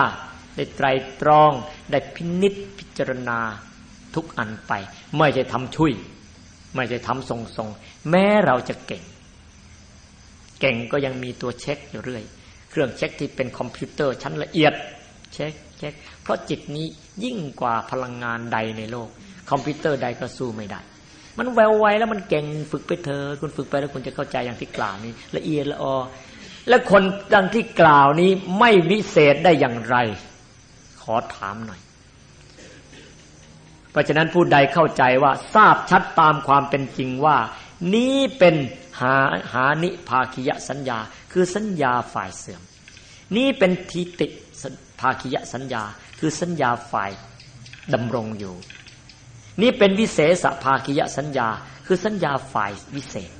ได้ไตรตรอง ได้พินิษพิจารณาทุกอันไป ไม่ใช่ทำชุ่ยไม่ใช่ทำทรงทรงแม้เราจะเก่ง เก่งก็ยังมีตัวเช็คอยู่เรื่อย เครื่องเช็คที่เป็นคอมพิวเตอร์ชั้นละเอียดเช็คเช็คเพราะจิตนี้ยิ่งกว่าพลังงานใดในโลก คอมพิวเตอร์ใดก็สู้ไม่ได้ มันแววไวแล้วมันเก่งฝึกไปเถอะคุณฝึกไปแล้วคุณจะเข้าใจอย่างที่กล่าวนี้ ละเอียดละออและคนดังที่กล่าวนี้ไม่วิเศษได้อย่างไร ขอถามหน่อย เพราะฉะนั้นผู้ใดเข้าใจว่าทราบชัดตามความเป็นจริงว่า นี้เป็นหาหานิภาคิยสัญญา คือสัญญาฝ่ายเสื่อม นี่เป็นทิติภาคิยสัญญา คือสัญญาฝ่ายดำรงอยู่ นี่เป็นวิเศษภาคิยสัญญา คือสัญญาฝ่ายวิเศษ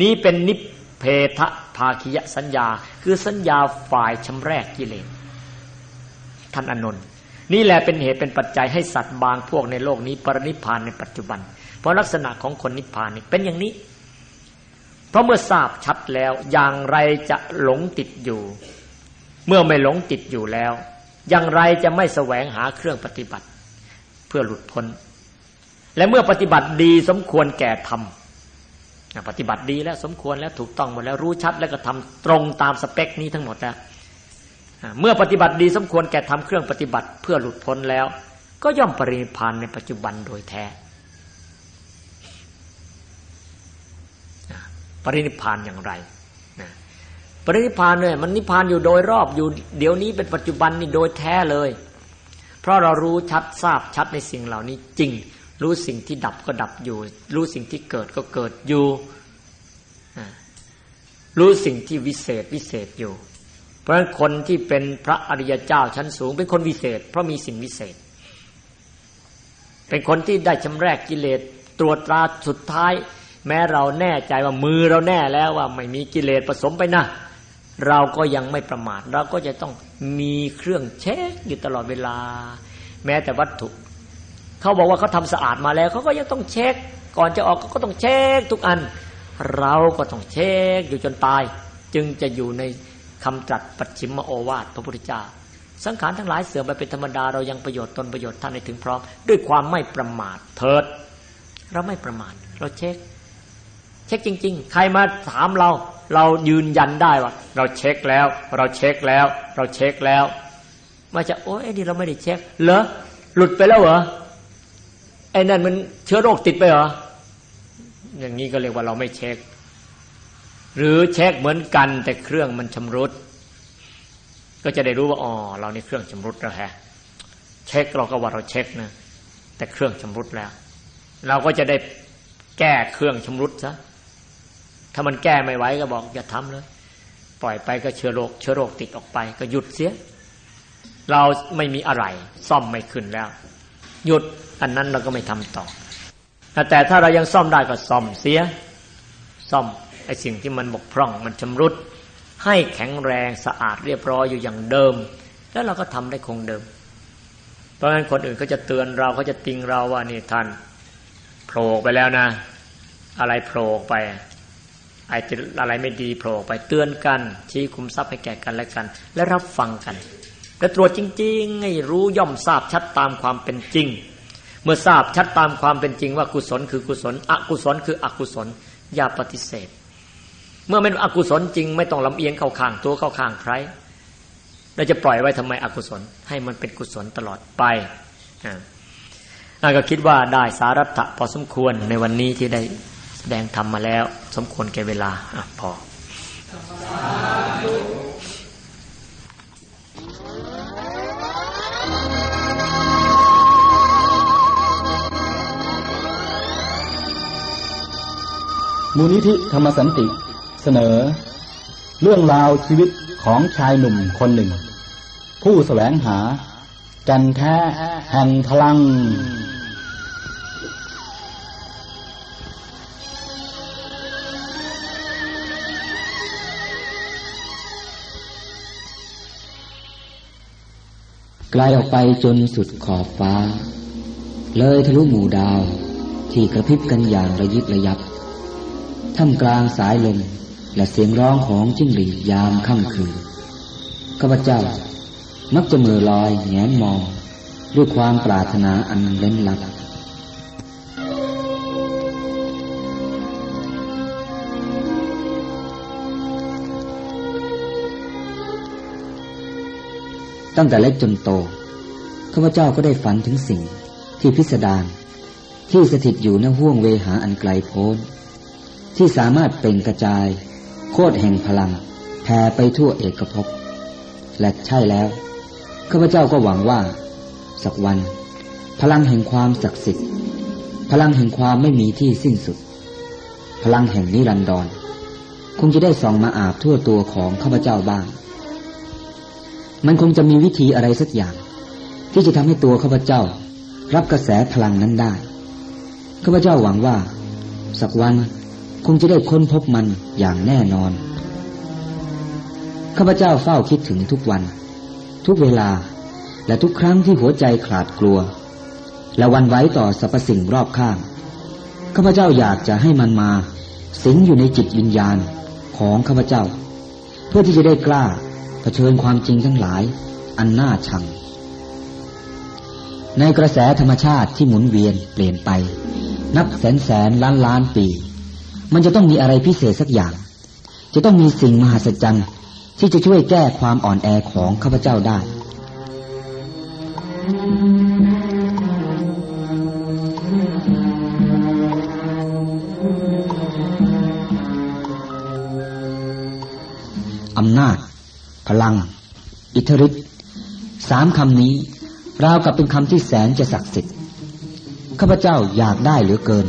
นี่เป็นนิเพทภาคิยสัญญา คือสัญญาฝ่ายชำแรกกิเลสท่านอนนท์นี่แหละเป็นเหตุเป็นปัจจัยให้สัตว์บางพวกในโลกนี้ปรินิพานในปัจจุบัน เพราะลักษณะของคนนิพพานนี่เป็นอย่างนี้ เพราะเมื่อทราบชัดแล้วอย่างไรจะหลงติดอยู่ เมื่อไม่หลงติดอยู่แล้ว อย่างไรจะไม่แสวงหาเครื่องปฏิบัติ เพื่อหลุดพ้น และเมื่อปฏิบัติดีสมควรแก่ธรรมปฏิบัติดีแล้วสมควรแล้วถูกต้องหมดแล้วรู้ชัดแล้วก็ทำตรงตามสเปคนี้ทั้งหมดแล้วเมื่อปฏิบัติดีสมควรแก่ทำเครื่องปฏิบัติเพื่อหลุดพ้นแล้ว ก็ย่อมปรินิพานในปัจจุบันโดยแท้ปรินิพานอย่างไร ปรินิพานเนี่ยมันนิพานอยู่โดยรอบอยู่ เดี๋ยวนี้เป็นปัจจุบันนี่โดยแท้เลย เพราะเรารู้ชัดทราบชัดในสิ่งเหล่านี้จริง รู้สิ่งที่ดับก็ดับอยู่ รู้สิ่งที่เกิดก็เกิดอยู่ รู้สิ่งที่วิเศษวิเศษอยู่ เพราะฉะนั้นคนที่เป็นพระอริยเจ้าชั้นสูง เป็นคนวิเศษ เพราะมีสิ่งวิเศษ เป็นคนที่ได้ชำแรกกิเลสตรวจตราสุดท้าย แม้เราแน่ใจว่ามือเราแน่แล้วว่าไม่มีกิเลสผสมไปนะ เราก็ยังไม่ประมาทเราก็จะต้องมีเครื่องเช็คอยู่ตลอดเวลา แม้แต่วัตถุ เขาบอกว่าเขาทำสะอาดมาแล้วเขาก็ยังต้องเช็ค ก่อนจะออกเขาก็ต้องเช็คทุกอัน เราก็ต้องเช็คอยู่จนตาย จึงจะอยู่ในคำตรัสปัจฉิมโอวาทพระพุทธเจ้าสังขารทั้งหลายเสื่อมไปเป็นธรรมดาเรายังประโยชน์ตนประโยชน์ท่านให้ถึงพร้อมด้วยความไม่ประมาทเถิด เราไม่ประมาทเราเช็ค เช็คจริง ๆ ใครมาถามเรา เรายืนยันได้ว่า เราเช็คแล้ว เราเช็คแล้ว เราเช็คแล้วมาจะโอ้ยนี่เราไม่ได้เช็คเหรอหลุดไปแล้วเหรอไอ้นั่นมันเชื้อโรคติดไปเหรออย่างนี้ก็เรียกว่าเราไม่เช็ค หรือเช็คเหมือนกันแต่เครื่องมันชำรุด ก็จะได้รู้ว่าอ๋อเราในเครื่องชำรุดแล้วฮะเช็คเราก็ว่าเราเช็คนะแต่เครื่องชำรุดแล้ว เราก็จะได้แก้เครื่องชำรุดซะ ถ้ามันแก้ไม่ไหวก็บอกอย่าทำเลย ปล่อยไปก็เชื้อโรคเชื้อโรคติดออกไป ก็หยุดเสีย เราไม่มีอะไร ซ่อมไม่ขึ้นแล้ว หยุดอันนั้นเราก็ไม่ทำต่อ แต่ถ้าเรายังซ่อมได้ก็ซ่อมเสีย ซ่อมไอ้สิ่งที่มันบกพร่องมันชำรุด ให้แข็งแรงสะอาดเรียบร้อยอยู่อย่างเดิม แล้วเราก็ทำได้คงเดิม เพราะงั้นคนอื่นเขาจะเตือนเราเขาจะติงเราว่านี่ท่านโผล่ไปแล้วนะ อะไรโผล่ไป ไอ้อะไรไม่ดีโผล่ไปเตือนกัน ชี้คุมทรัพย์ให้แก่กันและกัน และรับฟังกัน และตรวจจริงๆให้รู้ย่อมทราบชัดตามความเป็นจริง เมื่อทราบชัดตามความเป็นจริงว่ากุศลคือกุศล อกุศลคืออกุศล อย่าปฏิเสธ เมื่อเป็นอกุศลจริงไม่ต้องลำเอียงเข้าข้างตัวเข้าข้างใครเราจะปล่อยไว้ทำไมอกุศล ให้มันเป็นกุศลตลอดไปอ่าก็คิดว่าได้สารัตถะพอสมควรในวันนี้ที่ได้ แสดงธรรมมาแล้ว สมควรแก่เวลาอพอมูลนิธิธรรมสันติ เสนอ เรื่องราวชีวิตของชายหนุ่มคนหนึ่ง ผู้แสวงหากันแท้แห่งพลัง ไกลออกไปจนสุดขอบฟ้า เลยทะลุหมู่ดาวที่กระพริบกันอย่างระยิบระยับ ท่ามกลางสายลมและเสียงร้องของจิ้งหรีดยามค่ำคืนข้าพเจ้ามักจะมือลอยแงนมอง ด้วยความปรารถนาอันเล้นลับ ตั้งแต่เล็กจนโตข้าพเจ้าก็ได้ฝันถึงสิ่งที่พิสดารที่สถิตอยู่ในห้วงเวหาอันไกลโพ้น ที่สามารถเปล่งกระจาย โคตรแห่งพลังแผ่ไปทั่วเอกภพและใช่แล้วข้าพเจ้าก็หวังว่า สักวัน พลังแห่งความศักดิ์สิทธิ์ พลังแห่งความไม่มีที่สิ้นสุด พลังแห่งนิรันดรคงจะได้ส่องมาอาบทั่วตัวของข้าพเจ้าบ้าง มันคงจะมีวิธีอะไรสักอย่าง ที่จะทำให้ตัวข้าพเจ้า รับกระแสพลังนั้นได้ข้าพเจ้าหวังว่า สักวันคงจะได้ค้นพบมันอย่างแน่นอนข้าพเจ้าเฝ้าคิดถึงทุกวัน ทุกเวลาและทุกครั้งที่หัวใจขาดกลัว และวันไว้ต่อสรรพสิ่งรอบข้างข้าพเจ้าอยากจะให้มันมา สิงอยู่ในจิตวิญญาณของข้าพเจ้า เพื่อที่จะได้กล้า เผชิญความจริงทั้งหลาย อันน่าชัง ในกระแสธรรมชาติที่หมุนเวียนเปลี่ยนไป นับแสนแสนล้านล้านปี มันจะต้องมีอะไรพิเศษสักอย่าง จะต้องมีสิ่งมหัศจรรย์ที่จะช่วยแก้ความอ่อนแอของข้าพเจ้าได้ อำนาจ พลัง อิทธิฤทธิ์สามคำนี้ราวกับเป็นคำที่แสนจะศักดิ์สิทธิ์ข้าพเจ้าอยากได้เหลือเกิน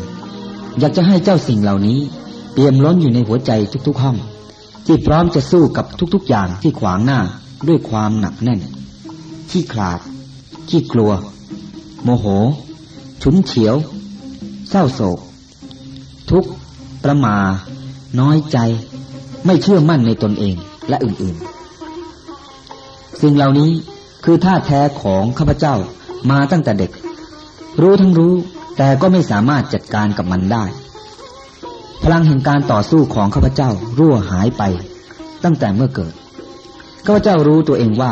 อยากจะให้เจ้าสิ่งเหล่านี้ เปี่ยมล้นอยู่ในหัวใจทุกๆห้อง ที่พร้อมจะสู้กับทุกๆอย่างที่ขวางหน้าด้วยความหนักแน่น ขี้ขลาด ขี้กลัว โมโห ฉุนเฉียว เศร้าโศก ทุกข์ประมา น้อยใจ ไม่เชื่อมั่นในตนเองและอื่นๆ สิ่งเหล่านี้คือท่าแท้ของข้าพเจ้ามาตั้งแต่เด็ก รู้ทั้งรู้แต่ก็ไม่สามารถจัดการกับมันได้ พลังแห่งการต่อสู้ของข้าพเจ้ารั่วหายไป ตั้งแต่เมื่อเกิดข้าพเจ้ารู้ตัวเองว่า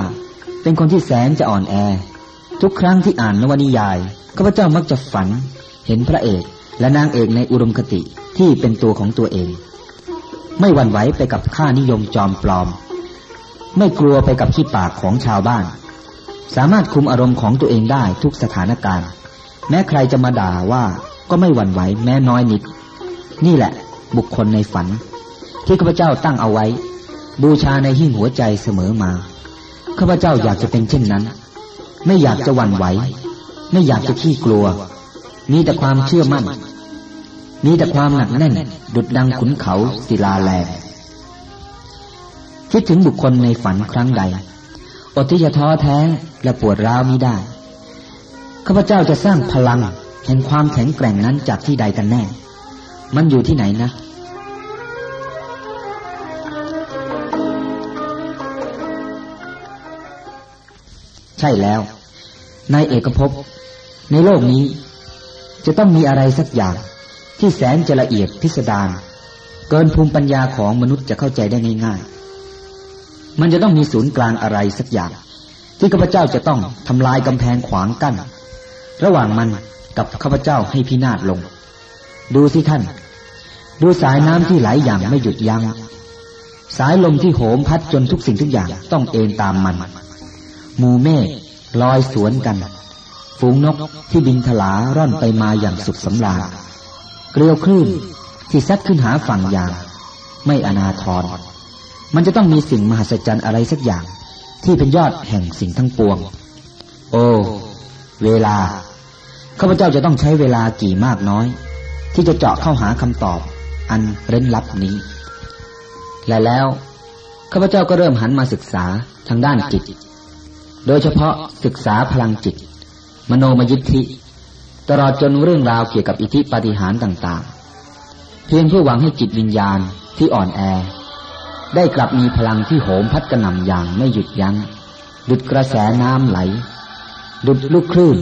เป็นคนที่แสนจะอ่อนแอ ทุกครั้งที่อ่านนวนิยายข้าพเจ้ามักจะฝัน เห็นพระเอกและนางเอกในอุดมคติที่เป็นตัวของตัวเอง ไม่หวั่นไหวไปกับค่านิยมจอมปลอม ไม่กลัวไปกับขี้ปากของชาวบ้าน สามารถคุมอารมณ์ของตัวเองได้ทุกสถานการณ์ แม้ใครจะมาด่าว่าก็ไม่หวั่นไหวแม้น้อยนิด นี่แหละ บุคคลในฝัน ที่ข้าพเจ้าตั้งเอาไว้ บูชาในหิ้งหัวใจเสมอมาข้าพเจ้าอยากจะเป็นเช่นนั้น ไม่อยากจะหวั่นไหว ไม่อยากจะขี้กลัว มีแต่ความเชื่อมั่น มีแต่ความหนักแน่น ดุดดังขุนเขาศิลาแรง คิดถึงบุคคลในฝันครั้งใดอดที่จะท้อแท้และปวดร้าวมิได้ข้าพเจ้าจะสร้างพลังแห่งความแข็งแกร่งนั้นจากที่ใดกันแน่ มันอยู่ที่ไหนนะใช่แล้วในเอกภพในโลกนี้ จะต้องมีอะไรสักอย่างที่แสนจะละเอียดพิสดารเกินภูมิปัญญาของมนุษย์จะเข้าใจได้ง่ายๆ มันจะต้องมีศูนย์กลางอะไรสักอย่าง ที่ข้าพเจ้าจะต้องทำลายกำแพงขวางกั้น ระหว่างมันกับข้าพเจ้าให้พินาศลง ดูสิท่าน ดูสายน้ำที่ไหลอย่างไม่หยุดยัง้งสายลมที่โหมพัดจนทุกสิ่งทุกอย่างต้องเอ็นตามมันหมู่เมฆลอยสวนกัน ฝูงนกที่บินถลาร่อนไปมาอย่างสุขสำราญเกลียวคลื่นที่ซัดขึ้นหาฝั่งอย่าง ไม่อนาทร มันจะต้องมีสิ่งมหัศจรรย์อะไรสักอย่าง ที่เป็นยอดแห่งสิ่งทั้งปวง โอ้ เวลาข้าพเจ้าจะต้องใช้เวลากี่มากน้อย ที่จะเจาะเข้าหาคำตอบ อันเร้นลับนี้ และแล้วข้าพเจ้าก็เริ่มหันมาศึกษาทางด้านจิต โดยเฉพาะศึกษาพลังจิต มโนมยิทธิ ตลอดจนเรื่องราวเกี่ยวกับอิทธิปาฏิหาริย์ต่าง ๆ เพียงเพื่อหวังให้จิตวิญญาณที่อ่อนแอ ได้กลับมีพลังที่โหมพัดกระหน่ำอย่างไม่หยุดยัง้ง ดุดกระแสน้ำไหล ดุดลูกคลื่น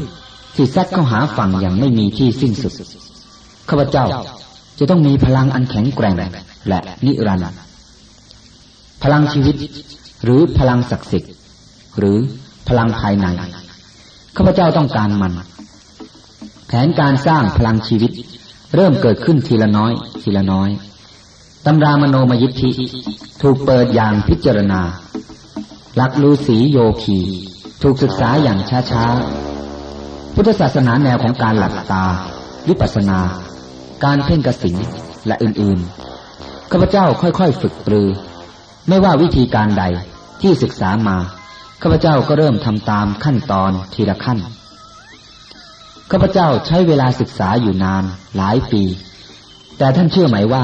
ที่ซัดเข้าหาฝั่งอย่างไม่มีที่สิ้นสุด ข้าพเจ้าจะต้องมีพลังอันแข็งแกร่งและนิรันดร์พลังชีวิต หรือพลังศักดิ์สิทธิ์ หรือพลังภายใน ข้าพเจ้าต้องการมัน แผนการสร้างพลังชีวิต เริ่มเกิดขึ้นทีละน้อย ทีละน้อย ตำรามโนมยิทธิ ถูกเปิดอย่างพิจารณา ลักลูสีโยคี ถูกศึกษาอย่างช้าๆ พุทธศาสนาแนวของการหลับตา วิปัสสนา การเพ่งกสินและอื่นๆ ข้าพเจ้าค่อยๆ ฝึกปรือ ไม่ว่าวิธีการใดที่ศึกษามา ข้าพเจ้าก็เริ่มทำตามขั้นตอนทีละขั้น ข้าพเจ้าใช้เวลาศึกษาอยู่นานหลายปี แต่ท่านเชื่อไหมว่า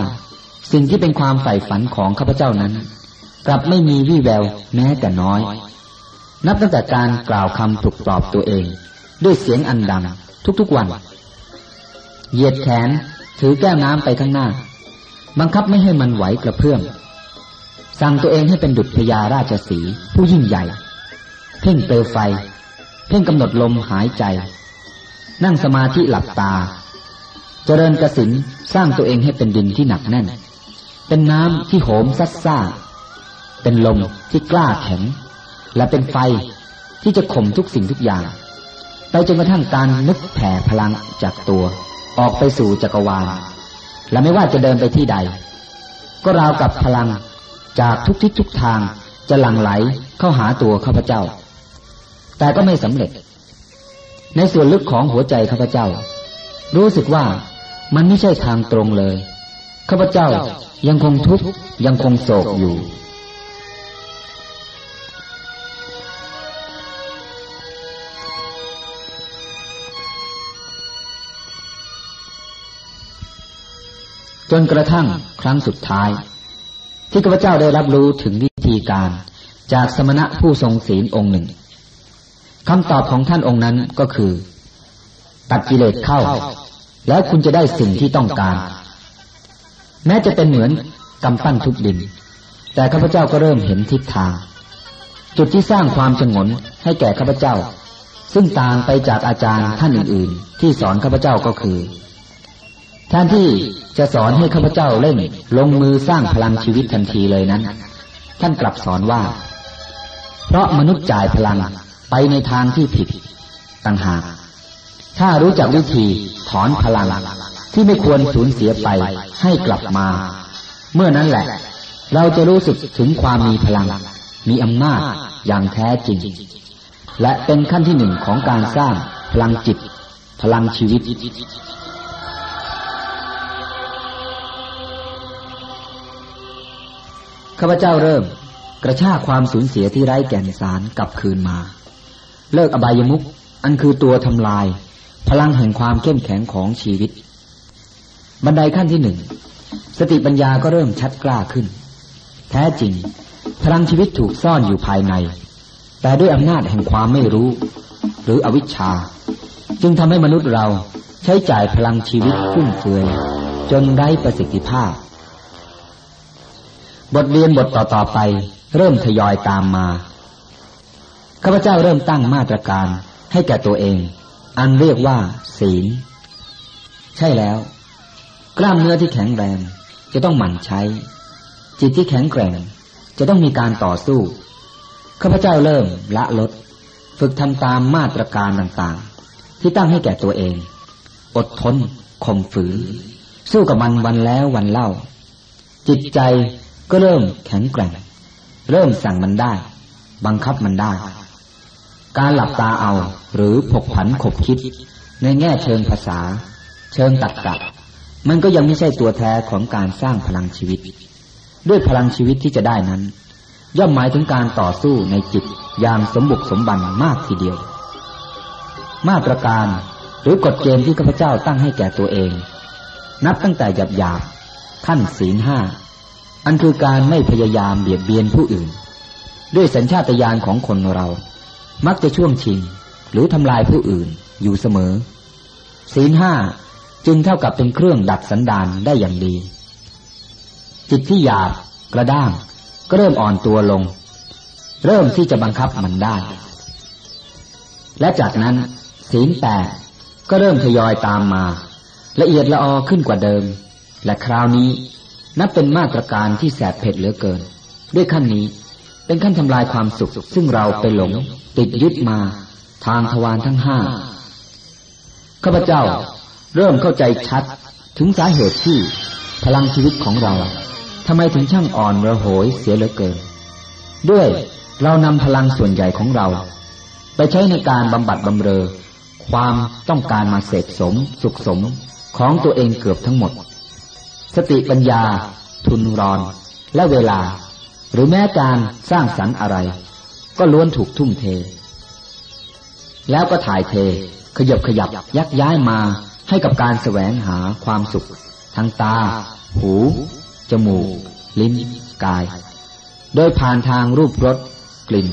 สิ่งที่เป็นความใฝ่ฝันของข้าพเจ้านั้น กลับไม่มีวี่แววแม้แต่น้อย นับตั้งแต่การกล่าวคำปลุกปลอบตัวเอง ด้วยเสียงอันดัง ทุกๆวัน เหยียดแขนถือแก้วน้ำไปข้างหน้า บังคับไม่ให้มันไหวกระเพื่อมสั่งตัวเองให้เป็นดุจพญาราชสีผู้ยิ่งใหญ่ เพ่งเปลวไฟ เพ่งกำหนดลมหายใจ นั่งสมาธิหลับตา เจริญกสินสร้างตัวเองให้เป็นดินที่หนักแน่น เป็นน้ำที่โหมซัดซ่า เป็นลมที่กล้าแข็ง และเป็นไฟที่จะข่มทุกสิ่งทุกอย่าง ไปจนกระทั่งการนึกแผ่พลังจากตัว ออกไปสู่จักรวาล และไม่ว่าจะเดินไปที่ใด ก็ราวกับพลังจากทุกทิศทุกทางจะหลั่งไหลเข้าหาตัวข้าพเจ้า แต่ก็ไม่สำเร็จ ในส่วนลึกของหัวใจข้าพเจ้า รู้สึกว่ามันไม่ใช่ทางตรงเลย ข้าพเจ้า ยังคงทุกข์ยังคงโศกอยู่ จนกระทั่งครั้งสุดท้าย ที่ข้าพเจ้าได้รับรู้ถึงวิธีการจากสมณะผู้ทรงศีลองค์หนึ่งคำตอบของท่านองค์นั้นก็คือ ตัดกิเลสเข้า แล้วคุณจะได้สิ่งที่ต้องการ แม้จะเป็นเหมือนกำปั้นทุบดิน แต่ข้าพเจ้าก็เริ่มเห็นทิศทาง จุดที่สร้างความสงนให้แก่ข้าพเจ้า ซึ่งต่างไปจากอาจารย์ท่านอื่น ๆ ที่สอนข้าพเจ้าก็คือแทนที่จะสอนให้ข้าพเจ้าเล่นลงมือสร้างพลังชีวิตทันทีเลยนั้น ท่านกลับสอนว่า เพราะมนุษย์จ่ายพลังไปในทางที่ผิดต่างหาก ถ้ารู้จักวิธีถอนพลัง ที่ไม่ควรสูญเสียไปให้กลับมา เมื่อนั้นแหละ เราจะรู้สึกถึงความมีพลัง มีอำนาจอย่างแท้จริง และเป็นขั้นที่หนึ่งของการสร้างพลังจิต พลังชีวิต ข้าพเจ้าเริ่มกระชากความสูญเสียที่ไร้แก่นสารกลับคืนมา เลิกอบายมุกอันคือตัวทำลาย พลังแห่งความเข้มแข็งของชีวิต บันไดขั้นที่หนึ่งสติปัญญาก็เริ่มชัดกล้าขึ้น แท้จริง พลังชีวิตถูกซ่อนอยู่ภายใน แต่ด้วยอำนาจแห่งความไม่รู้ หรืออวิชชา จึงทำให้มนุษย์เราใช้จ่ายพลังชีวิตฟุ่มเฟือยจนไร้ประสิทธิภาพ บทเรียนบทต่อๆไป เริ่มทยอยตามมาข้าพเจ้าเริ่มตั้งมาตรการให้แก่ตัวเอง อันเรียกว่า ศีล ใช่แล้ว กล้ามเนื้อที่แข็งแรง จะต้องหมั่นใช้ จิตที่แข็งแกร่ง จะต้องมีการต่อสู้ข้าพเจ้าเริ่มละลด ฝึกทำตามมาตรการต่างๆ ที่ตั้งให้แก่ตัวเอง อดทนข่มฝืน สู้กับมันวันแล้ววันเล่า จิตใจก็เริ่มแข็งแกร่ง เริ่มสั่งมันได้ บังคับมันได้ การหลับตาเอาหรือผกผันขบคิด ในแง่เชิงภาษา เชิงตัดกะ มันก็ยังไม่ใช่ตัวแท้ของการสร้างพลังชีวิต ด้วยพลังชีวิตที่จะได้นั้น ย่อมหมายถึงการต่อสู้ในจิตอย่างสมบุกสมบันมากทีเดียว มาตรการหรือกฎเกณฑ์ที่ข้าพเจ้าตั้งให้แก่ตัวเอง นับตั้งแต่หยาบหยาบขั้นศีลห้าอันคือการไม่พยายามเบียดเบียนผู้อื่น ด้วยสัญชาตญาณของคนเรา มักจะช่วงชิง หรือทำลายผู้อื่นอยู่เสมอ ศีลห้า จึงเท่ากับเป็นเครื่องดัดสันดานได้อย่างดี จิตที่หยาบกระด้างก็เริ่มอ่อนตัวลง เริ่มที่จะบังคับมันได้ และจากนั้นศีลแปดก็เริ่มทยอยตามมา ละเอียดละออขึ้นกว่าเดิม และคราวนี้นับเป็นมาตรการที่แสบเผ็ดเหลือเกิน ด้วยขั้นนี้เป็นขั้นทำลายความสุข ซึ่งเราไปหลง ติดยึดมา ทางทวารทั้งห้าข้าพเจ้า เริ่มเข้าใจชัดถึงสาเหตุที่พลังชีวิตของเราทำไมถึงช่างอ่อนระโหยเสียเหลือเกิน ด้วยเรานำพลังส่วนใหญ่ของเรา ไปใช้ในการบำบัดบำเรอ ความต้องการมาเสพสม สุขสมของตัวเองเกือบทั้งหมด สติปัญญา ทุนรอน และเวลา หรือแม้การสร้างสรรค์อะไร ก็ล้วนถูกทุ่มเท แล้วก็ถ่ายเท ขยับขยับยักย้ายมา ให้กับการแสวงหาความสุข ทางตา หู จมูก ลิ้น กาย โดยผ่านทางรูปรสกลิ่น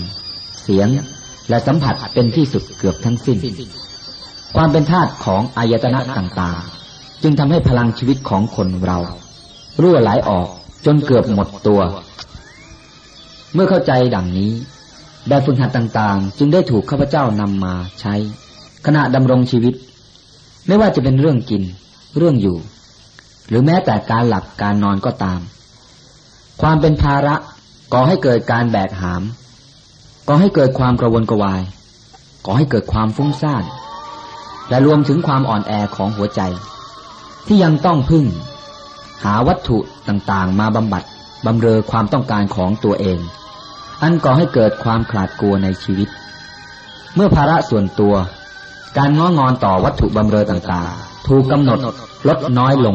เสียง และสัมผัสเป็นที่สุดเกือบทั้งสิ้น ความเป็นธาตุของอายตนะต่างๆ จึงทำให้พลังชีวิตของคนเรา รั่วไหลออกจนเกือบหมดตัว เมื่อเข้าใจดังนี้ แบบฝึกหัดต่างๆ จึงได้ถูกข้าพเจ้านำมาใช้ ขณะดำรงชีวิต ไม่ว่าจะเป็นเรื่องกิน เรื่องอยู่ หรือแม้แต่การหลับการนอนก็ตาม ความเป็นภาระก่อให้เกิดการแบกหามก่อให้เกิดความกระวนกระวายก่อให้เกิดความฟุ้งซ่านและรวมถึงความอ่อนแอของหัวใจ ที่ยังต้องพึ่ง หาวัตถุต่างๆ มาบำบัดบำเรอความต้องการของตัวเอง อันก่อให้เกิดความขลาดกลัวในชีวิต เมื่อภาระส่วนตัว การง้องอนต่อวัตถุบำเรอต่างๆ ถูกกำหนดลดน้อยลง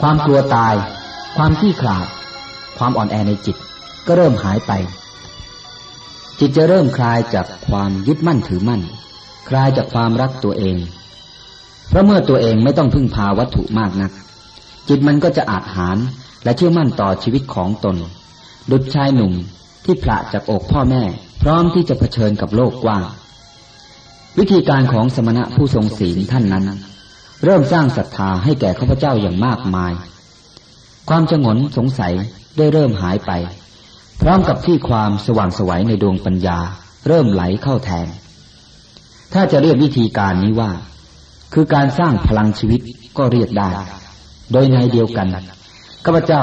ความกลัวตาย ความขี้ขลาด ความอ่อนแอในจิต ก็เริ่มหายไป จิตจะเริ่มคลายจากความยึดมั่นถือมั่น คลายจากความรักตัวเอง เพราะเมื่อตัวเองไม่ต้องพึ่งพาวัตถุมากนัก จิตมันก็จะอาจหารและเชื่อมั่นต่อชีวิตของตน ดุจชายหนุ่มที่ผละจากอกพ่อแม่ พร้อมที่จะเผชิญกับโลกกว้าง วิธีการของสมณะผู้ทรงศีลท่านนั้น เริ่มสร้างศรัทธาให้แก่ข้าพเจ้าอย่างมากมาย ความชงนสงสัยได้เริ่มหายไป พร้อมกับที่ความสว่างสวัยในดวงปัญญา เริ่มไหลเข้าแทน ถ้าจะเรียกวิธีการนี้ว่า คือการสร้างพลังชีวิตก็เรียกได้ โดยในเดียวกันข้าพเจ้า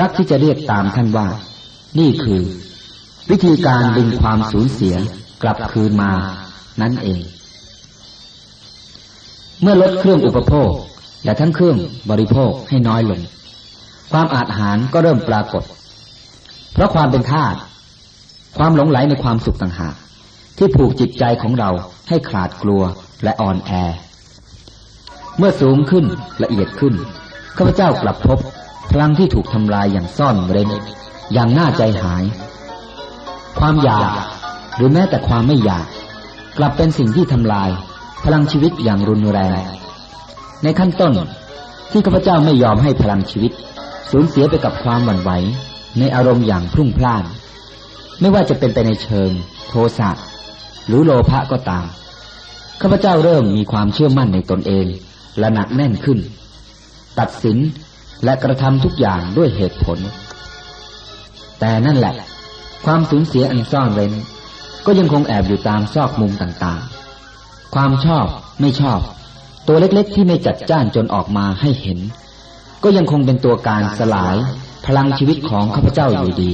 รักที่จะเรียกตามท่านว่า นี่คือ วิธีการดึงความสูญเสียกลับคืนมา นั่นเอง เมื่อลดเครื่องอุปโภค และทั้งเครื่องบริโภคให้น้อยลง ความอาจหารก็เริ่มปรากฏ เพราะความเป็นธาตุความหลงไหลในความสุขต่างหากที่ผูกจิตใจของเราให้ขาดกลัวและอ่อนแอ เมื่อสูงขึ้นละเอียดขึ้นข้าพเจ้ากลับพบพลังที่ถูกทำลายอย่างซ่อนเร้นอย่างน่าใจหาย ความอยากหรือแม้แต่ความไม่อยาก กลับเป็นสิ่งที่ทำลาย พลังชีวิตอย่างรุนแรง ในขั้นต้นที่ข้าพเจ้าไม่ยอมให้พลังชีวิต สูญเสียไปกับความหวั่นไหว ในอารมณ์อย่างพรุ่งพล่าน ไม่ว่าจะเป็นไปในเชิง โทสะหรือโลภะก็ตามข้าพเจ้าเริ่มมีความเชื่อมั่นในตนเองและหนักแน่นขึ้น ตัดสินและกระทำทุกอย่างด้วยเหตุผล แต่นั่นแหละ ความสูญเสียอันซ่อนเร้น ก็ยังคงแอบอยู่ตามซอกมุมต่างๆ ความชอบไม่ชอบ ตัวเล็กๆ ที่ไม่จัดจ้านจนออกมาให้เห็น ก็ยังคงเป็นตัวการสลาย พลังชีวิตของข้าพเจ้าอยู่ดี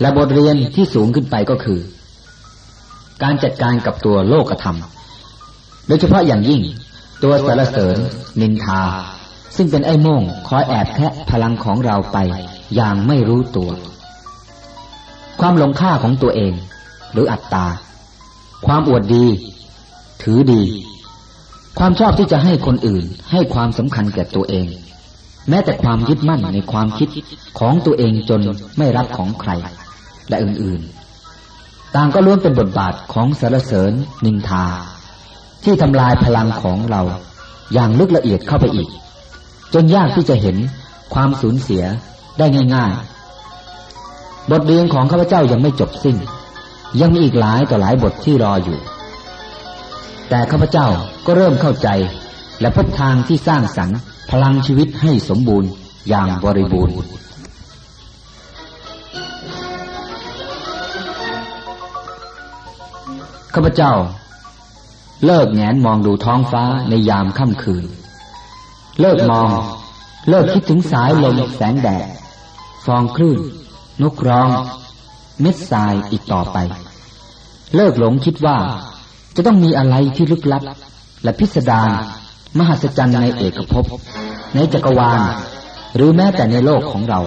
และบทเรียนที่สูงขึ้นไปก็คือ การจัดการกับตัวโลกธรรม โดยเฉพาะอย่างยิ่ง ตัวสารเสริญ นินทา ซึ่งเป็นไอ้โม่งคอยแอบแทะพลังของเราไปอย่างไม่รู้ตัว ความหลงค่าของตัวเอง หรืออัตตา ความอวดดี ถือดี ความชอบที่จะให้คนอื่น ให้ความสำคัญแก่ตัวเอง แม้แต่ความยึดมั่นในความคิดของตัวเองจนไม่รับของใคร และอื่นๆ ต่างก็ล้วนเป็นบทบาทของสารเสริญ นินทา ที่ทำลายพลังของเรา อย่างลึกละเอียดเข้าไปอีก จนยากที่จะเห็นความสูญเสียได้ง่าย ๆ บทเรียนของข้าพเจ้ายังไม่จบสิ้น ยังมีอีกหลายต่อหลายบทที่รออยู่ แต่ข้าพเจ้าก็เริ่มเข้าใจ และพบทางที่สร้างสรรค์พลังชีวิตให้สมบูรณ์อย่างบริบูรณ์ข้าพเจ้า เลิกแงนมองดูท้องฟ้าในยามค่ำคืน เลิกมอง เลิกคิดถึงสายลมแสงแดด ฟองคลื่น นกร้อง เม็ดทรายอีกต่อไป เลิกหลงคิดว่า จะต้องมีอะไรที่ลึกลับ และพิสดารมหัศจรรย์ในเอกภพ ในจักรวาล หรือแม้แต่ในโลกของเรา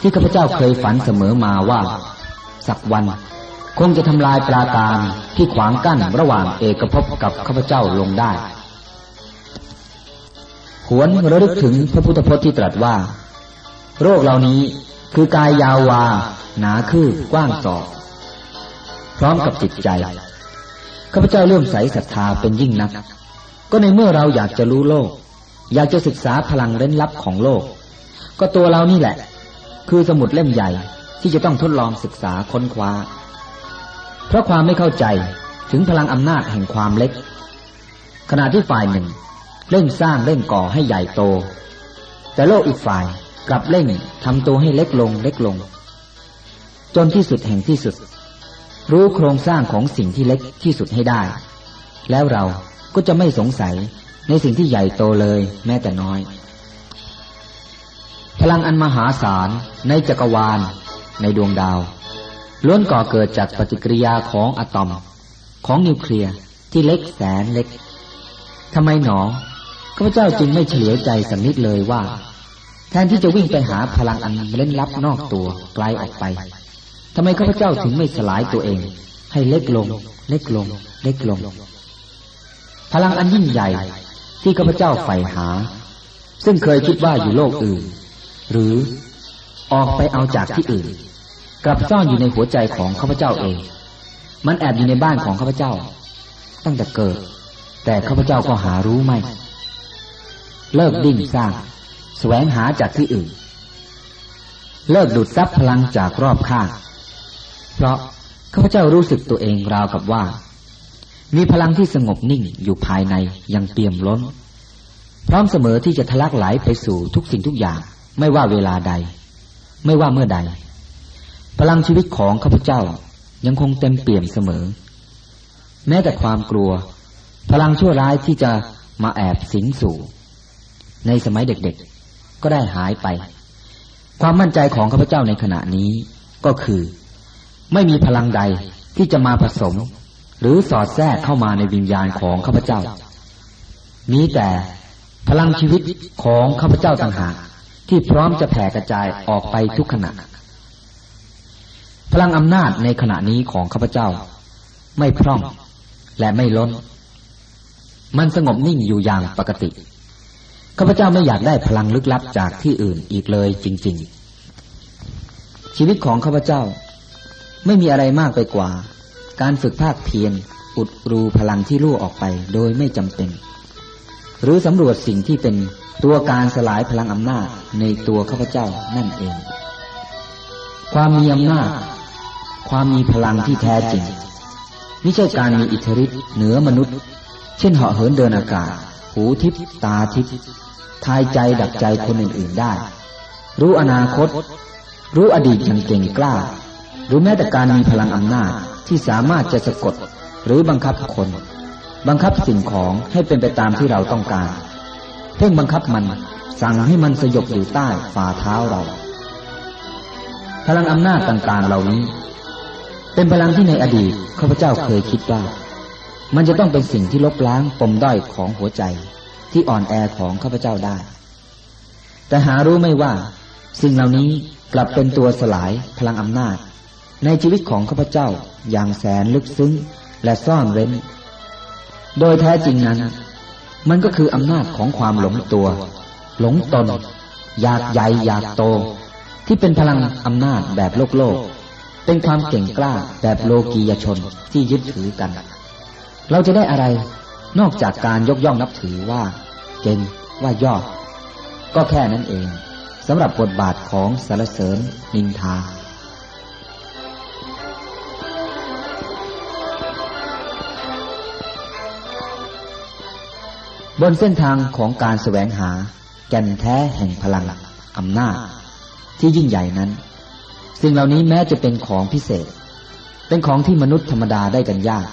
ที่ข้าพเจ้าเคยฝันเสมอมาว่า สักวัน คงจะทำลายปราการที่ขวางกั้นระหว่างเอกภพกับข้าพเจ้าลงได้หวนระลึกถึงพระพุทธพจน์ที่ตรัสว่า โรคเหล่านี้ คือกายยาววา หนาคือกว้างศอก พร้อมกับจิตใจข้าพเจ้าเริ่มใสศรัทธาเป็นยิ่งนัก ก็ในเมื่อเราอยากจะรู้โลก อยากจะศึกษาพลังเร้นลับของโลก ก็ตัวเรานี่แหละ คือสมุดเล่มใหญ่ที่จะต้องทดลองศึกษาค้นคว้า เพราะความไม่เข้าใจถึงพลังอำนาจแห่งความเล็ก ขณะที่ฝ่ายหนึ่ง เร่งสร้างเร่งก่อให้ใหญ่โต แต่โลกอีกฝ่าย กลับเร่งทำตัวให้เล็กลงเล็กลง จนที่สุดแห่งที่สุด รู้โครงสร้างของสิ่งที่เล็กที่สุดให้ได้ แล้วเราก็จะไม่สงสัยในสิ่งที่ใหญ่โตเลยแม้แต่น้อย พลังอันมหาศาลในจักรวาล ในดวงดาวล้วนก่อเกิดจากปฏิกิริยาของอะตอม ของนิวเคลียร์ที่เล็กแสนเล็กทำไมหนอข้าพเจ้าจึงไม่เฉลียวใจสักนิดเลยว่า แทนที่จะวิ่งไปหาพลังอันเล่นลับนอกตัวไกลออกไปทำไมข้าพเจ้าถึงไม่สลายตัวเอง ให้เล็กลง เล็กลง เล็กลง พลังอันยิ่งใหญ่ที่ข้าพเจ้าใฝ่หา ซึ่งเคยคิดว่าอยู่โลกอื่น หรือออกไปเอาจากที่อื่น กลับซ่อนอยู่ในหัวใจของข้าพเจ้าเอง มันแอบอยู่ในบ้านของข้าพเจ้า ตั้งแต่เกิด แต่ข้าพเจ้าก็หารู้ไม่ เลิกดิ้นสร้าง แสวงหาจากที่อื่น เลิกดูดซับพลังจากรอบข้าง เพราะข้าพเจ้ารู้สึกตัวเองราวกับว่า มีพลังที่สงบนิ่งอยู่ภายในยังเตรียมล้น พร้อมเสมอที่จะทะลักไหลไปสู่ทุกสิ่งทุกอย่าง ไม่ว่าเวลาใด ไม่ว่าเมื่อใด พลังชีวิตของข้าพเจ้ายังคงเต็มเปี่ยมเสมอ แม้แต่ความกลัว พลังชั่วร้ายที่จะมาแอบสิงสู่ ในสมัยเด็กๆ ก็ได้หายไป ความมั่นใจของข้าพเจ้าในขณะนี้ก็คือ ไม่มีพลังใดที่จะมาผสม หรือสอดแทรกเข้ามาในวิญญาณของข้าพเจ้า มีแต่พลังชีวิตของข้าพเจ้าต่างหากที่พร้อมจะแผ่กระจายออกไปทุกขณะ พลังอำนาจในขณะนี้ของข้าพเจ้า ไม่พร่องและไม่ล้น มันสงบนิ่งอยู่อย่างปกติ ข้าพเจ้าไม่อยากได้พลังลึกลับจากที่อื่นอีกเลยจริง ๆ ชีวิตของข้าพเจ้า ไม่มีอะไรมากไปกว่า การฝึกภาคเพียรอุดรูพลังที่รั่วออกไปโดยไม่จำเป็น หรือสำรวจสิ่งที่เป็นตัวการสลายพลังอำนาจในตัวข้าพเจ้านั่นเอง ความมีอำนาจ ความมีพลังที่แท้จริง ไม่ใช่การมีอิทธิฤทธิ์เหนือมนุษย์ เช่นเหาะเหินเดินอากาศ หูทิพตาทิพ ทายใจดักใจคนอื่นๆได้ รู้อนาคต รู้อดีตอย่างเก่งกล้ารือแม้แต่การมีพลังอำนาจที่สามารถจะสะกดหรือบังคับคน บังคับสิ่งของให้เป็นไปตามที่เราต้องการเพ่งบังคับมันสั่งให้มันสยบอยู่ใต้ฝ่าเท้าเรา พลังอำนาจต่างๆเหล่านี้ เป็นพลังที่ในอดีตข้าพเจ้าเคยคิดว่า มันจะต้องเป็นสิ่งที่ลบล้างปมด้อยของหัวใจ ที่อ่อนแอของข้าพเจ้าได้ แต่หารู้ไม่ว่า สิ่งเหล่านี้กลับเป็นตัวสลายพลังอำนาจ ในชีวิตของข้าพเจ้าอย่างแสนลึกซึ้งและซ่อนเร้น โดยแท้จริงนั้น มันก็คืออำนาจของความหลงตัว หลงตน อยากใหญ่อยากโต ที่เป็นพลังอำนาจแบบโลกโลก เป็นความเก่งกล้าแบบโลกียชนที่ยึดถือกัน เราจะได้อะไร นอกจากการยกย่องนับถือว่าเก่งว่ายอด ก็แค่นั้นเองสำหรับบทบาทของสารเสริญนินทา บนเส้นทางของการแสวงหาแก่นแท้แห่งพลังอำนาจ ที่ยิ่งใหญ่นั้น สิ่งเหล่านี้แม้จะเป็นของพิเศษ เป็นของที่มนุษย์ธรรมดาได้กันยาก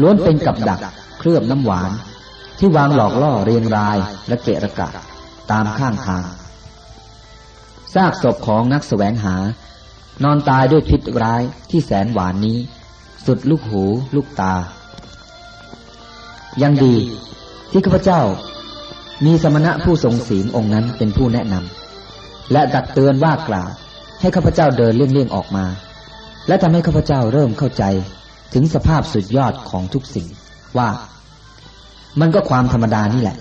ล้วนเป็นกับดักเคลือบน้ำหวาน ที่วางหลอกล่อเรียงรายระเกะระกะตามข้างทางซากศพของนักแสวงหา นอนตายด้วยพิษร้ายที่แสนหวานนี้ สุดลูกหูลูกตา ยังดีที่ข้าพเจ้า มีสมณะผู้ทรงศีลองค์นั้นเป็นผู้แนะนำและตักเตือนว่ากล่าวให้ข้าพเจ้าเดินเลี่ยงๆออกมา และทำให้ข้าพเจ้าเริ่มเข้าใจ ถึงสภาพสุดยอดของทุกสิ่งว่า มันก็ความธรรมดานี่แหละ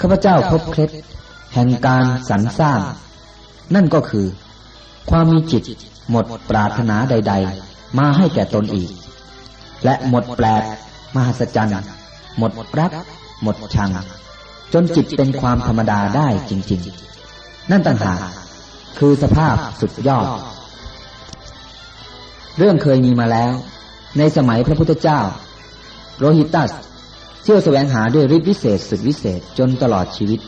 ข้าพเจ้าพบเคล็ด แห่งการสรรสร้าง นั่นก็คือ ความมีจิตหมดปรารถนาใด ๆ มาให้แก่ตนอีก และหมดแปลกมหัศจรรย์หมดรัก หมดชัง จนจิตเป็นความธรรมดาได้จริง ๆ นั่นต่างหากคือสภาพสุดยอด เรื่องเคยมีมาแล้ว ในสมัยพระพุทธเจ้า โรหิตัส เที่ยวแสวงหาด้วยฤทธิวิเศษสุดวิเศษจนตลอดชีวิต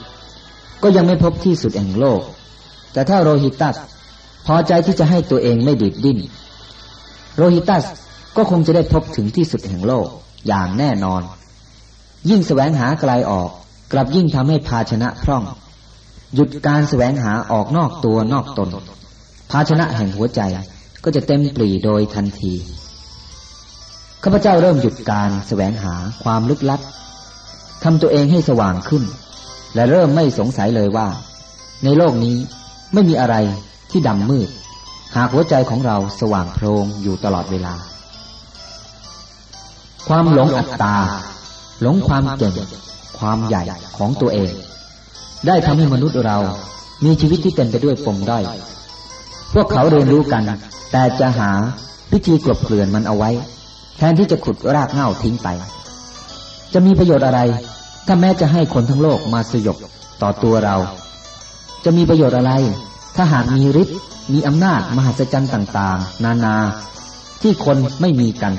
ก็ยังไม่พบที่สุดแห่งโลก แต่ถ้าโรหิตัส พอใจที่จะให้ตัวเองไม่ดิดดิ้น โรหิตัสก็คงจะได้พบถึงที่สุดแห่งโลกอย่างแน่นอน ยิ่งแสวงหาไกลออก กลับยิ่งทำให้ภาชนะพร่อง หยุดการแสวงหาออกนอกตัวนอกตน ภาชนะแห่งหัวใจก็จะเต็มปรีโดยทันที ข้าพเจ้าเริ่มหยุดการแสวงหาความลึกลับทำตัวเองให้สว่างขึ้น และเริ่มไม่สงสัยเลยว่า ในโลกนี้ไม่มีอะไรที่ดำมืด หากหัวใจของเราสว่างโพลงอยู่ตลอดเวลา ความหลงอัตตา หลงความเก่ง ความใหญ่ของตัวเอง ได้ทำให้มนุษย์เรามีชีวิตที่เต็มไปด้วยปมด้อย พวกเขาเรียนรู้กัน แต่จะหาพิธีกลบเกลื่อนมันเอาไว้ แทนที่จะขุดรากเหง้าทิ้งไป จะมีประโยชน์อะไร ถ้าแม้จะให้คนทั้งโลกมาสยบต่อตัวเรา จะมีประโยชน์อะไร ถ้าหากมีฤทธิ์มีอำนาจมหัศจรรย์ต่าง ๆ นานาที่คนไม่มีกัน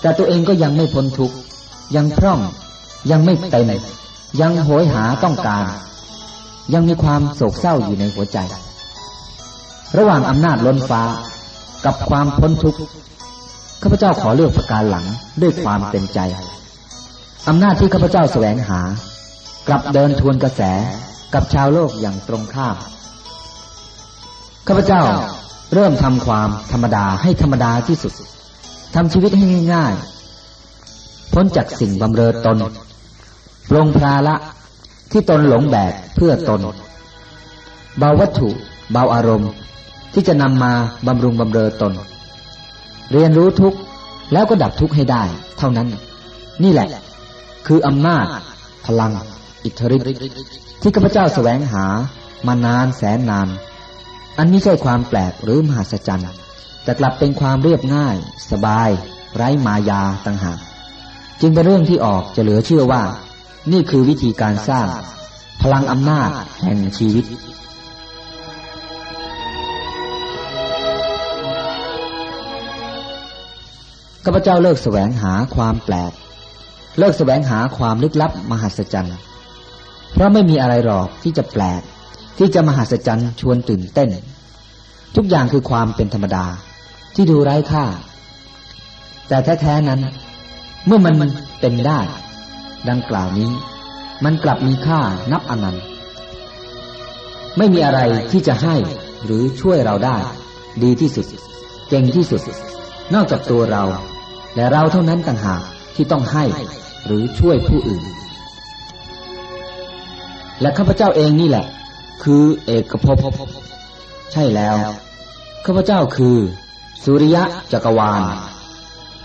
แต่ตัวเองก็ยังไม่พ้นทุกข์ยังพร่อง ยังไม่เต็มยังโหยหาต้องการ ยังมีความโศกเศร้าอยู่ในหัวใจ ระหว่างอำนาจล้นฟ้ากับความพ้นทุกข์ ข้าพเจ้าขอเลือกประการหลังด้วยความเต็มใจอำนาจที่ข้าพเจ้าแสวงหา กลับเดินทวนกระแสกับชาวโลกอย่างตรงข้ามข้าพเจ้าเริ่มทำความธรรมดาให้ธรรมดาที่สุดทำชีวิตให้ง่ายๆพ้นจากสิ่งบำเรอตนปรงพราละที่ตนหลงแบกเพื่อตน เบาวัตถุ เบาอารมณ์ ที่จะนำมาบำรุงบำเรอตน เรียนรู้ทุกข์แล้วก็ดับทุกข์ให้ได้ เท่านั้น นี่แหละ คืออำนาจ พลัง อิทธิฤทธิ์ที่ข้าพเจ้าแสวงหามานานแสนนาน อันไม่ใช่ความแปลกหรือมหัศจรรย์แต่กลับเป็นความเรียบง่าย สบาย ไร้มายาต่างหากจึงเป็นเรื่องที่ออกจะเหลือเชื่อว่า นี่คือวิธีการสร้าง พลังอำนาจแห่งชีวิต ข้าพเจ้าเลิกแสวงหาความแปลก เลิกแสวงหาความลึกลับมหัศจรรย์ เพราะไม่มีอะไรหรอกที่จะแปลก ที่จะมหัศจรรย์ชวนตื่นเต้น ทุกอย่างคือความเป็นธรรมดาที่ดูไร้ค่า แต่แท้ๆนั้น เมื่อมันเป็นได้ ดังกล่าวนี้ มันกลับมีค่านับอนันต์ไม่มีอะไรที่จะให้หรือช่วยเราได้ ดีที่สุด เก่งที่สุด นอกจากตัวเรา และเราเท่านั้นต่างหากที่ต้องให้หรือช่วยผู้อื่น และข้าพเจ้าเองนี่แหละ คือเอกภพใช่แล้วข้าพเจ้าคือ สุริยะจักรวาล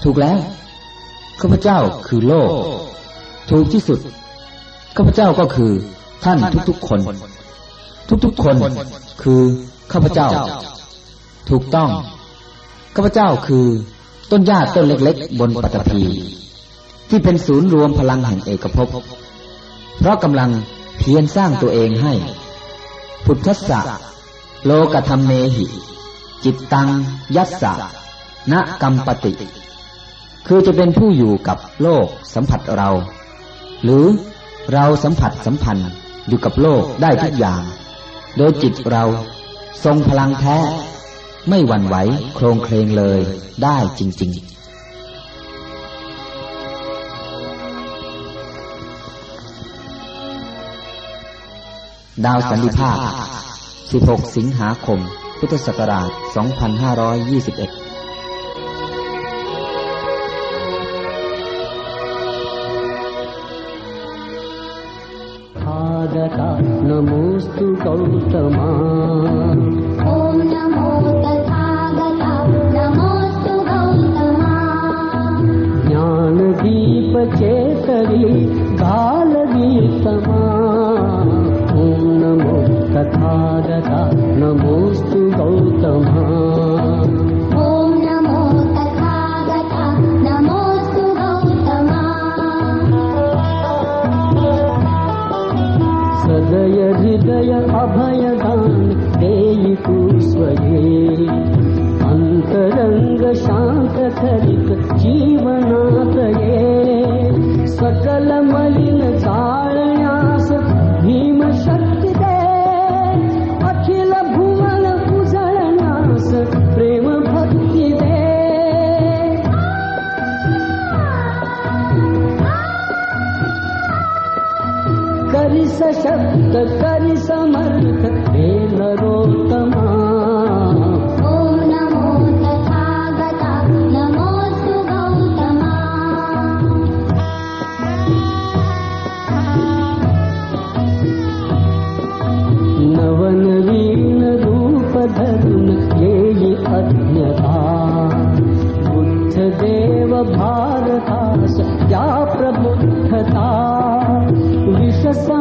ถูกแล้วข้าพเจ้าคือโลก ถูกที่สุดข้าพเจ้าก็คือท่านทุกๆคน ทุกๆคนคือข้าพเจ้า ถูกต้องข้าพเจ้าคือ ต้นหญ้าต้นเล็กๆ บนปฐพี ที่เป็นศูนย์รวมพลังแห่งเอกภพ เพราะกำลังเพียรสร้างตัวเองให้ พุทธะโลกธรรมเมหิ จิตตัง ยัสสะณกัมปติ คือจะเป็นผู้อยู่กับโลกสัมผัสเรา หรือเราสัมผัสสัมพันธ์อยู่กับโลกได้ทุกอย่าง โดยจิตเราทรงพลังแท้ ไม่หวั่นไหวโครงเคลงเลยได้จริง ๆดาวสันติภาพ 16 สิงหาคม พุทธศักราช 2521นมูสตุกௌตมา ज्ञानदीपचेतरि कालगीतमा ॐ नमो तथागता नमोऽस्तु गौतमा। ॐ नमो तथागता नमोऽस्तु गौतमा। सदय हृदय अभयदान देयि स्वये शान्तरिक जीवनात् सकलमलिन सकल भीमशक्तिदे अखिल भुवन शक्ति प्रेम भक्तिदे करिस शब्द भक्ति दे करि सशब्रोत्तमा विषसा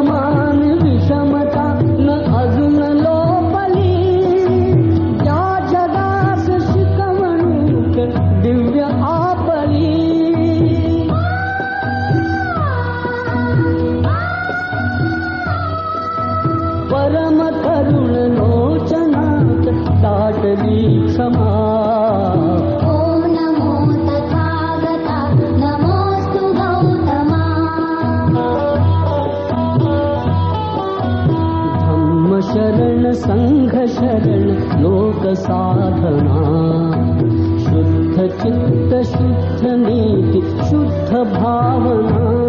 शरण लोक साधना शुद्ध चित्त शुद्ध नीति शुद्ध भावना